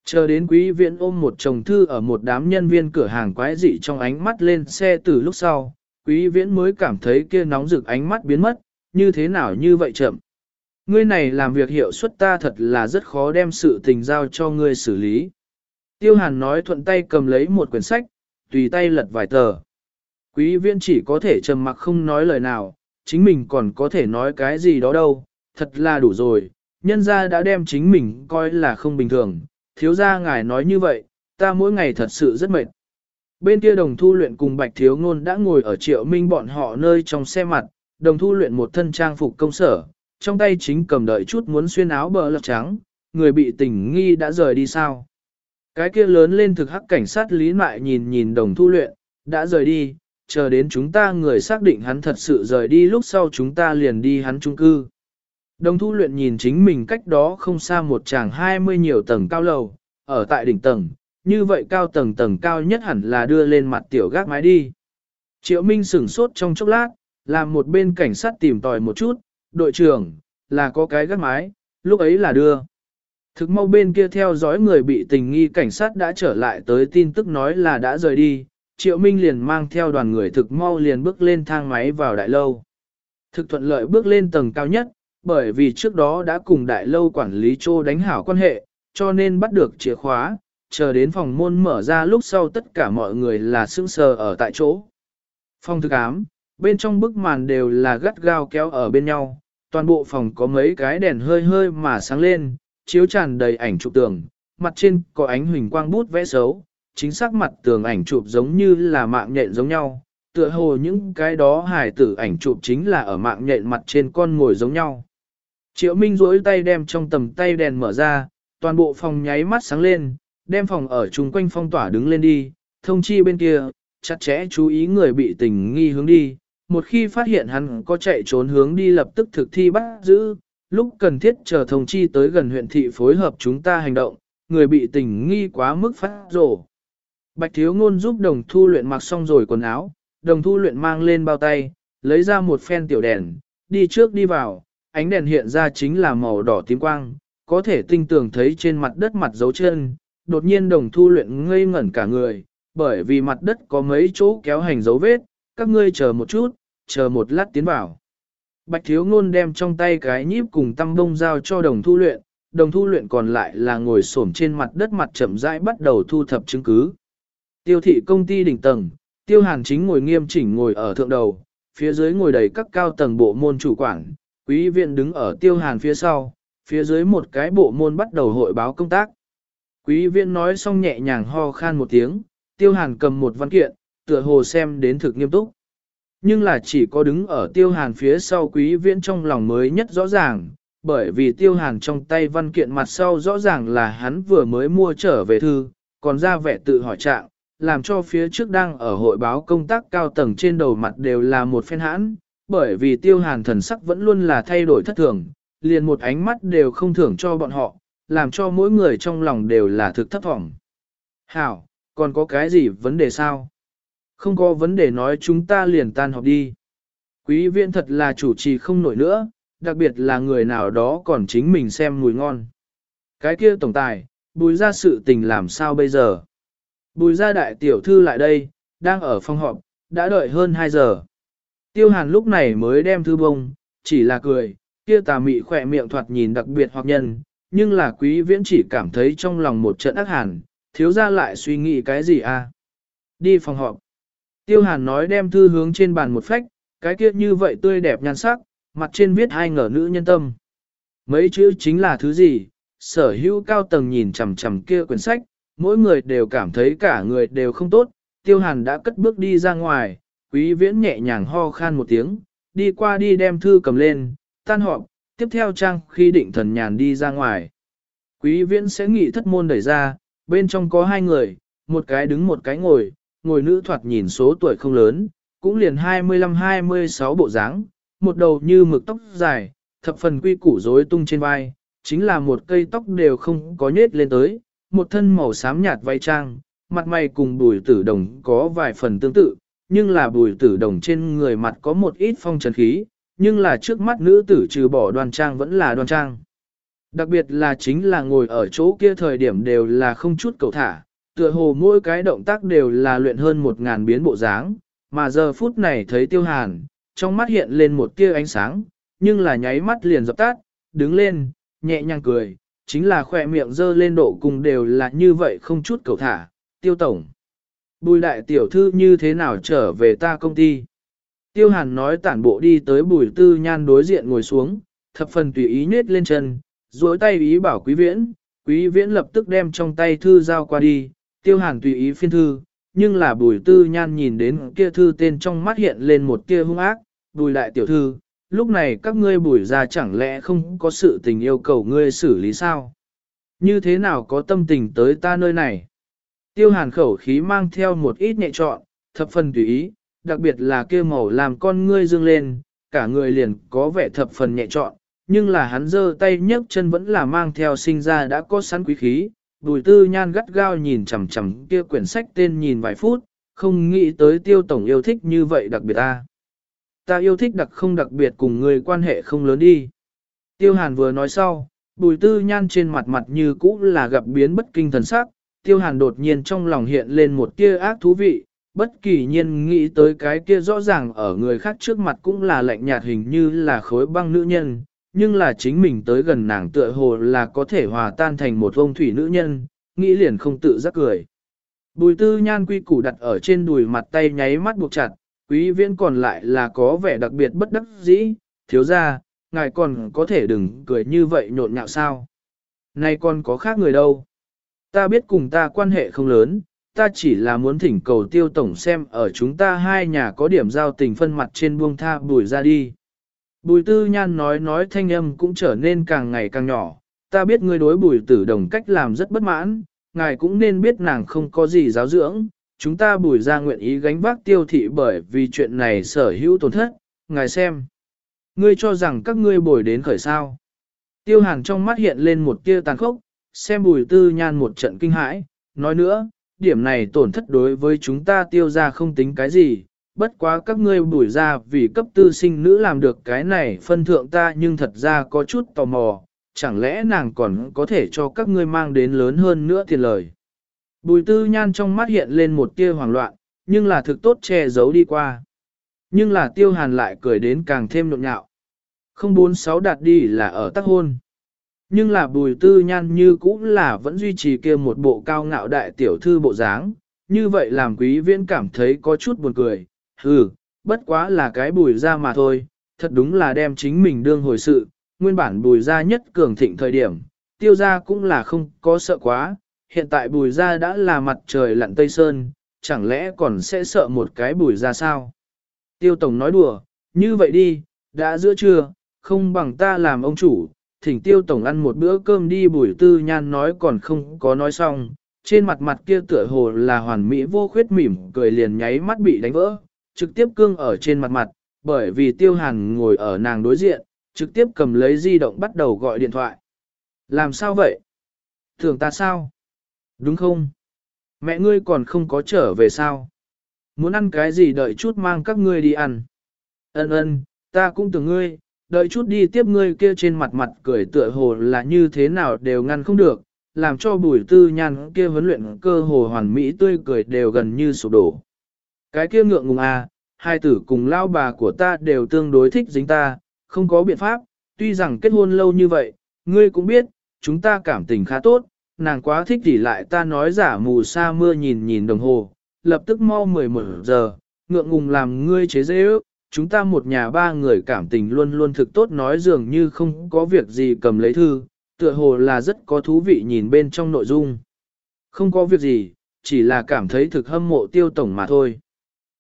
[SPEAKER 1] Chờ đến quý viện ôm một chồng thư ở một đám nhân viên cửa hàng quái dị trong ánh mắt lên xe từ lúc sau, quý viễn mới cảm thấy kia nóng rực ánh mắt biến mất, như thế nào như vậy chậm. Ngươi này làm việc hiệu suất ta thật là rất khó đem sự tình giao cho ngươi xử lý. Tiêu hàn nói thuận tay cầm lấy một quyển sách, tùy tay lật vài tờ. Quý viễn chỉ có thể trầm mặc không nói lời nào, chính mình còn có thể nói cái gì đó đâu, thật là đủ rồi, nhân gia đã đem chính mình coi là không bình thường, thiếu gia ngài nói như vậy, ta mỗi ngày thật sự rất mệt. Bên kia đồng thu luyện cùng bạch thiếu ngôn đã ngồi ở triệu minh bọn họ nơi trong xe mặt, đồng thu luyện một thân trang phục công sở, trong tay chính cầm đợi chút muốn xuyên áo bờ lật trắng, người bị tình nghi đã rời đi sao. Cái kia lớn lên thực hắc cảnh sát lý mại nhìn nhìn đồng thu luyện, đã rời đi, chờ đến chúng ta người xác định hắn thật sự rời đi lúc sau chúng ta liền đi hắn trung cư. Đồng thu luyện nhìn chính mình cách đó không xa một chàng hai mươi nhiều tầng cao lầu, ở tại đỉnh tầng, như vậy cao tầng tầng cao nhất hẳn là đưa lên mặt tiểu gác mái đi. Triệu Minh sửng sốt trong chốc lát, làm một bên cảnh sát tìm tòi một chút, đội trưởng, là có cái gác mái, lúc ấy là đưa. Thực mau bên kia theo dõi người bị tình nghi cảnh sát đã trở lại tới tin tức nói là đã rời đi, Triệu Minh liền mang theo đoàn người thực mau liền bước lên thang máy vào đại lâu. Thực thuận lợi bước lên tầng cao nhất, bởi vì trước đó đã cùng đại lâu quản lý Chô đánh hảo quan hệ, cho nên bắt được chìa khóa, chờ đến phòng môn mở ra lúc sau tất cả mọi người là sững sờ ở tại chỗ. Phòng thực ám, bên trong bức màn đều là gắt gao kéo ở bên nhau, toàn bộ phòng có mấy cái đèn hơi hơi mà sáng lên, chiếu tràn đầy ảnh chụp tường, mặt trên có ánh huỳnh quang bút vẽ xấu, chính xác mặt tường ảnh chụp giống như là mạng nhện giống nhau, tựa hồ những cái đó hài tử ảnh chụp chính là ở mạng nhện mặt trên con ngồi giống nhau. Triệu Minh duỗi tay đem trong tầm tay đèn mở ra, toàn bộ phòng nháy mắt sáng lên, đem phòng ở chung quanh phong tỏa đứng lên đi, thông chi bên kia, chặt chẽ chú ý người bị tình nghi hướng đi, một khi phát hiện hắn có chạy trốn hướng đi lập tức thực thi bắt giữ, lúc cần thiết chờ thông chi tới gần huyện thị phối hợp chúng ta hành động, người bị tình nghi quá mức phát rổ. Bạch thiếu ngôn giúp đồng thu luyện mặc xong rồi quần áo, đồng thu luyện mang lên bao tay, lấy ra một phen tiểu đèn, đi trước đi vào, ánh đèn hiện ra chính là màu đỏ tím quang, có thể tinh tường thấy trên mặt đất mặt dấu chân, đột nhiên đồng thu luyện ngây ngẩn cả người, bởi vì mặt đất có mấy chỗ kéo hành dấu vết, các ngươi chờ một chút, chờ một lát tiến vào. Bạch thiếu ngôn đem trong tay cái nhíp cùng tăm bông giao cho đồng thu luyện, đồng thu luyện còn lại là ngồi xổm trên mặt đất mặt chậm rãi bắt đầu thu thập chứng cứ. Tiêu thị công ty đỉnh tầng, tiêu hàn chính ngồi nghiêm chỉnh ngồi ở thượng đầu, phía dưới ngồi đầy các cao tầng bộ môn chủ quản, quý viện đứng ở tiêu hàn phía sau, phía dưới một cái bộ môn bắt đầu hội báo công tác. Quý viện nói xong nhẹ nhàng ho khan một tiếng, tiêu hàn cầm một văn kiện, tựa hồ xem đến thực nghiêm túc. Nhưng là chỉ có đứng ở tiêu hàn phía sau quý viện trong lòng mới nhất rõ ràng, bởi vì tiêu hàn trong tay văn kiện mặt sau rõ ràng là hắn vừa mới mua trở về thư, còn ra vẻ tự hỏi trạng, làm cho phía trước đang ở hội báo công tác cao tầng trên đầu mặt đều là một phen hãn, bởi vì tiêu hàn thần sắc vẫn luôn là thay đổi thất thường, liền một ánh mắt đều không thưởng cho bọn họ, làm cho mỗi người trong lòng đều là thực thất vọng. Hảo, còn có cái gì vấn đề sao? Không có vấn đề nói chúng ta liền tan họp đi. Quý viện thật là chủ trì không nổi nữa, đặc biệt là người nào đó còn chính mình xem mùi ngon. Cái kia tổng tài, bùi ra sự tình làm sao bây giờ? Bùi ra đại tiểu thư lại đây, đang ở phòng họp, đã đợi hơn 2 giờ. Tiêu hàn lúc này mới đem thư bông, chỉ là cười, kia tà mị khỏe miệng thoạt nhìn đặc biệt hoặc nhân, nhưng là quý viễn chỉ cảm thấy trong lòng một trận ác hàn, thiếu ra lại suy nghĩ cái gì à? Đi phòng họp. Tiêu hàn nói đem thư hướng trên bàn một phách, cái kia như vậy tươi đẹp nhan sắc, mặt trên viết hai ngờ nữ nhân tâm. Mấy chữ chính là thứ gì? Sở hữu cao tầng nhìn chằm chằm kia quyển sách, mỗi người đều cảm thấy cả người đều không tốt. Tiêu hàn đã cất bước đi ra ngoài, quý viễn nhẹ nhàng ho khan một tiếng, đi qua đi đem thư cầm lên, tan họp, tiếp theo trang khi định thần nhàn đi ra ngoài. Quý viễn sẽ nghị thất môn đẩy ra, bên trong có hai người, một cái đứng một cái ngồi, ngồi nữ thoạt nhìn số tuổi không lớn, cũng liền 25-26 bộ dáng, một đầu như mực tóc dài, thập phần quy củ rối tung trên vai, chính là một cây tóc đều không có nhết lên tới, một thân màu xám nhạt váy trang, mặt mày cùng bùi tử đồng có vài phần tương tự, nhưng là bùi tử đồng trên người mặt có một ít phong trần khí, nhưng là trước mắt nữ tử trừ bỏ đoan trang vẫn là đoan trang. Đặc biệt là chính là ngồi ở chỗ kia thời điểm đều là không chút cầu thả, tựa hồ mỗi cái động tác đều là luyện hơn một ngàn biến bộ dáng, mà giờ phút này thấy tiêu hàn, trong mắt hiện lên một tia ánh sáng, nhưng là nháy mắt liền dập tắt, đứng lên, nhẹ nhàng cười, chính là khỏe miệng dơ lên độ cùng đều là như vậy không chút cầu thả, tiêu tổng. Bùi đại tiểu thư như thế nào trở về ta công ty? Tiêu hàn nói tản bộ đi tới bùi tư nhan đối diện ngồi xuống, thập phần tùy ý nết lên chân, duỗi tay ý bảo quý viễn, quý viễn lập tức đem trong tay thư giao qua đi, tiêu hàn tùy ý phiên thư, nhưng là bùi tư nhan nhìn đến kia thư tên trong mắt hiện lên một kia hung ác, bùi đại tiểu thư, lúc này các ngươi bùi ra chẳng lẽ không có sự tình yêu cầu ngươi xử lý sao? Như thế nào có tâm tình tới ta nơi này? Tiêu hàn khẩu khí mang theo một ít nhẹ trọn, thập phần tùy ý, đặc biệt là kia màu làm con ngươi dương lên, cả người liền có vẻ thập phần nhẹ trọn, nhưng là hắn giơ tay nhấc chân vẫn là mang theo sinh ra đã có sẵn quý khí. Bùi tư nhan gắt gao nhìn chằm chằm kia quyển sách tên nhìn vài phút, không nghĩ tới tiêu tổng yêu thích như vậy đặc biệt ta. Ta yêu thích đặc không đặc biệt cùng người quan hệ không lớn đi. Tiêu hàn vừa nói sau, bùi tư nhan trên mặt mặt như cũ là gặp biến bất kinh thần sắc, tiêu hàn đột nhiên trong lòng hiện lên một tia ác thú vị, bất kỳ nhiên nghĩ tới cái kia rõ ràng ở người khác trước mặt cũng là lạnh nhạt hình như là khối băng nữ nhân, nhưng là chính mình tới gần nàng tựa hồ là có thể hòa tan thành một vông thủy nữ nhân, nghĩ liền không tự giác cười. Bùi tư nhan quy củ đặt ở trên đùi mặt tay nháy mắt buộc chặt, quý viễn còn lại là có vẻ đặc biệt bất đắc dĩ, thiếu ra, ngài còn có thể đừng cười như vậy nhộn nhạo sao. Này còn có khác người đâu. Ta biết cùng ta quan hệ không lớn, ta chỉ là muốn thỉnh cầu tiêu tổng xem ở chúng ta hai nhà có điểm giao tình phân mặt trên buông tha bùi ra đi. Bùi tư nhan nói nói thanh âm cũng trở nên càng ngày càng nhỏ, ta biết ngươi đối bùi tử đồng cách làm rất bất mãn, ngài cũng nên biết nàng không có gì giáo dưỡng, chúng ta bùi ra nguyện ý gánh vác tiêu thị bởi vì chuyện này sở hữu tổn thất, ngài xem. Ngươi cho rằng các ngươi bồi đến khởi sao. Tiêu hàn trong mắt hiện lên một tia tàn khốc, xem bùi tư nhan một trận kinh hãi, nói nữa, điểm này tổn thất đối với chúng ta tiêu ra không tính cái gì, bất quá các ngươi bùi ra vì cấp tư sinh nữ làm được cái này phân thượng ta nhưng thật ra có chút tò mò, chẳng lẽ nàng còn có thể cho các ngươi mang đến lớn hơn nữa tiền lời. Bùi tư nhan trong mắt hiện lên một tia hoảng loạn, nhưng là thực tốt che giấu đi qua. Nhưng là tiêu hàn lại cười đến càng thêm nhộn nhạo. Không bốn sáu đạt đi là ở tác hôn. Nhưng là bùi tư nhan như cũng là vẫn duy trì kia một bộ cao ngạo đại tiểu thư bộ dáng, như vậy làm quý viễn cảm thấy có chút buồn cười, hừ, bất quá là cái bùi ra mà thôi, thật đúng là đem chính mình đương hồi sự, nguyên bản bùi ra nhất cường thịnh thời điểm, tiêu ra cũng là không có sợ quá, hiện tại bùi ra đã là mặt trời lặn tây sơn, chẳng lẽ còn sẽ sợ một cái bùi ra sao? Tiêu Tổng nói đùa, như vậy đi, đã giữa trưa, không bằng ta làm ông chủ, thỉnh Tiêu Tổng ăn một bữa cơm đi bùi tư nhan nói còn không có nói xong, trên mặt mặt kia tựa hồ là hoàn mỹ vô khuyết mỉm cười liền nháy mắt bị đánh vỡ, trực tiếp cương ở trên mặt mặt, bởi vì Tiêu Hàn ngồi ở nàng đối diện, trực tiếp cầm lấy di động bắt đầu gọi điện thoại. Làm sao vậy? Thường ta sao? Đúng không? Mẹ ngươi còn không có trở về sao? Muốn ăn cái gì đợi chút mang các ngươi đi ăn. Ân ân, ta cũng tưởng ngươi, đợi chút đi tiếp ngươi kia trên mặt mặt cười tựa hồ là như thế nào đều ngăn không được, làm cho bùi tư nhan kia huấn luyện cơ hồ hoàn mỹ tươi cười đều gần như sụp đổ. Cái kia ngượng ngùng à, hai tử cùng lao bà của ta đều tương đối thích dính ta, không có biện pháp, tuy rằng kết hôn lâu như vậy, ngươi cũng biết, chúng ta cảm tình khá tốt, nàng quá thích tỉ lại ta nói giả mù sa mưa nhìn nhìn đồng hồ, lập tức mau 11 giờ, ngượng ngùng làm ngươi chế dễ ước, chúng ta một nhà ba người cảm tình luôn luôn thực tốt nói dường như không có việc gì cầm lấy thư, tựa hồ là rất có thú vị nhìn bên trong nội dung. Không có việc gì, chỉ là cảm thấy thực hâm mộ tiêu tổng mà thôi.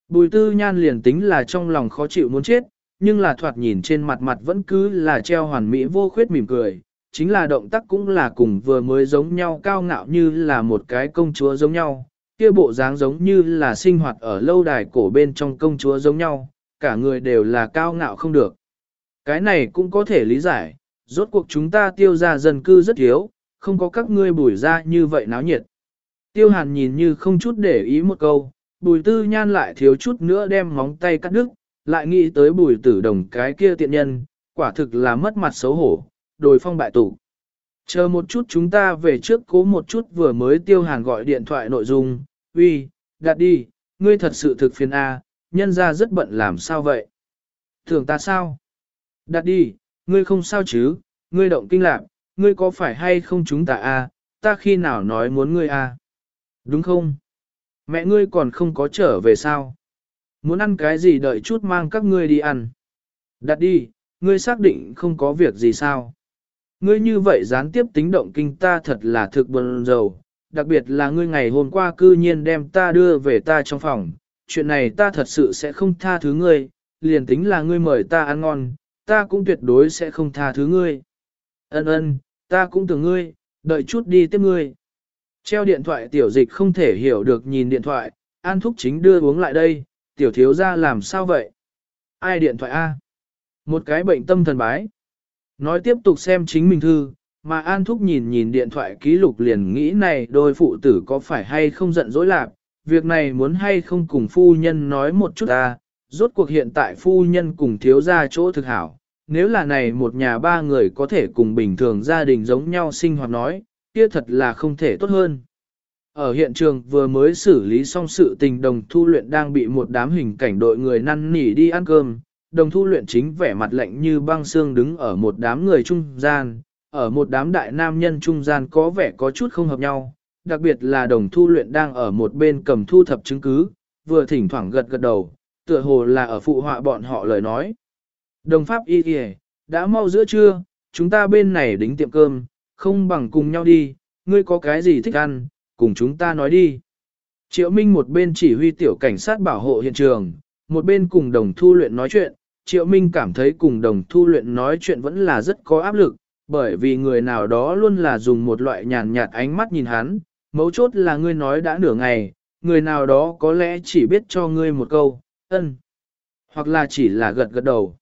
[SPEAKER 1] Bùi tư nhan liền tính là trong lòng khó chịu muốn chết, nhưng là thoạt nhìn trên mặt mặt vẫn cứ là treo hoàn mỹ vô khuyết mỉm cười, chính là động tác cũng là cùng vừa mới giống nhau cao ngạo như là một cái công chúa giống nhau, kia bộ dáng giống như là sinh hoạt ở lâu đài cổ bên trong công chúa giống nhau, cả người đều là cao ngạo không được. Cái này cũng có thể lý giải, rốt cuộc chúng ta tiêu ra dân cư rất thiếu, không có các ngươi bùi ra như vậy náo nhiệt. Tiêu hàn nhìn như không chút để ý một câu, bùi tư nhan lại thiếu chút nữa đem móng tay cắt đứt, lại nghĩ tới bùi tử đồng cái kia tiện nhân, quả thực là mất mặt xấu hổ, đồi phong bại tủ. Chờ một chút chúng ta về trước cố một chút vừa mới tiêu hàn gọi điện thoại nội dung, uy, đặt đi, ngươi thật sự thực phiền A, nhân ra rất bận làm sao vậy? Thường ta sao? Đặt đi, ngươi không sao chứ, ngươi động kinh lạc, ngươi có phải hay không chúng ta A, ta khi nào nói muốn ngươi A? Đúng không? Mẹ ngươi còn không có trở về sao? Muốn ăn cái gì đợi chút mang các ngươi đi ăn. Đặt đi, ngươi xác định không có việc gì sao? Ngươi như vậy gián tiếp tính động kinh ta thật là thực buồn rầu, đặc biệt là ngươi ngày hôm qua cư nhiên đem ta đưa về ta trong phòng, chuyện này ta thật sự sẽ không tha thứ ngươi, liền tính là ngươi mời ta ăn ngon, ta cũng tuyệt đối sẽ không tha thứ ngươi. Ân ân, ta cũng tưởng ngươi, đợi chút đi tiếp ngươi. Treo điện thoại tiểu dịch không thể hiểu được nhìn điện thoại, An Thúc chính đưa uống lại đây, tiểu thiếu ra làm sao vậy? Ai điện thoại A? Một cái bệnh tâm thần bái. Nói tiếp tục xem chính mình thư, mà An Thúc nhìn nhìn điện thoại ký lục liền nghĩ này đôi phụ tử có phải hay không giận dỗi lạc, việc này muốn hay không cùng phu nhân nói một chút ta, rốt cuộc hiện tại phu nhân cùng thiếu ra chỗ thực hảo. Nếu là này một nhà ba người có thể cùng bình thường gia đình giống nhau sinh hoạt nói, kia thật là không thể tốt hơn. Ở hiện trường vừa mới xử lý xong sự tình đồng thu luyện đang bị một đám hình cảnh đội người năn nỉ đi ăn cơm, đồng thu luyện chính vẻ mặt lạnh như băng xương đứng ở một đám người trung gian, ở một đám đại nam nhân trung gian có vẻ có chút không hợp nhau, đặc biệt là đồng thu luyện đang ở một bên cầm thu thập chứng cứ, vừa thỉnh thoảng gật gật đầu, tựa hồ là ở phụ họa bọn họ lời nói. Đồng pháp y kìa, đã mau giữa trưa, chúng ta bên này đính tiệm cơm, không bằng cùng nhau đi, ngươi có cái gì thích ăn, cùng chúng ta nói đi. Triệu Minh một bên chỉ huy tiểu cảnh sát bảo hộ hiện trường, một bên cùng đồng thu luyện nói chuyện. Triệu Minh cảm thấy cùng đồng thu luyện nói chuyện vẫn là rất có áp lực, bởi vì người nào đó luôn là dùng một loại nhàn nhạt ánh mắt nhìn hắn, mấu chốt là ngươi nói đã nửa ngày, người nào đó có lẽ chỉ biết cho ngươi một câu, ân, hoặc là chỉ là gật gật đầu.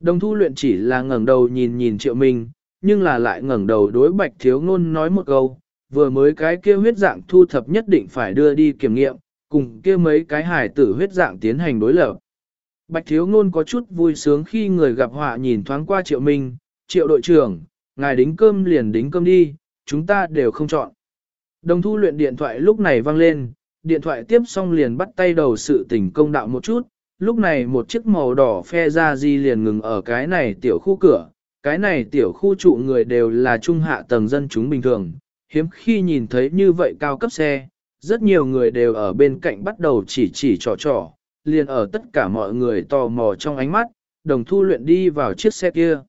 [SPEAKER 1] Đồng thu luyện chỉ là ngẩng đầu nhìn nhìn triệu minh, nhưng là lại ngẩng đầu đối bạch thiếu ngôn nói một câu, vừa mới cái kia huyết dạng thu thập nhất định phải đưa đi kiểm nghiệm, cùng kia mấy cái hải tử huyết dạng tiến hành đối lập. Bạch thiếu ngôn có chút vui sướng khi người gặp họa nhìn thoáng qua triệu minh, triệu đội trưởng, ngài đính cơm liền đính cơm đi, chúng ta đều không chọn. Đồng thu luyện điện thoại lúc này vang lên, điện thoại tiếp xong liền bắt tay đầu sự tình công đạo một chút, lúc này một chiếc màu đỏ phe ra di liền ngừng ở cái này tiểu khu cửa, cái này tiểu khu trụ người đều là trung hạ tầng dân chúng bình thường, hiếm khi nhìn thấy như vậy cao cấp xe, rất nhiều người đều ở bên cạnh bắt đầu chỉ chỉ trò trò, liền ở tất cả mọi người tò mò trong ánh mắt, đồng thu luyện đi vào chiếc xe kia.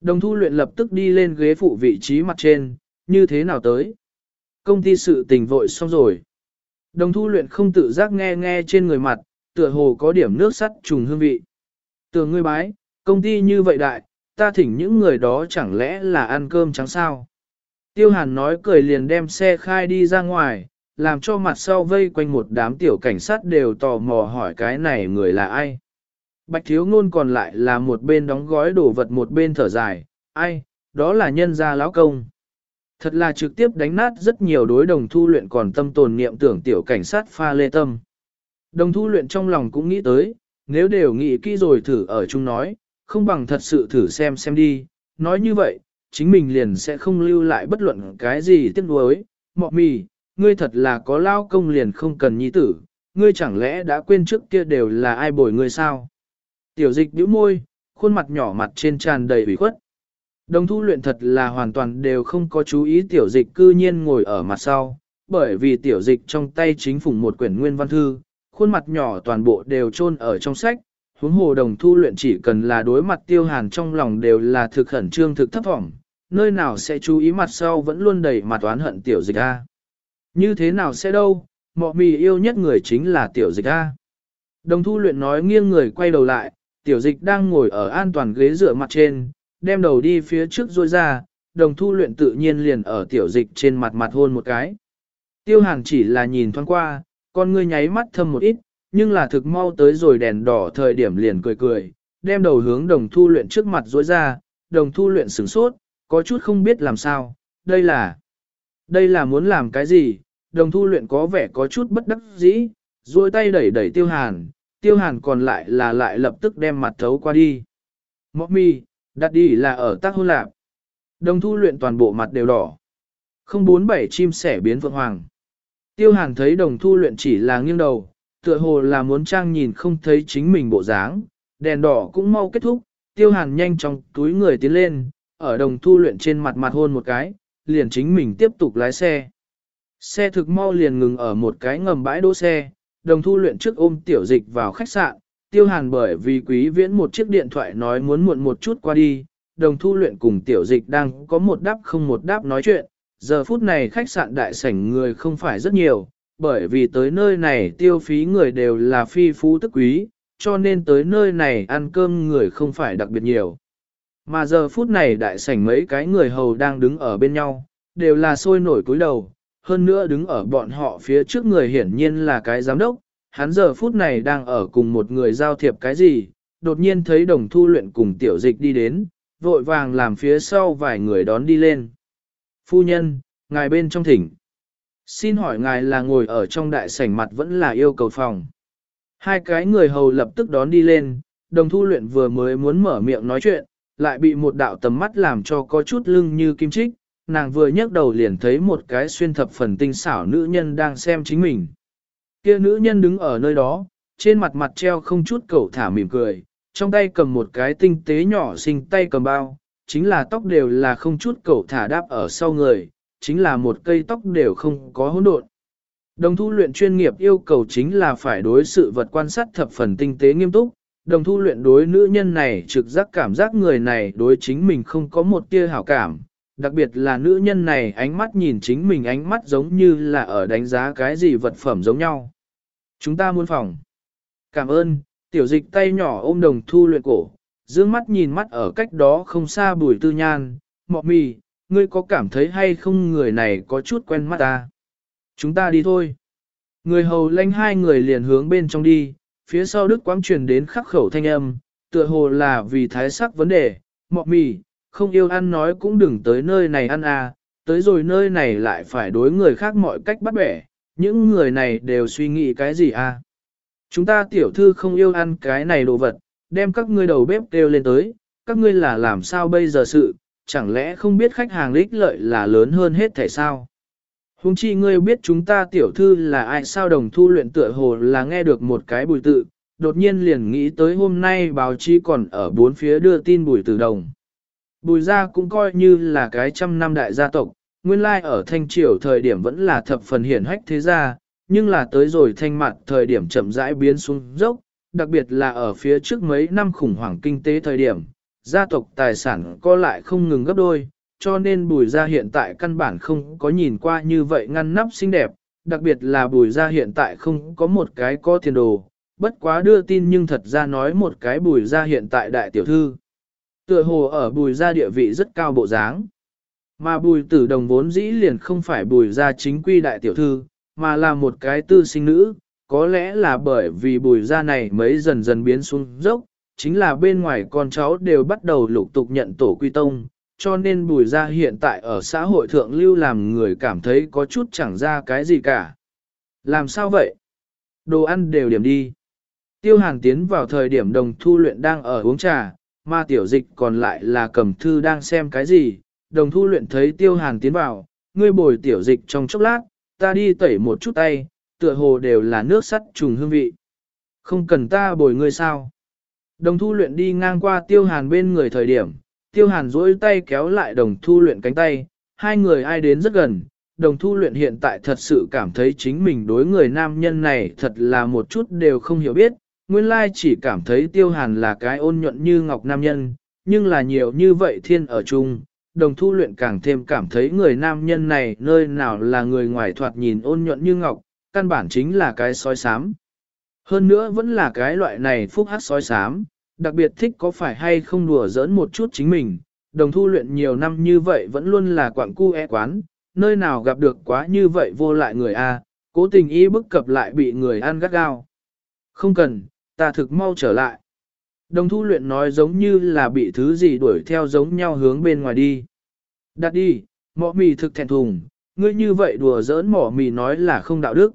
[SPEAKER 1] Đồng thu luyện lập tức đi lên ghế phụ vị trí mặt trên, như thế nào tới? Công ty sự tình vội xong rồi. Đồng thu luyện không tự giác nghe nghe trên người mặt, tựa hồ có điểm nước sắt trùng hương vị. Tưởng ngươi bái, công ty như vậy đại, ta thỉnh những người đó chẳng lẽ là ăn cơm trắng sao? Tiêu hàn nói cười liền đem xe khai đi ra ngoài, làm cho mặt sau vây quanh một đám tiểu cảnh sát đều tò mò hỏi cái này người là ai. Bạch thiếu ngôn còn lại là một bên đóng gói đồ vật một bên thở dài, ai, đó là nhân gia lão công. Thật là trực tiếp đánh nát rất nhiều đối đồng thu luyện còn tâm tồn niệm tưởng tiểu cảnh sát pha lê tâm. Đồng thu luyện trong lòng cũng nghĩ tới, nếu đều nghĩ kỹ rồi thử ở chung nói, không bằng thật sự thử xem xem đi, nói như vậy, chính mình liền sẽ không lưu lại bất luận cái gì tiếc nuối. Mọ mì, ngươi thật là có lao công liền không cần nhi tử, ngươi chẳng lẽ đã quên trước kia đều là ai bồi ngươi sao? Tiểu dịch bĩu môi, khuôn mặt nhỏ mặt trên tràn đầy ủy khuất. Đồng thu luyện thật là hoàn toàn đều không có chú ý tiểu dịch cư nhiên ngồi ở mặt sau, bởi vì tiểu dịch trong tay chính phủ một quyển nguyên văn thư, khuôn mặt nhỏ toàn bộ đều chôn ở trong sách, huống hồ đồng thu luyện chỉ cần là đối mặt tiêu hàn trong lòng đều là thực khẩn trương thực thấp thỏm, nơi nào sẽ chú ý mặt sau vẫn luôn đầy mặt oán hận tiểu dịch A. Như thế nào sẽ đâu, mọ mì yêu nhất người chính là tiểu dịch A. Đồng thu luyện nói nghiêng người quay đầu lại, tiểu dịch đang ngồi ở an toàn ghế dựa mặt trên, đem đầu đi phía trước rôi ra, đồng thu luyện tự nhiên liền ở tiểu dịch trên mặt mặt hôn một cái. Tiêu hàn chỉ là nhìn thoáng qua, con ngươi nháy mắt thâm một ít, nhưng là thực mau tới rồi đèn đỏ thời điểm liền cười cười, đem đầu hướng đồng thu luyện trước mặt rối ra, đồng thu luyện sửng sốt, có chút không biết làm sao, đây là, đây là muốn làm cái gì, đồng thu luyện có vẻ có chút bất đắc dĩ, rôi tay đẩy đẩy tiêu hàn, tiêu hàn còn lại là lại lập tức đem mặt thấu qua đi. Mọc mi, đặt đi là ở tác hôn lạp Đồng thu luyện toàn bộ mặt đều đỏ. Không bốn bảy chim sẻ biến vượng hoàng. Tiêu hàn thấy đồng thu luyện chỉ là nghiêng đầu, tựa hồ là muốn trang nhìn không thấy chính mình bộ dáng, đèn đỏ cũng mau kết thúc, tiêu hàn nhanh trong túi người tiến lên, ở đồng thu luyện trên mặt mặt hôn một cái, liền chính mình tiếp tục lái xe. Xe thực mau liền ngừng ở một cái ngầm bãi đỗ xe, đồng thu luyện trước ôm tiểu dịch vào khách sạn, tiêu hàn bởi vì quý viễn một chiếc điện thoại nói muốn muộn một chút qua đi, đồng thu luyện cùng tiểu dịch đang có một đáp không một đáp nói chuyện, giờ phút này khách sạn đại sảnh người không phải rất nhiều, bởi vì tới nơi này tiêu phí người đều là phi phú tức quý, cho nên tới nơi này ăn cơm người không phải đặc biệt nhiều. Mà giờ phút này đại sảnh mấy cái người hầu đang đứng ở bên nhau, đều là sôi nổi cúi đầu, hơn nữa đứng ở bọn họ phía trước người hiển nhiên là cái giám đốc, hắn giờ phút này đang ở cùng một người giao thiệp cái gì, đột nhiên thấy đồng thu luyện cùng tiểu dịch đi đến, vội vàng làm phía sau vài người đón đi lên. Phu nhân, ngài bên trong thỉnh. Xin hỏi ngài là ngồi ở trong đại sảnh mặt vẫn là yêu cầu phòng. Hai cái người hầu lập tức đón đi lên, đồng thu luyện vừa mới muốn mở miệng nói chuyện, lại bị một đạo tầm mắt làm cho có chút lưng như kim trích, nàng vừa nhấc đầu liền thấy một cái xuyên thập phần tinh xảo nữ nhân đang xem chính mình. Kia nữ nhân đứng ở nơi đó, trên mặt mặt treo không chút cẩu thả mỉm cười, trong tay cầm một cái tinh tế nhỏ xinh tay cầm bao, chính là tóc đều là không chút cẩu thả đáp ở sau người, chính là một cây tóc đều không có hỗn độn. Đồng thu luyện chuyên nghiệp yêu cầu chính là phải đối sự vật quan sát thập phần tinh tế nghiêm túc, đồng thu luyện đối nữ nhân này trực giác cảm giác người này đối chính mình không có một tia hảo cảm, đặc biệt là nữ nhân này ánh mắt nhìn chính mình ánh mắt giống như là ở đánh giá cái gì vật phẩm giống nhau. Chúng ta muốn phòng. Cảm ơn, tiểu dịch tay nhỏ ôm đồng thu luyện cổ, dương mắt nhìn mắt ở cách đó không xa bùi tư nhan, mọ mì, ngươi có cảm thấy hay không người này có chút quen mắt ta? Chúng ta đi thôi. Người hầu lanh hai người liền hướng bên trong đi, phía sau đức quang truyền đến khắc khẩu thanh âm, tựa hồ là vì thái sắc vấn đề, mọ mì, không yêu ăn nói cũng đừng tới nơi này ăn à, tới rồi nơi này lại phải đối người khác mọi cách bắt bẻ, những người này đều suy nghĩ cái gì à. Chúng ta tiểu thư không yêu ăn cái này đồ vật, đem các ngươi đầu bếp kêu lên tới, các ngươi là làm sao bây giờ sự, chẳng lẽ không biết khách hàng lích lợi là lớn hơn hết thể sao? Hùng chi ngươi biết chúng ta tiểu thư là ai sao đồng thu luyện tựa hồ là nghe được một cái bùi tự, đột nhiên liền nghĩ tới hôm nay báo chí còn ở bốn phía đưa tin bùi tử đồng. Bùi gia cũng coi như là cái trăm năm đại gia tộc, nguyên lai ở thanh triều thời điểm vẫn là thập phần hiển hách thế gia, nhưng là tới rồi thanh mặt thời điểm chậm rãi biến xuống dốc, đặc biệt là ở phía trước mấy năm khủng hoảng kinh tế thời điểm, gia tộc tài sản co lại không ngừng gấp đôi, cho nên bùi gia hiện tại căn bản không có nhìn qua như vậy ngăn nắp xinh đẹp, đặc biệt là bùi gia hiện tại không có một cái có tiền đồ, bất quá đưa tin nhưng thật ra nói một cái bùi gia hiện tại đại tiểu thư. Tựa hồ ở bùi gia địa vị rất cao bộ dáng. Mà bùi tử đồng vốn dĩ liền không phải bùi gia chính quy đại tiểu thư, mà là một cái tư sinh nữ, có lẽ là bởi vì bùi gia này mấy dần dần biến xuống dốc, chính là bên ngoài con cháu đều bắt đầu lục tục nhận tổ quy tông, cho nên bùi gia hiện tại ở xã hội thượng lưu làm người cảm thấy có chút chẳng ra cái gì cả. Làm sao vậy? Đồ ăn đều điểm đi. Tiêu hàn tiến vào thời điểm đồng thu luyện đang ở uống trà, mà tiểu dịch còn lại là cầm thư đang xem cái gì. Đồng thu luyện thấy tiêu hàn tiến vào, ngươi bồi tiểu dịch trong chốc lát, ta đi tẩy một chút tay, tựa hồ đều là nước sắt trùng hương vị. Không cần ta bồi ngươi sao? Đồng thu luyện đi ngang qua tiêu hàn bên người thời điểm, tiêu hàn duỗi tay kéo lại đồng thu luyện cánh tay, hai người ai đến rất gần. Đồng thu luyện hiện tại thật sự cảm thấy chính mình đối người nam nhân này thật là một chút đều không hiểu biết, nguyên lai chỉ cảm thấy tiêu hàn là cái ôn nhuận như ngọc nam nhân, nhưng là nhiều như vậy thiên ở chung, đồng thu luyện càng thêm cảm thấy người nam nhân này nơi nào là người ngoài thoạt nhìn ôn nhuận như ngọc, căn bản chính là cái sói sám. Hơn nữa vẫn là cái loại này phúc hát sói sám, đặc biệt thích có phải hay không đùa giỡn một chút chính mình, đồng thu luyện nhiều năm như vậy vẫn luôn là quảng cu e quán, nơi nào gặp được quá như vậy vô lại người A, cố tình y bức cập lại bị người ăn gắt gao. Không cần, ta thực mau trở lại. Đồng thu luyện nói giống như là bị thứ gì đuổi theo giống nhau hướng bên ngoài đi. Đặt đi, mỏ mì thực thẹn thùng, ngươi như vậy đùa giỡn mỏ mì nói là không đạo đức.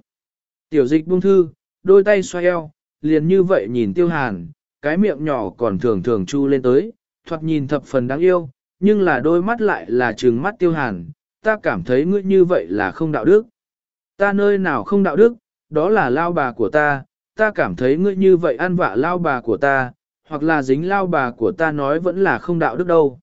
[SPEAKER 1] Tiểu dịch buông thư, đôi tay xoay eo, liền như vậy nhìn tiêu hàn, cái miệng nhỏ còn thường thường chu lên tới, thoạt nhìn thập phần đáng yêu, nhưng là đôi mắt lại là trừng mắt tiêu hàn, ta cảm thấy ngươi như vậy là không đạo đức. Ta nơi nào không đạo đức, đó là lao bà của ta, ta cảm thấy ngươi như vậy ăn vạ lao bà của ta, hoặc là dính lao bà của ta nói vẫn là không đạo đức đâu.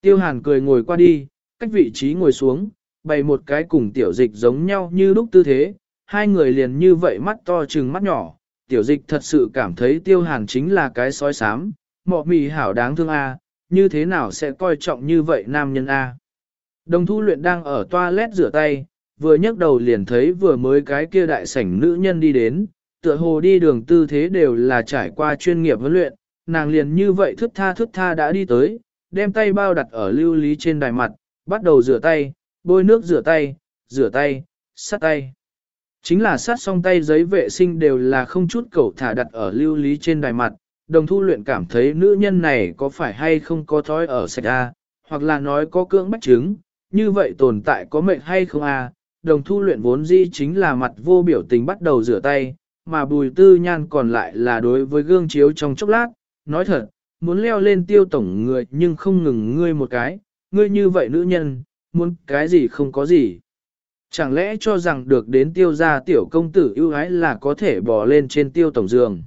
[SPEAKER 1] Tiêu hàn cười ngồi qua đi, cách vị trí ngồi xuống, bày một cái cùng tiểu dịch giống nhau như lúc tư thế, hai người liền như vậy mắt to trừng mắt nhỏ, tiểu dịch thật sự cảm thấy tiêu hàn chính là cái sói sám, mọ mì hảo đáng thương a, như thế nào sẽ coi trọng như vậy nam nhân a. Đồng thu luyện đang ở toilet rửa tay, vừa nhấc đầu liền thấy vừa mới cái kia đại sảnh nữ nhân đi đến, tựa hồ đi đường tư thế đều là trải qua chuyên nghiệp huấn luyện, nàng liền như vậy thức tha thức tha đã đi tới, đem tay bao đặt ở lưu lý trên đài mặt, bắt đầu rửa tay, bôi nước rửa tay, rửa tay, sát tay. Chính là sát xong tay giấy vệ sinh đều là không chút cầu thả đặt ở lưu lý trên đài mặt, đồng thu luyện cảm thấy nữ nhân này có phải hay không có thói ở sạch a, hoặc là nói có cưỡng bách chứng, như vậy tồn tại có mệnh hay không a. Đồng thu luyện vốn di chính là mặt vô biểu tình bắt đầu rửa tay, mà bùi tư nhan còn lại là đối với gương chiếu trong chốc lát, nói thật, muốn leo lên tiêu tổng người nhưng không ngừng ngươi một cái, ngươi như vậy nữ nhân, muốn cái gì không có gì. Chẳng lẽ cho rằng được đến tiêu gia tiểu công tử ưu ái là có thể bò lên trên tiêu tổng giường.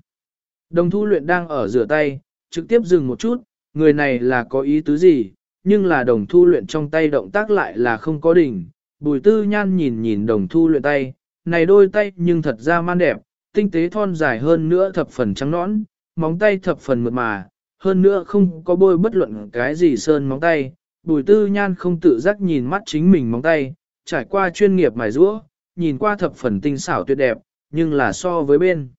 [SPEAKER 1] Đồng thu luyện đang ở rửa tay, trực tiếp dừng một chút, người này là có ý tứ gì, nhưng là đồng thu luyện trong tay động tác lại là không có đỉnh. Bùi tư nhan nhìn nhìn đồng thu luyện tay, này đôi tay nhưng thật ra man đẹp, tinh tế thon dài hơn nữa thập phần trắng nõn, móng tay thập phần mượt mà, hơn nữa không có bôi bất luận cái gì sơn móng tay, bùi tư nhan không tự giác nhìn mắt chính mình móng tay, trải qua chuyên nghiệp mài rũa, nhìn qua thập phần tinh xảo tuyệt đẹp, nhưng là so với bên.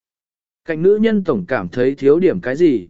[SPEAKER 1] Cạnh nữ nhân tổng cảm thấy thiếu điểm cái gì.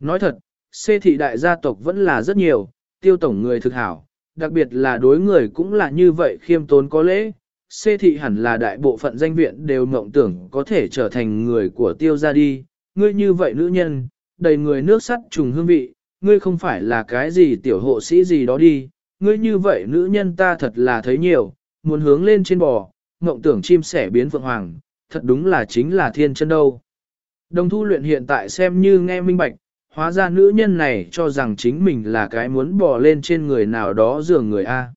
[SPEAKER 1] Nói thật, xê thị đại gia tộc vẫn là rất nhiều, tiêu tổng người thực hảo, đặc biệt là đối người cũng là như vậy khiêm tốn có lễ. Xê thị hẳn là đại bộ phận danh viện đều mộng tưởng có thể trở thành người của tiêu gia đi, ngươi như vậy nữ nhân, đầy người nước sắt trùng hương vị, ngươi không phải là cái gì tiểu hộ sĩ gì đó đi, ngươi như vậy nữ nhân ta thật là thấy nhiều, muốn hướng lên trên bò, mộng tưởng chim sẻ biến phượng hoàng, thật đúng là chính là thiên chân đâu. Đồng thu luyện hiện tại xem như nghe minh bạch, hóa ra nữ nhân này cho rằng chính mình là cái muốn bò lên trên người nào đó giường người A.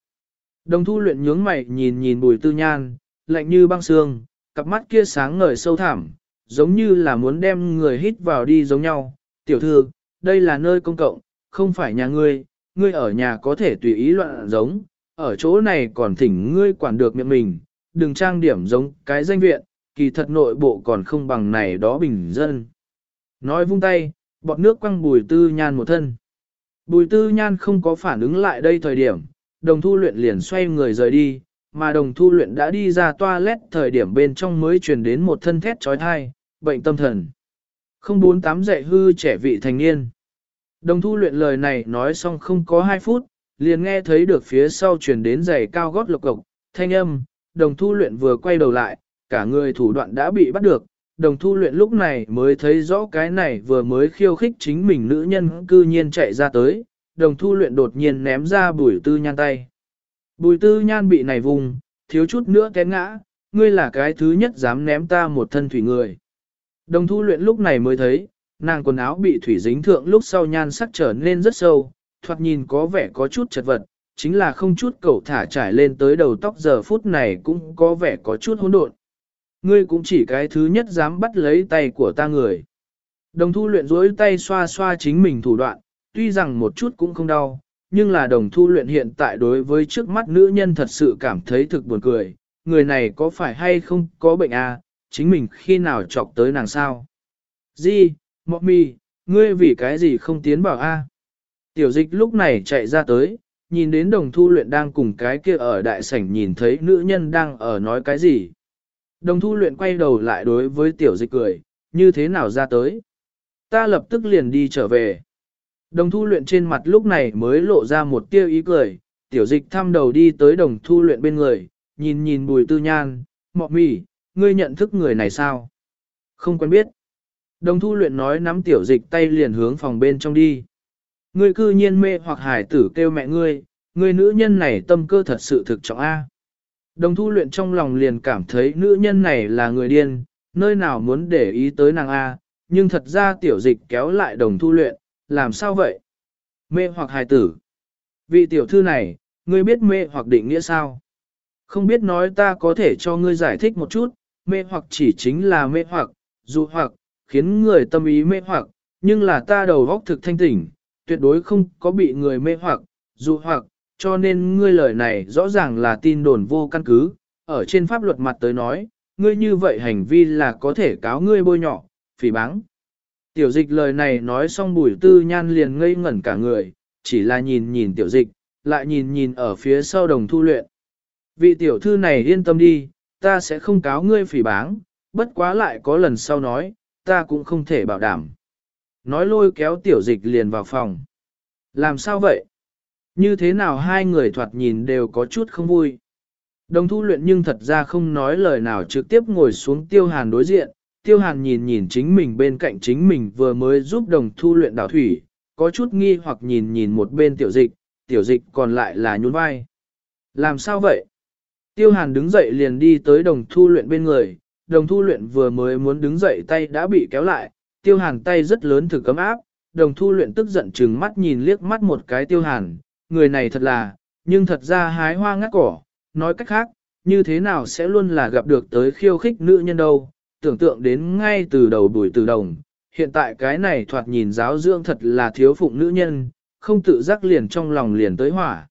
[SPEAKER 1] Đồng thu luyện nhướng mày nhìn nhìn bùi tư nhan, lạnh như băng xương, cặp mắt kia sáng ngời sâu thẳm, giống như là muốn đem người hít vào đi giống nhau. Tiểu thư, đây là nơi công cộng, không phải nhà ngươi, ngươi ở nhà có thể tùy ý loạn giống, ở chỗ này còn thỉnh ngươi quản được miệng mình, đừng trang điểm giống cái danh viện, kỳ thật nội bộ còn không bằng này đó bình dân. Nói vung tay, bọt nước quăng bùi tư nhan một thân. Bùi tư nhan không có phản ứng lại đây thời điểm, đồng thu luyện liền xoay người rời đi, mà đồng thu luyện đã đi ra toilet thời điểm bên trong mới truyền đến một thân thét trói thai, bệnh tâm thần. Không bốn tám dạy hư trẻ vị thành niên. Đồng thu luyện lời này nói xong không có 2 phút, liền nghe thấy được phía sau truyền đến giày cao gót lộc cộc, thanh âm, đồng thu luyện vừa quay đầu lại, cả người thủ đoạn đã bị bắt được, đồng thu luyện lúc này mới thấy rõ cái này vừa mới khiêu khích chính mình nữ nhân cư nhiên chạy ra tới, đồng thu luyện đột nhiên ném ra bùi tư nhan tay. Bùi tư nhan bị này vùng, thiếu chút nữa té ngã, ngươi là cái thứ nhất dám ném ta một thân thủy người. Đồng thu luyện lúc này mới thấy, nàng quần áo bị thủy dính thượng lúc sau nhan sắc trở nên rất sâu, thoạt nhìn có vẻ có chút chật vật, chính là không chút cẩu thả trải lên tới đầu tóc giờ phút này cũng có vẻ có chút hỗn độn. Ngươi cũng chỉ cái thứ nhất dám bắt lấy tay của ta người. Đồng thu luyện rối tay xoa xoa chính mình thủ đoạn, tuy rằng một chút cũng không đau, nhưng là đồng thu luyện hiện tại đối với trước mắt nữ nhân thật sự cảm thấy thực buồn cười. Người này có phải hay không có bệnh à, chính mình khi nào chọc tới nàng sao? Di, Mọ mi, ngươi vì cái gì không tiến bảo a? Tiểu dịch lúc này chạy ra tới, nhìn đến đồng thu luyện đang cùng cái kia ở đại sảnh nhìn thấy nữ nhân đang ở nói cái gì. Đồng thu luyện quay đầu lại đối với tiểu dịch cười, như thế nào ra tới. Ta lập tức liền đi trở về. Đồng thu luyện trên mặt lúc này mới lộ ra một tia ý cười, tiểu dịch thăm đầu đi tới đồng thu luyện bên người, nhìn nhìn bùi tư nhan, mọ mỉ, ngươi nhận thức người này sao? Không quen biết. Đồng thu luyện nói nắm tiểu dịch tay liền hướng phòng bên trong đi. Ngươi cư nhiên mê hoặc hải tử kêu mẹ ngươi, ngươi nữ nhân này tâm cơ thật sự thực trọng A. Đồng thu luyện trong lòng liền cảm thấy nữ nhân này là người điên, nơi nào muốn để ý tới nàng A, nhưng thật ra tiểu dịch kéo lại đồng thu luyện, làm sao vậy? Mê hoặc hài tử. Vị tiểu thư này, ngươi biết mê hoặc định nghĩa sao? Không biết nói ta có thể cho ngươi giải thích một chút, mê hoặc chỉ chính là mê hoặc, dụ hoặc, khiến người tâm ý mê hoặc, nhưng là ta đầu óc thực thanh tỉnh, tuyệt đối không có bị người mê hoặc, dụ hoặc, cho nên ngươi lời này rõ ràng là tin đồn vô căn cứ, ở trên pháp luật mặt tới nói, ngươi như vậy hành vi là có thể cáo ngươi bôi nhọ, phỉ báng. Tiểu dịch lời này nói xong bùi tư nhan liền ngây ngẩn cả người, chỉ là nhìn nhìn tiểu dịch, lại nhìn nhìn ở phía sau đồng thu luyện. Vị tiểu thư này yên tâm đi, ta sẽ không cáo ngươi phỉ báng, bất quá lại có lần sau nói, ta cũng không thể bảo đảm. Nói lôi kéo tiểu dịch liền vào phòng. Làm sao vậy? Như thế nào hai người thoạt nhìn đều có chút không vui. Đồng thu luyện nhưng thật ra không nói lời nào trực tiếp ngồi xuống tiêu hàn đối diện. Tiêu hàn nhìn nhìn chính mình bên cạnh chính mình vừa mới giúp đồng thu luyện đảo thủy, có chút nghi hoặc nhìn nhìn một bên tiểu dịch, tiểu dịch còn lại là nhún vai. Làm sao vậy? Tiêu hàn đứng dậy liền đi tới đồng thu luyện bên người, đồng thu luyện vừa mới muốn đứng dậy tay đã bị kéo lại, tiêu hàn tay rất lớn thử cấm áp, đồng thu luyện tức giận chừng mắt nhìn liếc mắt một cái tiêu hàn, người này thật là, nhưng thật ra hái hoa ngắt cỏ, nói cách khác, như thế nào sẽ luôn là gặp được tới khiêu khích nữ nhân đâu, tưởng tượng đến ngay từ đầu đuổi từ đồng, hiện tại cái này thoạt nhìn giáo dưỡng thật là thiếu phụng nữ nhân, không tự giác liền trong lòng liền tới hỏa.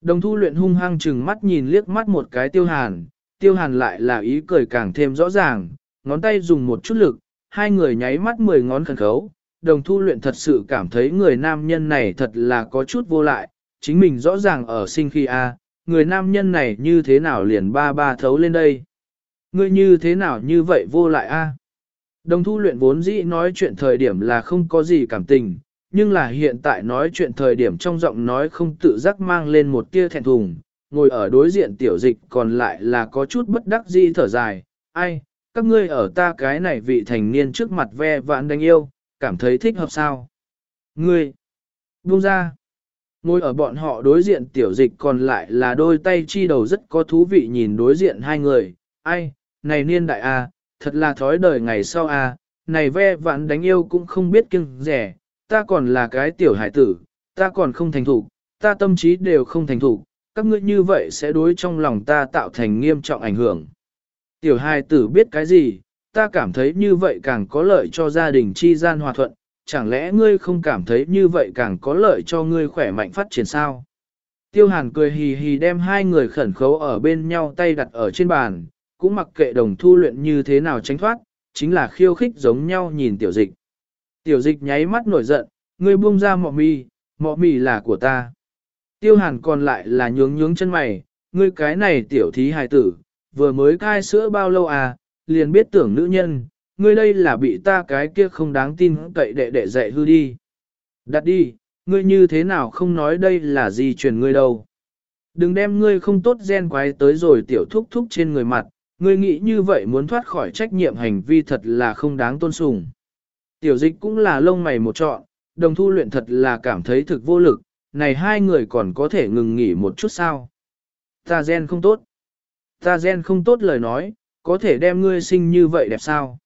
[SPEAKER 1] Đồng thu luyện hung hăng chừng mắt nhìn liếc mắt một cái tiêu hàn, tiêu hàn lại là ý cười càng thêm rõ ràng, ngón tay dùng một chút lực, hai người nháy mắt mười ngón khẩn khấu, đồng thu luyện thật sự cảm thấy người nam nhân này thật là có chút vô lại, chính mình rõ ràng ở sinh khi a, người nam nhân này như thế nào liền ba ba thấu lên đây. Ngươi như thế nào như vậy vô lại a? Đồng thu luyện vốn dĩ nói chuyện thời điểm là không có gì cảm tình, nhưng là hiện tại nói chuyện thời điểm trong giọng nói không tự giác mang lên một tia thẹn thùng, ngồi ở đối diện tiểu dịch còn lại là có chút bất đắc dĩ thở dài, ai, các ngươi ở ta cái này vị thành niên trước mặt ve vãn đánh yêu, cảm thấy thích hợp sao? Ngươi, buông ra. Ngồi ở bọn họ đối diện tiểu dịch còn lại là đôi tay chi đầu rất có thú vị nhìn đối diện hai người, ai, này niên đại a, thật là thói đời ngày sau a, này ve vãn đánh yêu cũng không biết kiêng rẻ, ta còn là cái tiểu hải tử, ta còn không thành thủ, ta tâm trí đều không thành thủ, các ngươi như vậy sẽ đối trong lòng ta tạo thành nghiêm trọng ảnh hưởng. Tiểu hải tử biết cái gì, ta cảm thấy như vậy càng có lợi cho gia đình chi gian hòa thuận, chẳng lẽ ngươi không cảm thấy như vậy càng có lợi cho ngươi khỏe mạnh phát triển sao? Tiêu hàn cười hì hì đem hai người khẩn khấu ở bên nhau tay đặt ở trên bàn, cũng mặc kệ đồng thu luyện như thế nào tránh thoát, chính là khiêu khích giống nhau nhìn tiểu dịch. Tiểu dịch nháy mắt nổi giận, ngươi buông ra mọ mì, mọ mì là của ta. Tiêu hàn còn lại là nhướng nhướng chân mày, ngươi cái này tiểu thí hài tử, vừa mới cai sữa bao lâu à, liền biết tưởng nữ nhân, ngươi đây là bị ta cái kia không đáng tin cậy đệ đệ dạy hư đi. Đặt đi, ngươi như thế nào không nói đây là gì truyền ngươi đâu. Đừng đem ngươi không tốt gen quái tới rồi tiểu thúc thúc trên người mặt, ngươi nghĩ như vậy muốn thoát khỏi trách nhiệm hành vi thật là không đáng tôn sùng. Tiểu dịch cũng là lông mày một trọn, đồng thu luyện thật là cảm thấy thực vô lực, này hai người còn có thể ngừng nghỉ một chút sao. Ta gen không tốt. Ta gen không tốt lời nói, có thể đem ngươi sinh như vậy đẹp sao?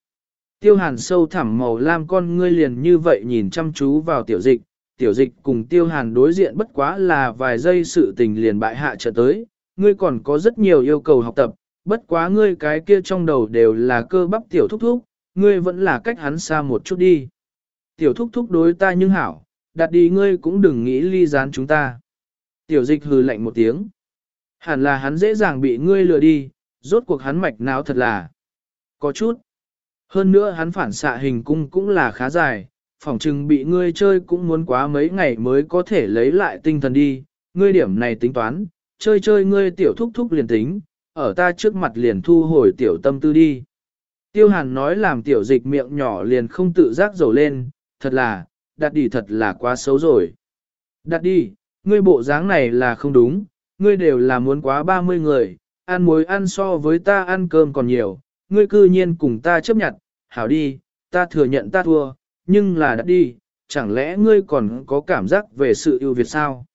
[SPEAKER 1] Tiêu hàn sâu thẳm màu lam con ngươi liền như vậy nhìn chăm chú vào tiểu dịch, tiểu dịch cùng tiêu hàn đối diện bất quá là vài giây sự tình liền bại hạ trở tới, ngươi còn có rất nhiều yêu cầu học tập, bất quá ngươi cái kia trong đầu đều là cơ bắp tiểu thúc thúc, ngươi vẫn là cách hắn xa một chút đi. Tiểu thúc thúc đối ta nhưng hảo, đặt đi ngươi cũng đừng nghĩ ly gián chúng ta. Tiểu dịch hừ lạnh một tiếng. Hẳn là hắn dễ dàng bị ngươi lừa đi, rốt cuộc hắn mạch não thật là có chút. Hơn nữa hắn phản xạ hình cung cũng là khá dài, phỏng chừng bị ngươi chơi cũng muốn quá mấy ngày mới có thể lấy lại tinh thần đi, ngươi điểm này tính toán, chơi chơi ngươi tiểu thúc thúc liền tính, ở ta trước mặt liền thu hồi tiểu tâm tư đi. Tiêu hàn nói làm tiểu dịch miệng nhỏ liền không tự giác dầu lên, thật là, đặt đi thật là quá xấu rồi. Đặt đi, ngươi bộ dáng này là không đúng, ngươi đều là muốn quá 30 người, ăn muối ăn so với ta ăn cơm còn nhiều, ngươi cư nhiên cùng ta chấp nhận, hảo đi, ta thừa nhận ta thua, nhưng là đặt đi, chẳng lẽ ngươi còn có cảm giác về sự ưu việt sao?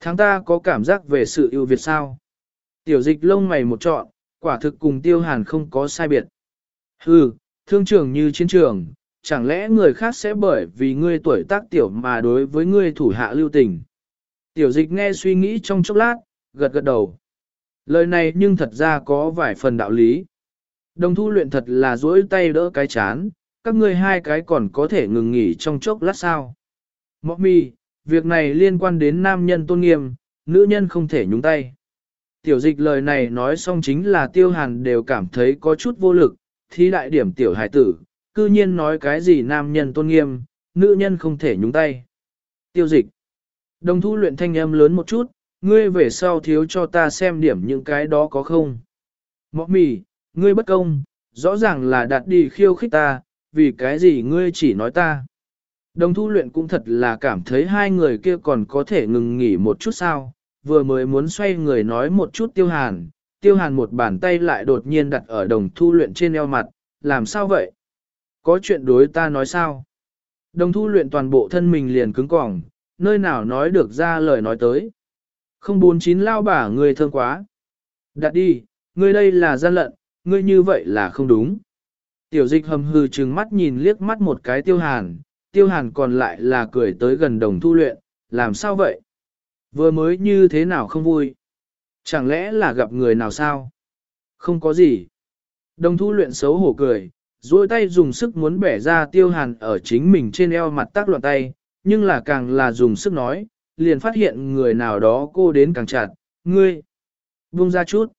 [SPEAKER 1] Tháng ta có cảm giác về sự ưu việt sao? Tiểu dịch lông mày một trọn, quả thực cùng tiêu hàn không có sai biệt. Hừ, thương trường như chiến trường, chẳng lẽ người khác sẽ bởi vì ngươi tuổi tác tiểu mà đối với ngươi thủ hạ lưu tình. Tiểu dịch nghe suy nghĩ trong chốc lát, gật gật đầu. Lời này nhưng thật ra có vài phần đạo lý. Đồng thu luyện thật là duỗi tay đỡ cái chán, các ngươi hai cái còn có thể ngừng nghỉ trong chốc lát sao. Mọc mi, việc này liên quan đến nam nhân tôn nghiêm, nữ nhân không thể nhúng tay. Tiểu dịch lời này nói xong chính là tiêu hàn đều cảm thấy có chút vô lực, thi đại điểm tiểu hải tử, cư nhiên nói cái gì nam nhân tôn nghiêm, nữ nhân không thể nhúng tay. Tiêu dịch. Đồng thu luyện thanh âm lớn một chút, ngươi về sau thiếu cho ta xem điểm những cái đó có không. Mọ mì, ngươi bất công, rõ ràng là đặt đi khiêu khích ta, vì cái gì ngươi chỉ nói ta. Đồng thu luyện cũng thật là cảm thấy hai người kia còn có thể ngừng nghỉ một chút sao, vừa mới muốn xoay người nói một chút tiêu hàn, tiêu hàn một bàn tay lại đột nhiên đặt ở đồng thu luyện trên eo mặt, làm sao vậy? Có chuyện đối ta nói sao? Đồng thu luyện toàn bộ thân mình liền cứng cỏng, nơi nào nói được ra lời nói tới. Không bốn chín lao bả người thương quá. Đặt đi, ngươi đây là gian lận, ngươi như vậy là không đúng. Tiểu dịch hầm hừ trừng mắt nhìn liếc mắt một cái tiêu hàn, tiêu hàn còn lại là cười tới gần đồng thu luyện, làm sao vậy? Vừa mới như thế nào không vui? Chẳng lẽ là gặp người nào sao? Không có gì. Đồng thu luyện xấu hổ cười, duỗi tay dùng sức muốn bẻ ra tiêu hàn ở chính mình trên eo mặt tác loạn tay, nhưng là càng là dùng sức nói, liền phát hiện người nào đó cô đến càng chặt, ngươi, buông ra chút.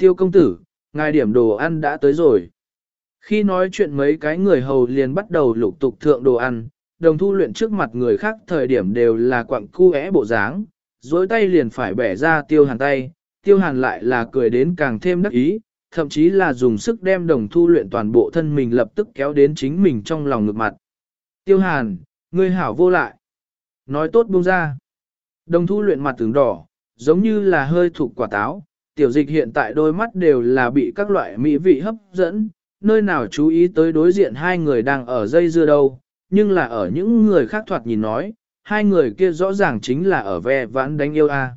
[SPEAKER 1] Tiêu công tử, ngài điểm đồ ăn đã tới rồi. Khi nói chuyện mấy cái người hầu liền bắt đầu lục tục thượng đồ ăn, đồng thu luyện trước mặt người khác thời điểm đều là quặng cu é bộ dáng, dối tay liền phải bẻ ra tiêu hàn tay, tiêu hàn lại là cười đến càng thêm đắc ý, thậm chí là dùng sức đem đồng thu luyện toàn bộ thân mình lập tức kéo đến chính mình trong lòng ngực mặt. Tiêu hàn, ngươi hảo vô lại. Nói tốt buông ra. Đồng thu luyện mặt tướng đỏ, giống như là hơi thụ quả táo, tiểu dịch hiện tại đôi mắt đều là bị các loại mỹ vị hấp dẫn, nơi nào chú ý tới đối diện hai người đang ở dây dưa đâu, nhưng là ở những người khác thoạt nhìn nói, hai người kia rõ ràng chính là ở ve vãn đánh yêu a.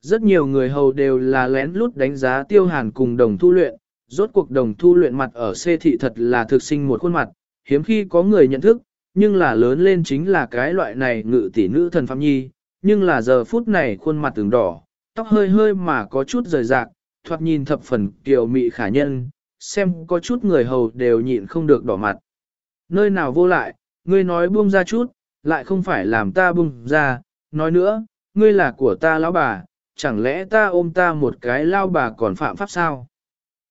[SPEAKER 1] Rất nhiều người hầu đều là lén lút đánh giá tiêu hàn cùng đồng thu luyện, rốt cuộc đồng thu luyện mặt ở xê thị thật là thực sinh một khuôn mặt, hiếm khi có người nhận thức, nhưng là lớn lên chính là cái loại này ngự tỷ nữ thần phạm nhi, nhưng là giờ phút này khuôn mặt từng đỏ, tóc hơi hơi mà có chút rời rạc, thoạt nhìn thập phần kiều mị khả nhân, xem có chút người hầu đều nhịn không được đỏ mặt. Nơi nào vô lại, ngươi nói buông ra chút, lại không phải làm ta bung ra, nói nữa, ngươi là của ta lão bà, chẳng lẽ ta ôm ta một cái lao bà còn phạm pháp sao?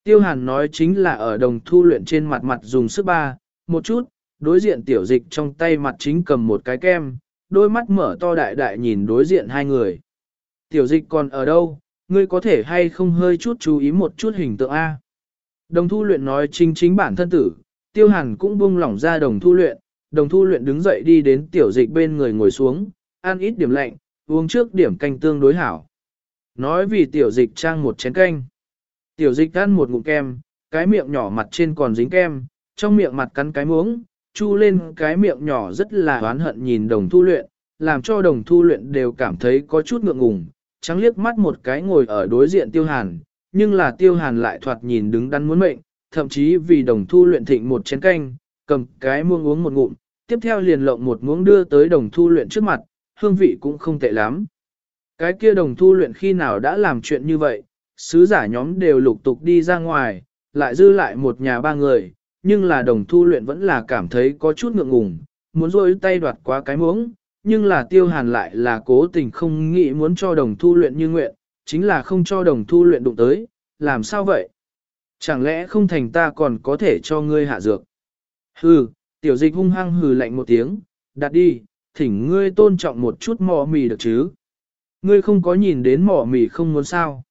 [SPEAKER 1] Tiêu hàn nói chính là ở đồng thu luyện trên mặt mặt dùng sức ba, một chút, đối diện tiểu dịch trong tay mặt chính cầm một cái kem, đôi mắt mở to đại đại nhìn đối diện hai người. Tiểu dịch còn ở đâu, ngươi có thể hay không hơi chút chú ý một chút hình tượng A. Đồng thu luyện nói chính chính bản thân tử, tiêu hàn cũng buông lỏng ra đồng thu luyện, đồng thu luyện đứng dậy đi đến tiểu dịch bên người ngồi xuống, ăn ít điểm lạnh, uống trước điểm canh tương đối hảo. Nói vì tiểu dịch trang một chén canh. Tiểu dịch ăn một ngụm kem, cái miệng nhỏ mặt trên còn dính kem, trong miệng mặt cắn cái muống, chu lên cái miệng nhỏ rất là oán hận nhìn đồng thu luyện, làm cho đồng thu luyện đều cảm thấy có chút ngượng ngùng, trắng liếc mắt một cái ngồi ở đối diện tiêu hàn, nhưng là tiêu hàn lại thoạt nhìn đứng đắn muốn mệnh, thậm chí vì đồng thu luyện thịnh một chén canh, cầm cái muông uống một ngụm, tiếp theo liền lộng một muỗng đưa tới đồng thu luyện trước mặt, hương vị cũng không tệ lắm. Cái kia đồng thu luyện khi nào đã làm chuyện như vậy, sứ giả nhóm đều lục tục đi ra ngoài, lại dư lại một nhà ba người, nhưng là đồng thu luyện vẫn là cảm thấy có chút ngượng ngùng, muốn rôi tay đoạt qua cái muỗng, nhưng là tiêu hàn lại là cố tình không nghĩ muốn cho đồng thu luyện như nguyện, chính là không cho đồng thu luyện đụng tới, làm sao vậy? Chẳng lẽ không thành ta còn có thể cho ngươi hạ dược? Hừ, tiểu dịch hung hăng hừ lạnh một tiếng, đặt đi, thỉnh ngươi tôn trọng một chút mỏ mì được chứ? Ngươi không có nhìn đến mỏ mì không muốn sao.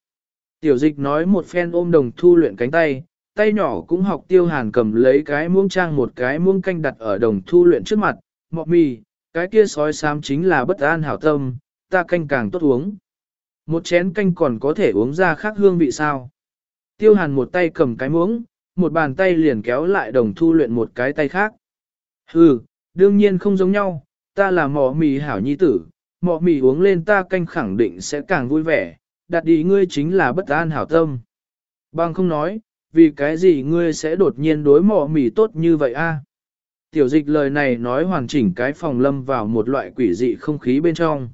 [SPEAKER 1] Tiểu dịch nói một phen ôm đồng thu luyện cánh tay, tay nhỏ cũng học tiêu hàn cầm lấy cái muông trang một cái muông canh đặt ở đồng thu luyện trước mặt, mỏ mì, cái kia sói xám chính là bất an hảo tâm, ta canh càng tốt uống. Một chén canh còn có thể uống ra khác hương vị sao. Tiêu hàn một tay cầm cái muỗng, một bàn tay liền kéo lại đồng thu luyện một cái tay khác. Hừ, đương nhiên không giống nhau, ta là mỏ mì hảo nhi tử, mọ mì uống lên ta canh khẳng định sẽ càng vui vẻ, đặt đi ngươi chính là bất an hảo tâm. Bằng không nói, vì cái gì ngươi sẽ đột nhiên đối mọ mì tốt như vậy a? Tiểu dịch lời này nói hoàn chỉnh cái phòng lâm vào một loại quỷ dị không khí bên trong.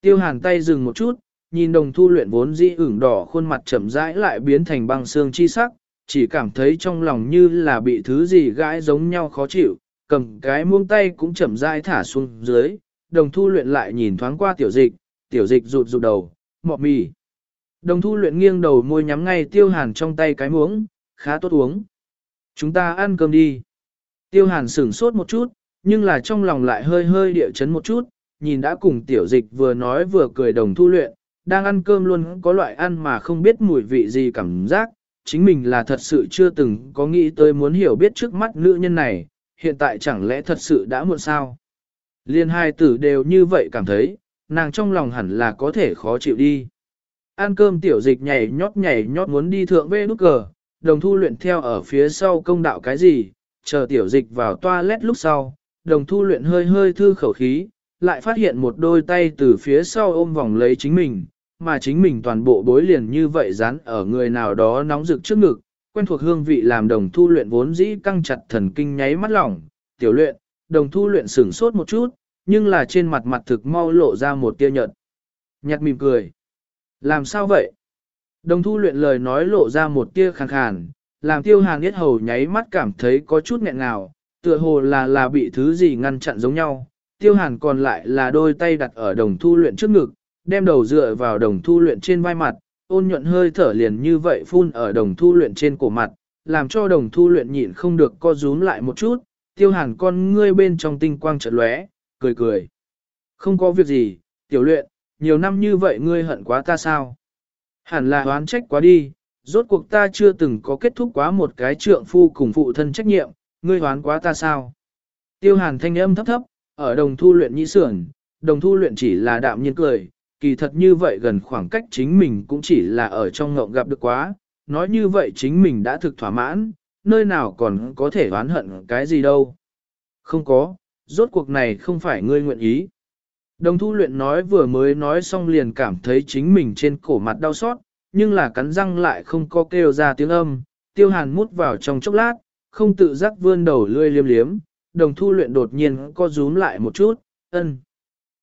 [SPEAKER 1] Tiêu hàn tay dừng một chút, nhìn đồng thu luyện vốn dĩ ửng đỏ khuôn mặt chậm rãi lại biến thành băng xương chi sắc, chỉ cảm thấy trong lòng như là bị thứ gì gãi giống nhau khó chịu, cầm cái muông tay cũng chậm rãi thả xuống dưới, đồng thu luyện lại nhìn thoáng qua tiểu dịch, tiểu dịch rụt rụt đầu, mọ mì. Đồng thu luyện nghiêng đầu môi nhắm ngay tiêu hàn trong tay cái muỗng, khá tốt uống. Chúng ta ăn cơm đi. Tiêu hàn sửng sốt một chút, nhưng là trong lòng lại hơi hơi địa chấn một chút, nhìn đã cùng tiểu dịch vừa nói vừa cười đồng thu luyện, đang ăn cơm luôn có loại ăn mà không biết mùi vị gì cảm giác, chính mình là thật sự chưa từng có nghĩ tới muốn hiểu biết trước mắt nữ nhân này, hiện tại chẳng lẽ thật sự đã muộn sao. Liên hai tử đều như vậy cảm thấy, nàng trong lòng hẳn là có thể khó chịu đi. Ăn cơm tiểu dịch nhảy nhót nhảy nhót muốn đi thượng vê nút cờ, đồng thu luyện theo ở phía sau công đạo cái gì, chờ tiểu dịch vào toilet lúc sau, đồng thu luyện hơi hơi thư khẩu khí, lại phát hiện một đôi tay từ phía sau ôm vòng lấy chính mình, mà chính mình toàn bộ bối liền như vậy dán ở người nào đó nóng rực trước ngực, quen thuộc hương vị làm đồng thu luyện vốn dĩ căng chặt thần kinh nháy mắt lỏng, tiểu luyện, đồng thu luyện sửng sốt một chút, nhưng là trên mặt mặt thực mau lộ ra một tia nhợt. Nhặt mỉm cười. Làm sao vậy? Đồng thu luyện lời nói lộ ra một tia khàn khàn, làm tiêu hàng yết hầu nháy mắt cảm thấy có chút nghẹn ngào, tựa hồ là là bị thứ gì ngăn chặn giống nhau. Tiêu hàn còn lại là đôi tay đặt ở đồng thu luyện trước ngực, đem đầu dựa vào đồng thu luyện trên vai mặt, ôn nhuận hơi thở liền như vậy phun ở đồng thu luyện trên cổ mặt, làm cho đồng thu luyện nhịn không được co rúm lại một chút, tiêu hàn con ngươi bên trong tinh quang chợt lóe, cười cười. Không có việc gì, tiểu luyện, nhiều năm như vậy ngươi hận quá ta sao? Hẳn là oán trách quá đi, rốt cuộc ta chưa từng có kết thúc quá một cái trượng phu cùng phụ thân trách nhiệm, ngươi oán quá ta sao? Tiêu hàn thanh âm thấp thấp, ở đồng thu luyện nhĩ sườn, đồng thu luyện chỉ là đạm nhiên cười, kỳ thật như vậy gần khoảng cách chính mình cũng chỉ là ở trong ngộng gặp được quá, nói như vậy chính mình đã thực thỏa mãn, nơi nào còn có thể oán hận cái gì đâu. Không có, rốt cuộc này không phải ngươi nguyện ý. Đồng thu luyện nói vừa mới nói xong liền cảm thấy chính mình trên cổ mặt đau xót, nhưng là cắn răng lại không có kêu ra tiếng âm, tiêu hàn mút vào trong chốc lát, không tự giác vươn đầu lươi liếm liếm, đồng thu luyện đột nhiên co rúm lại một chút, ân.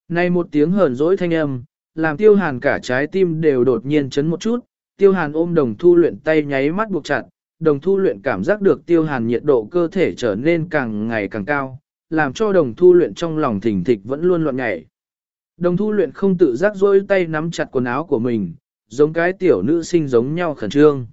[SPEAKER 1] Này một tiếng hờn dỗi thanh âm, làm tiêu hàn cả trái tim đều đột nhiên chấn một chút, tiêu hàn ôm đồng thu luyện tay nháy mắt buộc chặt, đồng thu luyện cảm giác được tiêu hàn nhiệt độ cơ thể trở nên càng ngày càng cao, làm cho đồng thu luyện trong lòng thỉnh thịch vẫn luôn loạn nhảy. Đồng thu luyện không tự giác dôi tay nắm chặt quần áo của mình, giống cái tiểu nữ sinh giống nhau khẩn trương.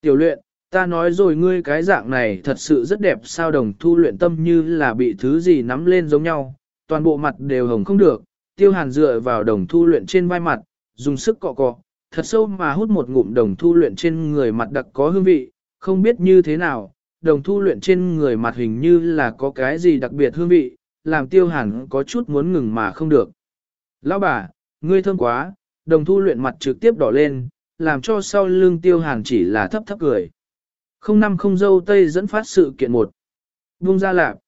[SPEAKER 1] Tiểu luyện, ta nói rồi ngươi cái dạng này thật sự rất đẹp sao đồng thu luyện tâm như là bị thứ gì nắm lên giống nhau, toàn bộ mặt đều hồng không được, tiêu hàn dựa vào đồng thu luyện trên vai mặt, dùng sức cọ cọ, thật sâu mà hút một ngụm đồng thu luyện trên người mặt đặc có hương vị, không biết như thế nào, đồng thu luyện trên người mặt hình như là có cái gì đặc biệt hương vị, làm tiêu hàn có chút muốn ngừng mà không được. Lão bà, ngươi thơm quá, đồng thu luyện mặt trực tiếp đỏ lên, làm cho sau lưng tiêu hàn chỉ là thấp thấp cười. Không năm không dâu tây dẫn phát sự kiện một. Vung ra lạp.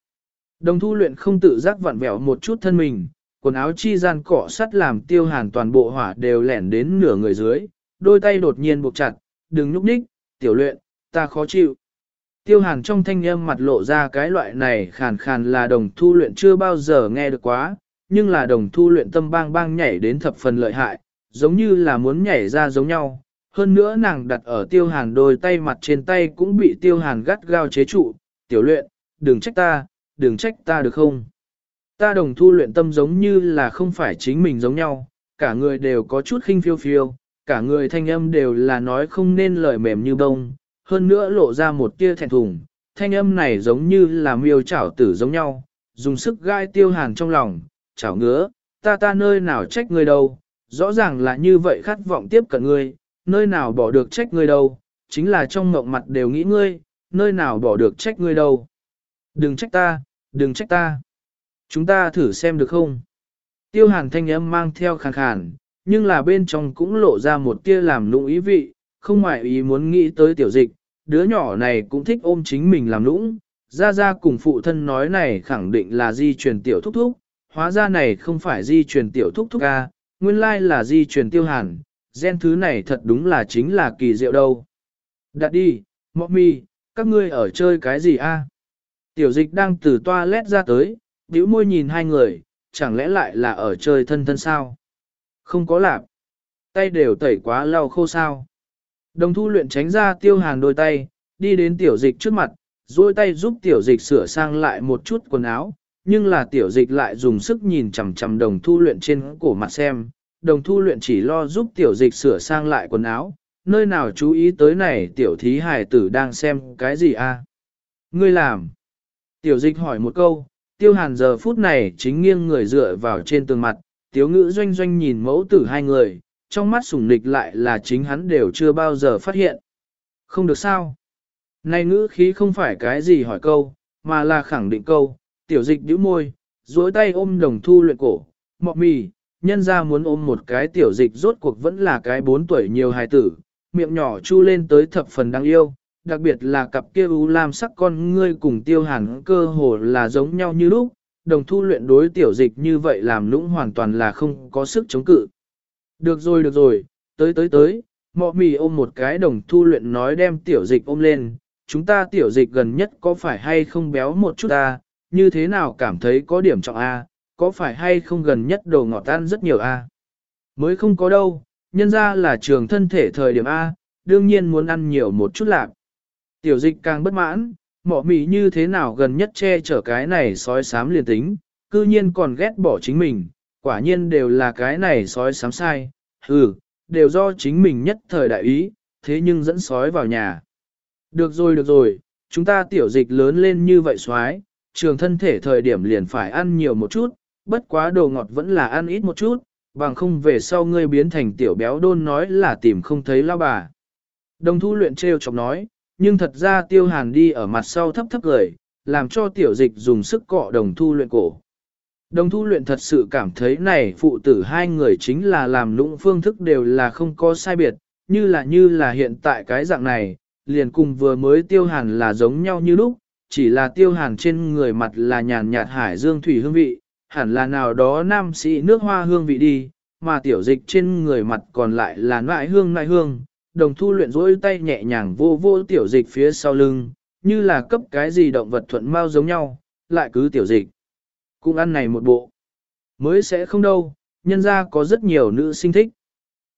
[SPEAKER 1] Đồng thu luyện không tự giác vặn vẹo một chút thân mình, quần áo chi gian cỏ sắt làm tiêu hàn toàn bộ hỏa đều lẻn đến nửa người dưới, đôi tay đột nhiên buộc chặt, đừng nhúc nhích, tiểu luyện, ta khó chịu. Tiêu hàn trong thanh âm mặt lộ ra cái loại này khàn khàn là đồng thu luyện chưa bao giờ nghe được quá, nhưng là đồng thu luyện tâm bang bang nhảy đến thập phần lợi hại, giống như là muốn nhảy ra giống nhau. Hơn nữa nàng đặt ở tiêu hàn đôi tay mặt trên tay cũng bị tiêu hàn gắt gao chế trụ, tiểu luyện, đừng trách ta, đừng trách ta được không? Ta đồng thu luyện tâm giống như là không phải chính mình giống nhau, cả người đều có chút khinh phiêu phiêu, cả người thanh âm đều là nói không nên lời mềm như bông, hơn nữa lộ ra một tia thẹn thùng, thanh âm này giống như là miêu chảo tử giống nhau, dùng sức gai tiêu hàn trong lòng, chảo ngứa, ta ta nơi nào trách ngươi đâu, rõ ràng là như vậy khát vọng tiếp cận ngươi, nơi nào bỏ được trách ngươi đâu, chính là trong mộng mặt đều nghĩ ngươi, nơi nào bỏ được trách ngươi đâu. Đừng trách ta, đừng trách ta. Chúng ta thử xem được không? Tiêu hàn thanh âm mang theo khàn khàn, nhưng là bên trong cũng lộ ra một tia làm lũng ý vị, không ngoại ý muốn nghĩ tới tiểu dịch, đứa nhỏ này cũng thích ôm chính mình làm lũng. Ra ra cùng phụ thân nói này khẳng định là di truyền tiểu thúc thúc, hóa ra này không phải di truyền tiểu thúc thúc ca, nguyên lai là di truyền tiêu hàn, gen thứ này thật đúng là chính là kỳ diệu đâu. Đặt đi, mọ mi, các ngươi ở chơi cái gì a? Tiểu dịch đang từ toilet ra tới, bĩu môi nhìn hai người, chẳng lẽ lại là ở chơi thân thân sao? Không có lạp. Tay đều tẩy quá lau khô sao. Đồng thu luyện tránh ra tiêu hàn đôi tay, đi đến tiểu dịch trước mặt, duỗi tay giúp tiểu dịch sửa sang lại một chút quần áo, nhưng là tiểu dịch lại dùng sức nhìn chằm chằm đồng thu luyện trên cổ mặt xem, đồng thu luyện chỉ lo giúp tiểu dịch sửa sang lại quần áo, nơi nào chú ý tới này tiểu thí hài tử đang xem cái gì a? Ngươi làm. Tiểu dịch hỏi một câu, tiêu hàn giờ phút này chính nghiêng người dựa vào trên tường mặt, tiếu ngữ doanh doanh nhìn mẫu tử hai người, trong mắt sủng nịch lại là chính hắn đều chưa bao giờ phát hiện. Không được sao. Này ngữ khí không phải cái gì hỏi câu, mà là khẳng định câu, tiểu dịch nhíu môi, duỗi tay ôm đồng thu luyện cổ, mọ mì, nhân ra muốn ôm một cái tiểu dịch rốt cuộc vẫn là cái bốn tuổi nhiều hài tử, miệng nhỏ chu lên tới thập phần đáng yêu, đặc biệt là cặp kia u lam sắc con ngươi cùng tiêu hàn cơ hồ là giống nhau như lúc, đồng thu luyện đối tiểu dịch như vậy làm lũng hoàn toàn là không có sức chống cự. Được rồi được rồi, tới tới tới, mọ mì ôm một cái đồng thu luyện nói đem tiểu dịch ôm lên, chúng ta tiểu dịch gần nhất có phải hay không béo một chút ta, như thế nào cảm thấy có điểm trọng A, có phải hay không gần nhất đồ ngọt tan rất nhiều A. Mới không có đâu, nhân ra là trường thân thể thời điểm A, đương nhiên muốn ăn nhiều một chút lạc. Tiểu dịch càng bất mãn, mỏ mì như thế nào gần nhất che chở cái này sói sám liền tính, cư nhiên còn ghét bỏ chính mình, quả nhiên đều là cái này sói sám sai, ừ, đều do chính mình nhất thời đại ý, thế nhưng dẫn sói vào nhà. Được rồi được rồi, chúng ta tiểu dịch lớn lên như vậy xoái, trường thân thể thời điểm liền phải ăn nhiều một chút, bất quá đồ ngọt vẫn là ăn ít một chút, bằng không về sau ngươi biến thành tiểu béo đôn nói là tìm không thấy lao bà. Đồng thu luyện trêu chọc nói, nhưng thật ra tiêu hàn đi ở mặt sau thấp thấp cười, làm cho tiểu dịch dùng sức cọ đồng thu luyện cổ. Đồng thu luyện thật sự cảm thấy này phụ tử hai người chính là làm lũng phương thức đều là không có sai biệt, như là như là hiện tại cái dạng này, liền cùng vừa mới tiêu hàn là giống nhau như lúc, chỉ là tiêu hàn trên người mặt là nhàn nhạt hải dương thủy hương vị, hẳn là nào đó nam sĩ nước hoa hương vị đi, mà tiểu dịch trên người mặt còn lại là nại hương nại hương, đồng thu luyện rỗi tay nhẹ nhàng vô vô tiểu dịch phía sau lưng, như là cấp cái gì động vật thuận mau giống nhau, lại cứ tiểu dịch. Cũng ăn này một bộ. Mới sẽ không đâu, nhân ra có rất nhiều nữ sinh thích.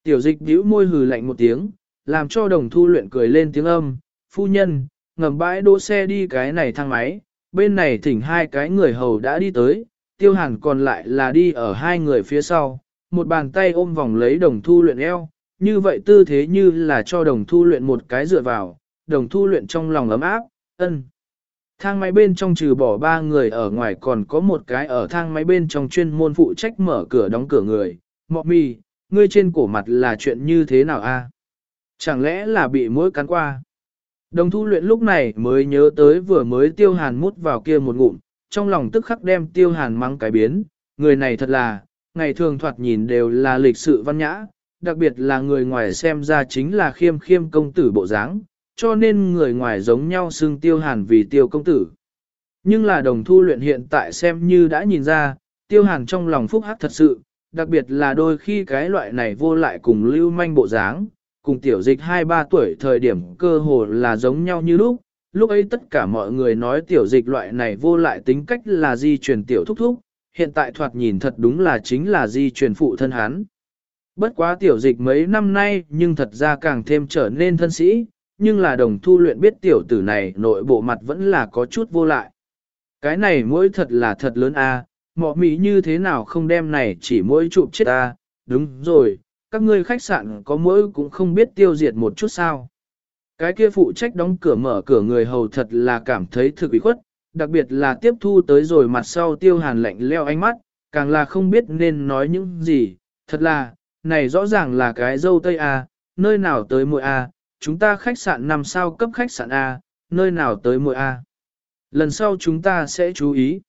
[SPEAKER 1] Tiểu dịch bĩu môi hừ lạnh một tiếng, làm cho đồng thu luyện cười lên tiếng âm, phu nhân, ngầm bãi đỗ xe đi cái này thang máy, bên này thỉnh hai cái người hầu đã đi tới, tiêu hàn còn lại là đi ở hai người phía sau, một bàn tay ôm vòng lấy đồng thu luyện eo, như vậy tư thế như là cho đồng thu luyện một cái dựa vào, đồng thu luyện trong lòng ấm áp, ân. Thang máy bên trong trừ bỏ ba người ở ngoài còn có một cái ở thang máy bên trong chuyên môn phụ trách mở cửa đóng cửa người. Mọ mì, ngươi trên cổ mặt là chuyện như thế nào a? Chẳng lẽ là bị mũi cắn qua? Đồng thu luyện lúc này mới nhớ tới vừa mới tiêu hàn mút vào kia một ngụm, trong lòng tức khắc đem tiêu hàn mắng cái biến, người này thật là, ngày thường thoạt nhìn đều là lịch sự văn nhã, đặc biệt là người ngoài xem ra chính là khiêm khiêm công tử bộ dáng, cho nên người ngoài giống nhau xưng tiêu hàn vì tiêu công tử. Nhưng là đồng thu luyện hiện tại xem như đã nhìn ra, tiêu hàn trong lòng phúc hắc thật sự, đặc biệt là đôi khi cái loại này vô lại cùng lưu manh bộ dáng, cùng tiểu dịch 2-3 tuổi thời điểm cơ hồ là giống nhau như lúc, lúc ấy tất cả mọi người nói tiểu dịch loại này vô lại tính cách là di truyền tiểu thúc thúc, hiện tại thoạt nhìn thật đúng là chính là di truyền phụ thân hắn. Bất quá tiểu dịch mấy năm nay nhưng thật ra càng thêm trở nên thân sĩ, nhưng là đồng thu luyện biết tiểu tử này nội bộ mặt vẫn là có chút vô lại. Cái này mỗi thật là thật lớn a, à, mọ mỹ như thế nào không đem này chỉ mỗi chụp chết ta đúng rồi, các ngươi khách sạn có mỗi cũng không biết tiêu diệt một chút sao. Cái kia phụ trách đóng cửa mở cửa người hầu thật là cảm thấy thực bị khuất, đặc biệt là tiếp thu tới rồi mặt sau tiêu hàn lạnh leo ánh mắt, càng là không biết nên nói những gì, thật là, này rõ ràng là cái dâu Tây A, nơi nào tới mùi A, chúng ta khách sạn nằm sao cấp khách sạn A, nơi nào tới mùi A. Lần sau chúng ta sẽ chú ý.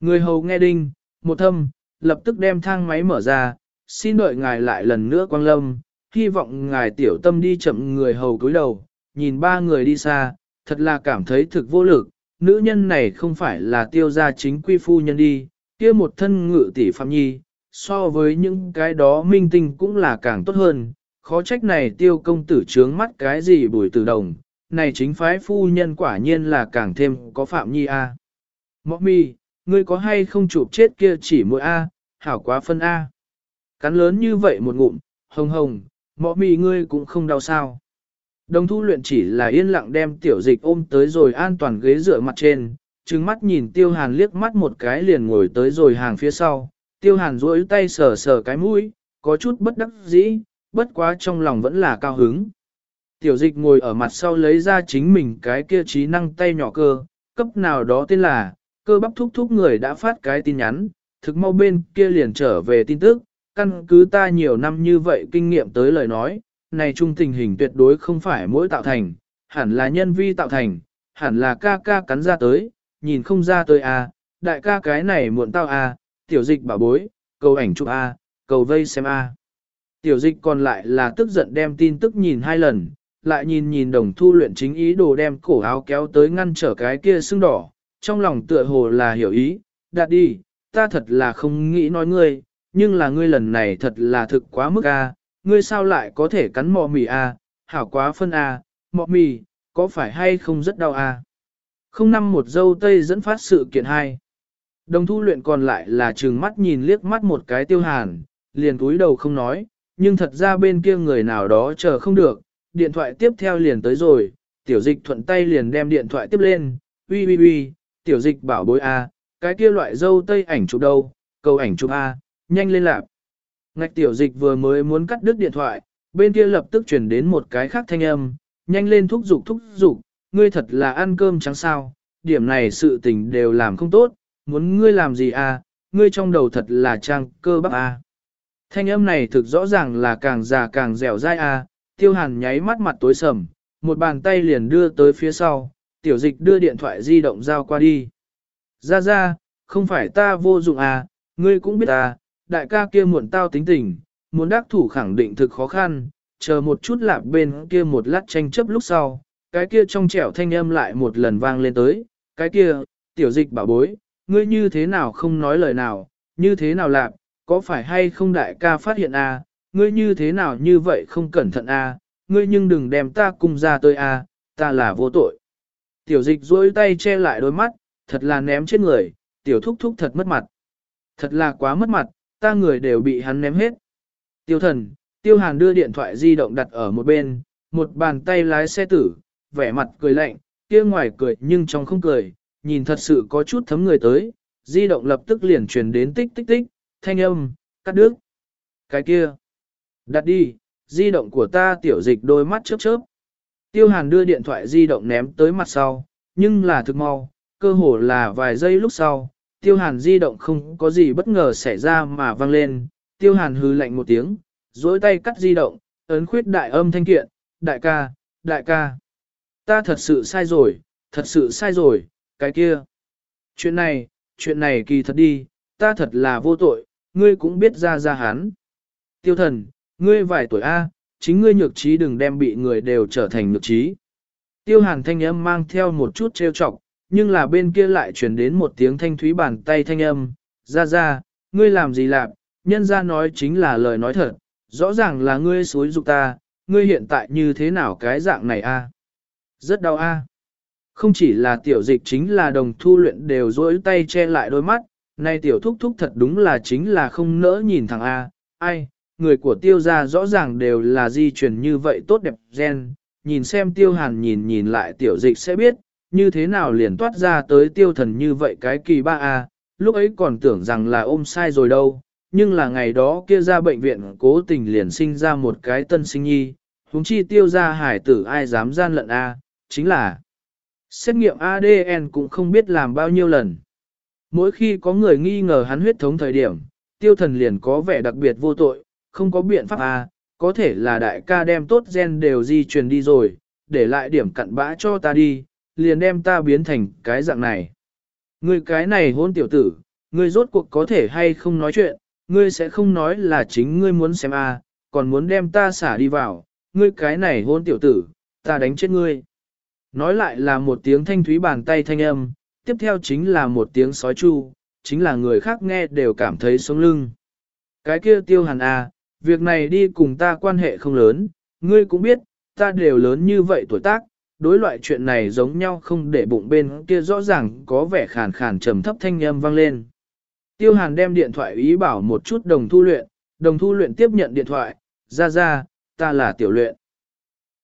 [SPEAKER 1] Người hầu nghe đinh, một thâm, lập tức đem thang máy mở ra, xin đợi ngài lại lần nữa quang lâm, hy vọng ngài tiểu tâm đi chậm người hầu cúi đầu, nhìn ba người đi xa, thật là cảm thấy thực vô lực, nữ nhân này không phải là tiêu gia chính quy phu nhân đi, kia một thân ngự tỷ phạm nhi, so với những cái đó minh tinh cũng là càng tốt hơn, khó trách này tiêu công tử trướng mắt cái gì bùi tử đồng, này chính phái phu nhân quả nhiên là càng thêm có phạm nhi a. À. Mọ mi, ngươi có hay không chụp chết kia chỉ mỗi a, hảo quá phân a. Cắn lớn như vậy một ngụm, hồng hồng, mọ mi ngươi cũng không đau sao. Đồng thu luyện chỉ là yên lặng đem tiểu dịch ôm tới rồi an toàn ghế dựa mặt trên, trừng mắt nhìn tiêu hàn liếc mắt một cái liền ngồi tới rồi hàng phía sau, tiêu hàn duỗi tay sờ sờ cái mũi, có chút bất đắc dĩ, bất quá trong lòng vẫn là cao hứng. Tiểu dịch ngồi ở mặt sau lấy ra chính mình cái kia trí năng tay nhỏ cơ, cấp nào đó tên là, cơ bắp thúc thúc người đã phát cái tin nhắn, thực mau bên kia liền trở về tin tức, căn cứ ta nhiều năm như vậy kinh nghiệm tới lời nói, này chung tình hình tuyệt đối không phải mỗi tạo thành, hẳn là nhân vi tạo thành, hẳn là ca ca cắn ra tới, nhìn không ra tới à, đại ca cái này muộn tao à, tiểu dịch bảo bối, cầu ảnh chụp a, cầu vây xem a. Tiểu dịch còn lại là tức giận đem tin tức nhìn hai lần, lại nhìn nhìn đồng thu luyện chính ý đồ đem cổ áo kéo tới ngăn trở cái kia sưng đỏ, trong lòng tựa hồ là hiểu ý, đạt đi, ta thật là không nghĩ nói ngươi, nhưng là ngươi lần này thật là thực quá mức a, ngươi sao lại có thể cắn mọ mì a, hảo quá phân a, mọ mì, có phải hay không rất đau a? Không năm một dâu tây dẫn phát sự kiện hai. Đồng thu luyện còn lại là trừng mắt nhìn liếc mắt một cái tiêu hàn, liền cúi đầu không nói, nhưng thật ra bên kia người nào đó chờ không được, điện thoại tiếp theo liền tới rồi, tiểu dịch thuận tay liền đem điện thoại tiếp lên, uy uy uy, tiểu dịch bảo bối A, cái kia loại dâu tây ảnh chụp đâu, cầu ảnh chụp A, nhanh lên lạp. Ngạch tiểu dịch vừa mới muốn cắt đứt điện thoại, bên kia lập tức chuyển đến một cái khác thanh âm, nhanh lên thúc giục thúc giục, ngươi thật là ăn cơm trắng sao, điểm này sự tình đều làm không tốt, muốn ngươi làm gì à, ngươi trong đầu thật là trang cơ bắp à. Thanh âm này thực rõ ràng là càng già càng dẻo dai à, tiêu hàn nháy mắt mặt tối sầm, một bàn tay liền đưa tới phía sau, tiểu dịch đưa điện thoại di động giao qua đi. Ra ra, không phải ta vô dụng à, ngươi cũng biết à, đại ca kia muộn tao tính tình, muốn đắc thủ khẳng định thực khó khăn, chờ một chút lạc bên kia một lát tranh chấp lúc sau, cái kia trong trẻo thanh âm lại một lần vang lên tới, cái kia, tiểu dịch bảo bối, ngươi như thế nào không nói lời nào, như thế nào lạc, có phải hay không đại ca phát hiện à, ngươi như thế nào như vậy không cẩn thận à, ngươi nhưng đừng đem ta cùng ra tới à, ta là vô tội. Tiểu dịch duỗi tay che lại đôi mắt, thật là ném chết người, tiểu thúc thúc thật mất mặt. Thật là quá mất mặt, ta người đều bị hắn ném hết. Tiêu thần, tiêu hàn đưa điện thoại di động đặt ở một bên, một bàn tay lái xe tử, vẻ mặt cười lạnh, kia ngoài cười nhưng trong không cười, nhìn thật sự có chút thấm người tới, di động lập tức liền truyền đến tích tích tích, thanh âm, cắt đứt. Cái kia, đặt đi, di động của ta tiểu dịch đôi mắt chớp chớp. Tiêu hàn đưa điện thoại di động ném tới mặt sau, nhưng là thực mau, cơ hồ là vài giây lúc sau, tiêu hàn di động không có gì bất ngờ xảy ra mà vang lên, tiêu hàn hư lạnh một tiếng, dối tay cắt di động, ấn khuyết đại âm thanh kiện, đại ca, đại ca. Ta thật sự sai rồi, thật sự sai rồi, cái kia. Chuyện này, chuyện này kỳ thật đi, ta thật là vô tội, ngươi cũng biết ra ra hắn. Tiêu thần, ngươi vài tuổi A, chính ngươi nhược trí đừng đem bị người đều trở thành nhược trí. Tiêu hàn thanh âm mang theo một chút trêu chọc, nhưng là bên kia lại truyền đến một tiếng thanh thúy bàn tay thanh âm, ra ra, ngươi làm gì làm, nhân ra nói chính là lời nói thật, rõ ràng là ngươi xối dục ta, ngươi hiện tại như thế nào cái dạng này a? Rất đau a. Không chỉ là tiểu dịch chính là đồng thu luyện đều dối tay che lại đôi mắt, nay tiểu thúc thúc thật đúng là chính là không nỡ nhìn thằng A, ai, người của tiêu gia rõ ràng đều là di truyền như vậy tốt đẹp gen, nhìn xem tiêu hàn nhìn nhìn lại tiểu dịch sẽ biết, như thế nào liền toát ra tới tiêu thần như vậy cái kỳ ba A, lúc ấy còn tưởng rằng là ôm sai rồi đâu, nhưng là ngày đó kia ra bệnh viện cố tình liền sinh ra một cái tân sinh nhi, huống chi tiêu ra hải tử ai dám gian lận A, chính là xét nghiệm ADN cũng không biết làm bao nhiêu lần. Mỗi khi có người nghi ngờ hắn huyết thống thời điểm, tiêu thần liền có vẻ đặc biệt vô tội, không có biện pháp A, có thể là đại ca đem tốt gen đều di truyền đi rồi, để lại điểm cặn bã cho ta đi, liền đem ta biến thành cái dạng này. Ngươi cái này hôn tiểu tử, ngươi rốt cuộc có thể hay không nói chuyện, ngươi sẽ không nói là chính ngươi muốn xem a, còn muốn đem ta xả đi vào, ngươi cái này hôn tiểu tử, ta đánh chết ngươi. Nói lại là một tiếng thanh thúy bàn tay thanh âm, tiếp theo chính là một tiếng sói chu, chính là người khác nghe đều cảm thấy sống lưng. Cái kia tiêu hàn à, việc này đi cùng ta quan hệ không lớn, ngươi cũng biết, ta đều lớn như vậy tuổi tác, đối loại chuyện này giống nhau không để bụng bên kia rõ ràng có vẻ khàn khàn trầm thấp thanh âm vang lên. Tiêu hàn đem điện thoại ý bảo một chút đồng thu luyện, đồng thu luyện tiếp nhận điện thoại, ra ra, ta là tiểu luyện.